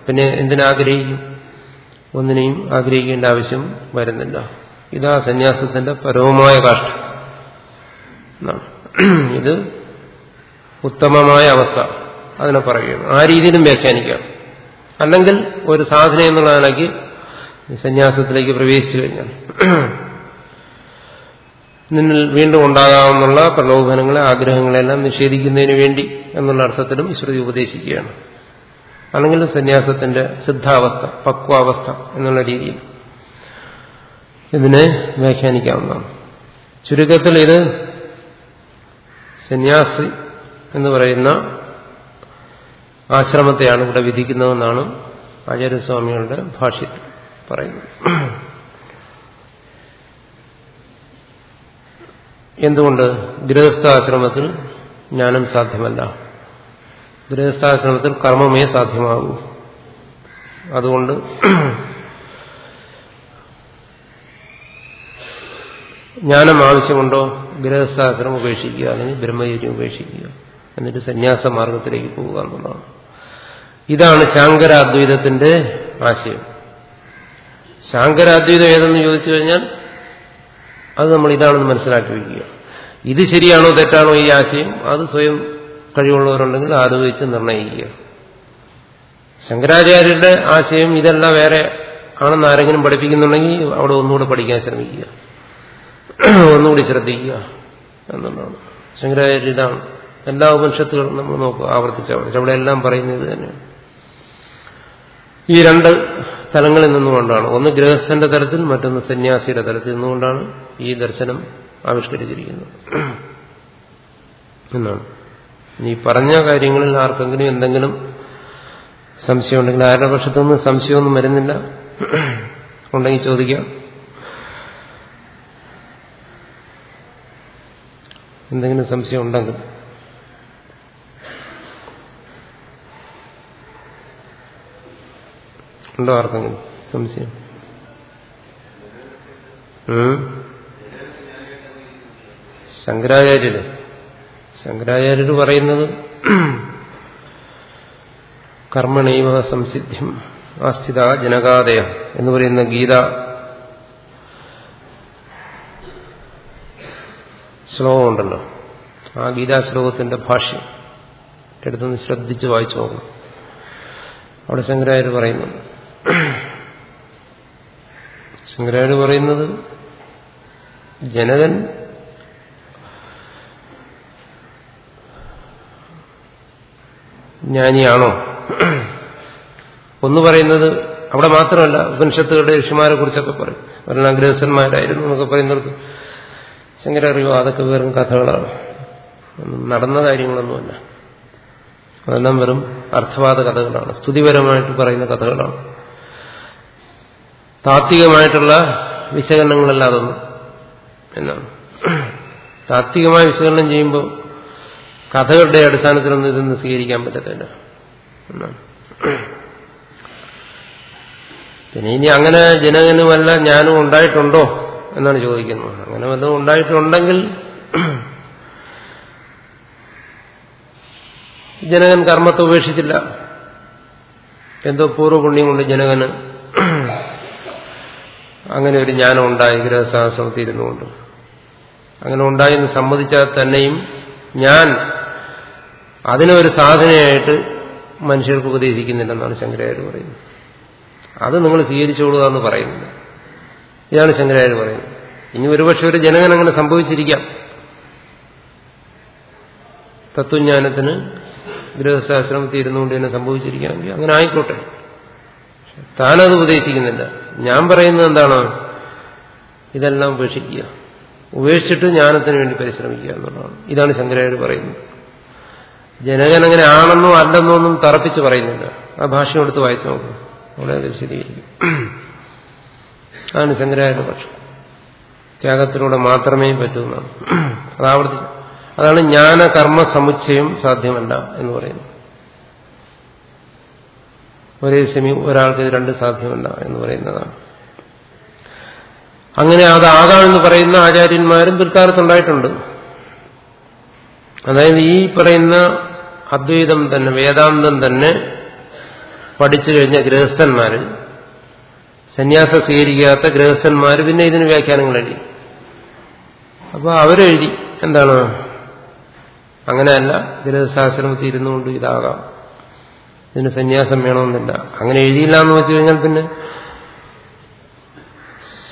പിന്നെ എന്തിനാഗ്രഹിക്കും? ഒന്നിനെയും ആഗ്രഹിക്കേണ്ട ആവശ്യം വരുന്നില്ല. ഇതാ സന്യാസത്തിന്റെ പരമമായ കാഷ്ട ഇത് ഉത്തമമായ അവസ്ഥ. അതിനെ പറയുകയാണ് ആ രീതിയിലും വ്യാഖ്യാനിക്കാം. അല്ലെങ്കിൽ ഒരു സാധന എന്നുള്ള സന്യാസത്തിലേക്ക് പ്രവേശിച്ചു കഴിഞ്ഞാൽ നിന്നിൽ വീണ്ടും ഉണ്ടാകാമെന്നുള്ള പ്രലോഭനങ്ങളെ ആഗ്രഹങ്ങളെല്ലാം നിഷേധിക്കുന്നതിന് വേണ്ടി എന്നുള്ള അർത്ഥത്തിലും ശ്രുതി ഉപദേശിക്കുകയാണ്. അല്ലെങ്കിൽ സന്യാസത്തിന്റെ സിദ്ധാവസ്ഥ പക്വാവസ്ഥ എന്നുള്ള രീതിയിൽ. ഇതിനെ വ്യാഖ്യാനിക്കാവുന്നതാണ്. ചുരുക്കത്തിൽ ഇത് സന്യാസി എന്ന് പറയുന്ന ആശ്രമത്തെയാണ് ഇവിടെ വിധിക്കുന്നതെന്നാണ് ആചാര്യസ്വാമികളുടെ ഭാഷ്യത്തിൽ പറയുന്നത്. എന്തുകൊണ്ട്? ഗൃഹസ്ഥാശ്രമത്തിൽ ജ്ഞാനം സാധ്യമല്ല. ഗൃഹസ്ഥാശ്രമത്തിൽ കർമ്മമേ സാധ്യമാകൂ. അതുകൊണ്ട് ജ്ഞാനം ആവശ്യമുണ്ടോ? ഗൃഹസ്ഥാശ്രമം ഉപേക്ഷിക്കുക അല്ലെങ്കിൽ ബ്രഹ്മചര്യം ഉപേക്ഷിക്കുക. എന്നിട്ട് സന്യാസ മാർഗത്തിലേക്ക് പോവുക എന്നുള്ളതാണ്. ഇതാണ് ശാങ്കരാദ്വൈതത്തിന്റെ ആശയം. ശാങ്കരാദ്വൈതം ഏതെന്ന് ചോദിച്ചു കഴിഞ്ഞാൽ അത് നമ്മൾ ഇതാണെന്ന് മനസ്സിലാക്കി വയ്ക്കുക ഇത് ശരിയാണോ തെറ്റാണോ ഈ ആശയം? അത് സ്വയം കഴിവുള്ളവരുണ്ടെങ്കിൽ ആലോചിച്ച് നിർണയിക്കുക. ശങ്കരാചാര്യരുടെ ആശയം ഇതെല്ലാം വേറെ ആണെന്ന് ആരെങ്കിലും പഠിപ്പിക്കുന്നുണ്ടെങ്കിൽ അവിടെ ഒന്നുകൂടെ പഠിക്കാൻ ശ്രമിക്കുക. ഒന്നുകൂടി ശ്രദ്ധിക്കുക എന്നുള്ളതാണ്. ശങ്കരാചാര്യ ഇതാണ്. എല്ലാ ഉപനിഷത്തുകളും നമ്മൾ നോക്കുക ആവർത്തിച്ചവിടെ ആവർത്തിച്ച്. അവിടെ എല്ലാം പറയുന്നത് തന്നെയാണ് ഈ രണ്ട് തലങ്ങളിൽ നിന്നുകൊണ്ടാണ്. ഒന്ന് ഗൃഹസ്ഥന്റെ തലത്തിൽ മറ്റൊന്ന് സന്യാസിയുടെ തലത്തിൽ നിന്നുകൊണ്ടാണ് ഈ ദർശനം ആവിഷ്കരിച്ചിരിക്കുന്നത്. എന്നാണ്. ഈ പറഞ്ഞ കാര്യങ്ങളിൽ ആർക്കെങ്കിലും എന്തെങ്കിലും സംശയം ഉണ്ടെങ്കിൽ ആരുടെ പക്ഷത്തുനിന്ന് സംശയമൊന്നും വരുന്നില്ല ഉണ്ടെങ്കിൽ ചോദിക്കാം. എന്തെങ്കിലും സംശയം ഉണ്ടെങ്കിൽ ഉണ്ടോ ആർക്കെങ്കിലും? സംശയം. ശങ്കരാചാര്യര്. ശങ്കരാചാര്യര് പറയുന്നത് കർമ്മണൈവ സംസിദ്ധ്യം ആസ്ഥിത ജനകാദയ എന്ന് പറയുന്ന ഗീത ശ്ലോകമുണ്ടല്ലോ. ആ ഗീതാശ്ലോകത്തിന്റെ ഭാഷ ഭാഷ്യം എടുത്തൊന്ന് ശ്രദ്ധിച്ച് വായിച്ചു നോക്കണം. അവിടെ ശങ്കരാചാര്യ പറയുന്നുണ്ട് ശങ്കരാചാര്യ പറയുന്നത് ജനകൻ ജ്ഞാനിയാണോ? ഒന്ന് പറയുന്നത് അവിടെ മാത്രമല്ല ഉപനിഷത്തുകളുടെ ഋഷിമാരെ കുറിച്ചൊക്കെ പറയും. ഭരണാഗ്രഹസ്ഥന്മാരായിരുന്നു എന്നൊക്കെ പറയുന്നവർക്ക് ശങ്കര അറിയോ അതൊക്കെ വെറും കഥകളാണ്. നടന്ന കാര്യങ്ങളൊന്നുമല്ല. അതെല്ലാം വെറും അർത്ഥവാദ കഥകളാണ്. സ്തുതിപരമായിട്ട് പറയുന്ന കഥകളാണ്. താത്വികമായിട്ടുള്ള വിശകലനങ്ങളല്ല അതൊന്നും. എന്നാണ്. താത്വികമായ വിശകലനം ചെയ്യുമ്പോൾ കഥകളുടെ അടിസ്ഥാനത്തിലൊന്നും ഇതൊന്നും സ്വീകരിക്കാൻ പറ്റത്തില്ല. എന്നാണ്. പിന്നെ ഇനി അങ്ങനെ ജനകനുമല്ല ഞാനും ഉണ്ടായിട്ടുണ്ടോ എന്നാണ് ചോദിക്കുന്നത്. അങ്ങനെ വല്ലതും ഉണ്ടായിട്ടുണ്ടെങ്കിൽ ജനകൻ കർമ്മത്തെ ഉപേക്ഷിച്ചില്ല. എന്തോ പൂർവപുണ്യം കൊണ്ട് ജനകന് അങ്ങനെ ഒരു ജ്ഞാനം ഉണ്ടായി ഗൃഹസാഹസത്തിൽ ഇരുന്നുകൊണ്ട്. അങ്ങനെ ഉണ്ടായി എന്ന് സമ്മതിച്ചാൽ തന്നെയും ഞാൻ അതിനൊരു സാധനയായിട്ട് മനുഷ്യർക്ക് ഉപദേശിക്കുന്നില്ലെന്നാണ് ശങ്കരാചാര്യ പറയുന്നത്. അത് നിങ്ങൾ സ്വീകരിച്ചോളുക എന്ന് പറയുന്നത് ഇതാണ് ശങ്കരാചാര്യ പറയുന്നത്. ഇനി ഒരുപക്ഷെ ഒരു ജനകൻ അങ്ങനെ സംഭവിച്ചിരിക്കാം. തത്വജ്ഞാനത്തിന് ഗൃഹസ്ഥാശ്രമത്തിൽ ഇരുന്നുകൊണ്ട് തന്നെ സംഭവിച്ചിരിക്കാമെങ്കിൽ അങ്ങനെ ആയിക്കോട്ടെ. താനത് ഉപദേശിക്കുന്നില്ല. ഞാൻ പറയുന്നത് എന്താണ്? ഇതെല്ലാം ഉപേക്ഷിക്കുക. ഉപേക്ഷിച്ചിട്ട് ജ്ഞാനത്തിന് വേണ്ടി പരിശ്രമിക്കുക എന്നുള്ളതാണ്. ഇതാണ് ശങ്കരാചാര്യ പറയുന്നത്. ജനകൻ അങ്ങനെ ആണെന്നോ അല്ലെന്നോ ഒന്നും തറപ്പിച്ച് പറയുന്നില്ല. ആ ഭാഷ എടുത്ത് വായിച്ചു നോക്കും. അവിടെ അത് വിശദീകരിക്കും. അതാണ് ശങ്കരാചാര്യ പക്ഷം. ത്യാഗത്തിലൂടെ മാത്രമേ പറ്റൂ അതാവർത്തി അതാണ് ജ്ഞാനകർമ്മ സമുച്ചയം സാധ്യമല്ല എന്ന് പറയുന്നത്. ഒരേ സമയം ഒരാൾക്ക് ഇത് രണ്ട് സാധ്യമല്ല എന്ന് പറയുന്നതാണ്. അങ്ങനെ അതാകാമെന്ന് പറയുന്ന ആചാര്യന്മാരും പിൽക്കാലത്തുണ്ടായിട്ടുണ്ട്. അതായത് ഈ പറയുന്ന അദ്വൈതം തന്നെ വേദാന്തം തന്നെ പഠിച്ചു കഴിഞ്ഞ ഗൃഹസ്ഥന്മാർ സന്യാസം സ്വീകരിക്കാത്ത ഗൃഹസ്ഥന്മാർ പിന്നെ ഇതിന് വ്യാഖ്യാനങ്ങൾ എഴുതി. അപ്പോൾ അവരെഴുതി. എന്താണ്? അങ്ങനെയല്ല ഗൃഹസ്ഥാശ്രമത്തിൽ ഇരുന്നുകൊണ്ട് ഇതാകാം. ഇതിന് സന്യാസം വേണമെന്നില്ല. അങ്ങനെ എഴുതിയില്ല എന്ന് വെച്ച് കഴിഞ്ഞാൽ പിന്നെ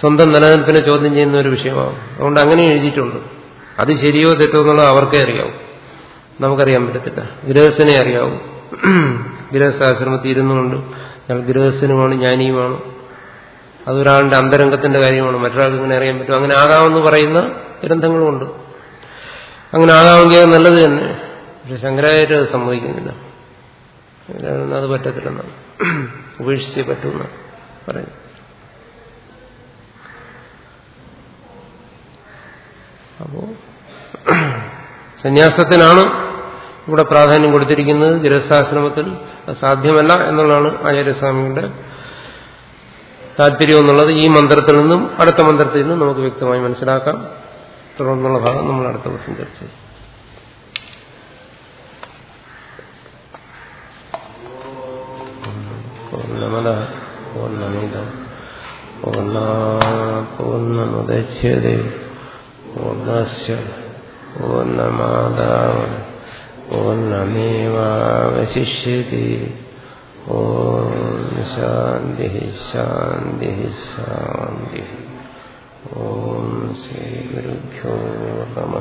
സ്വന്തം നിലനിൽപ്പിനെ ചോദ്യം ചെയ്യുന്ന ഒരു വിഷയമാകും അതുകൊണ്ട് അങ്ങനെ എഴുതിയിട്ടുണ്ട്. അത് ശരിയോ തെറ്റോ എന്നുള്ളത് അവർക്കേ അറിയാവും. നമുക്കറിയാൻ പറ്റത്തില്ല. ഗൃഹസ്ഥനെ അറിയാവും. ഗൃഹസ്ഥാശ്രമത്തിൽ ഇരുന്നുകൊണ്ട് ഞങ്ങൾ ഗൃഹസ്ഥനുമാണ് ജ്ഞാനിയുമാണ്. അതൊരാളുടെ അന്തരംഗത്തിന്റെ കാര്യമാണ്. മറ്റൊരാൾക്ക് ഇങ്ങനെ അറിയാൻ പറ്റും. അങ്ങനെ ആകാമെന്ന് പറയുന്ന ഗ്രന്ഥങ്ങളുമുണ്ട്. അങ്ങനെ ആകാമെങ്കിൽ നല്ലത് തന്നെ. പക്ഷെ ശങ്കരാചാര്യ സമ്മതിക്കുന്നില്ല. അത് പറ്റത്തില്ലെന്നാണ്. ഉപേക്ഷിച്ചേ പറ്റുമെന്ന് പറയുന്നു. അപ്പോ സന്യാസത്തിനാണ് ഇവിടെ പ്രാധാന്യം കൊടുത്തിരിക്കുന്നത്. ഗൃഹസ്ഥാശ്രമത്തിൽ സാധ്യമല്ല എന്നുള്ളതാണ് ആചാര്യസ്വാമിയുടെ താല്പര്യം എന്നുള്ളത്. ഈ മന്ത്രത്തിൽ നിന്നും അടുത്ത മന്ത്രത്തിൽ നിന്നും നമുക്ക് വ്യക്തമായി മനസ്സിലാക്കാം. തുടർന്നുള്ള ഭാഗം നമ്മൾ അടുത്ത ദിവസം ചർച്ച ചെയ്യും. പൂർണമത പൂർണമിതം പൂർണ പൂർണമുദച്യതേ പൂർണസ്യ പൂർണമാദാവ പൂർണമേവാവശിഷ്യത്തെ ഗുരുഭ്യോ നമ.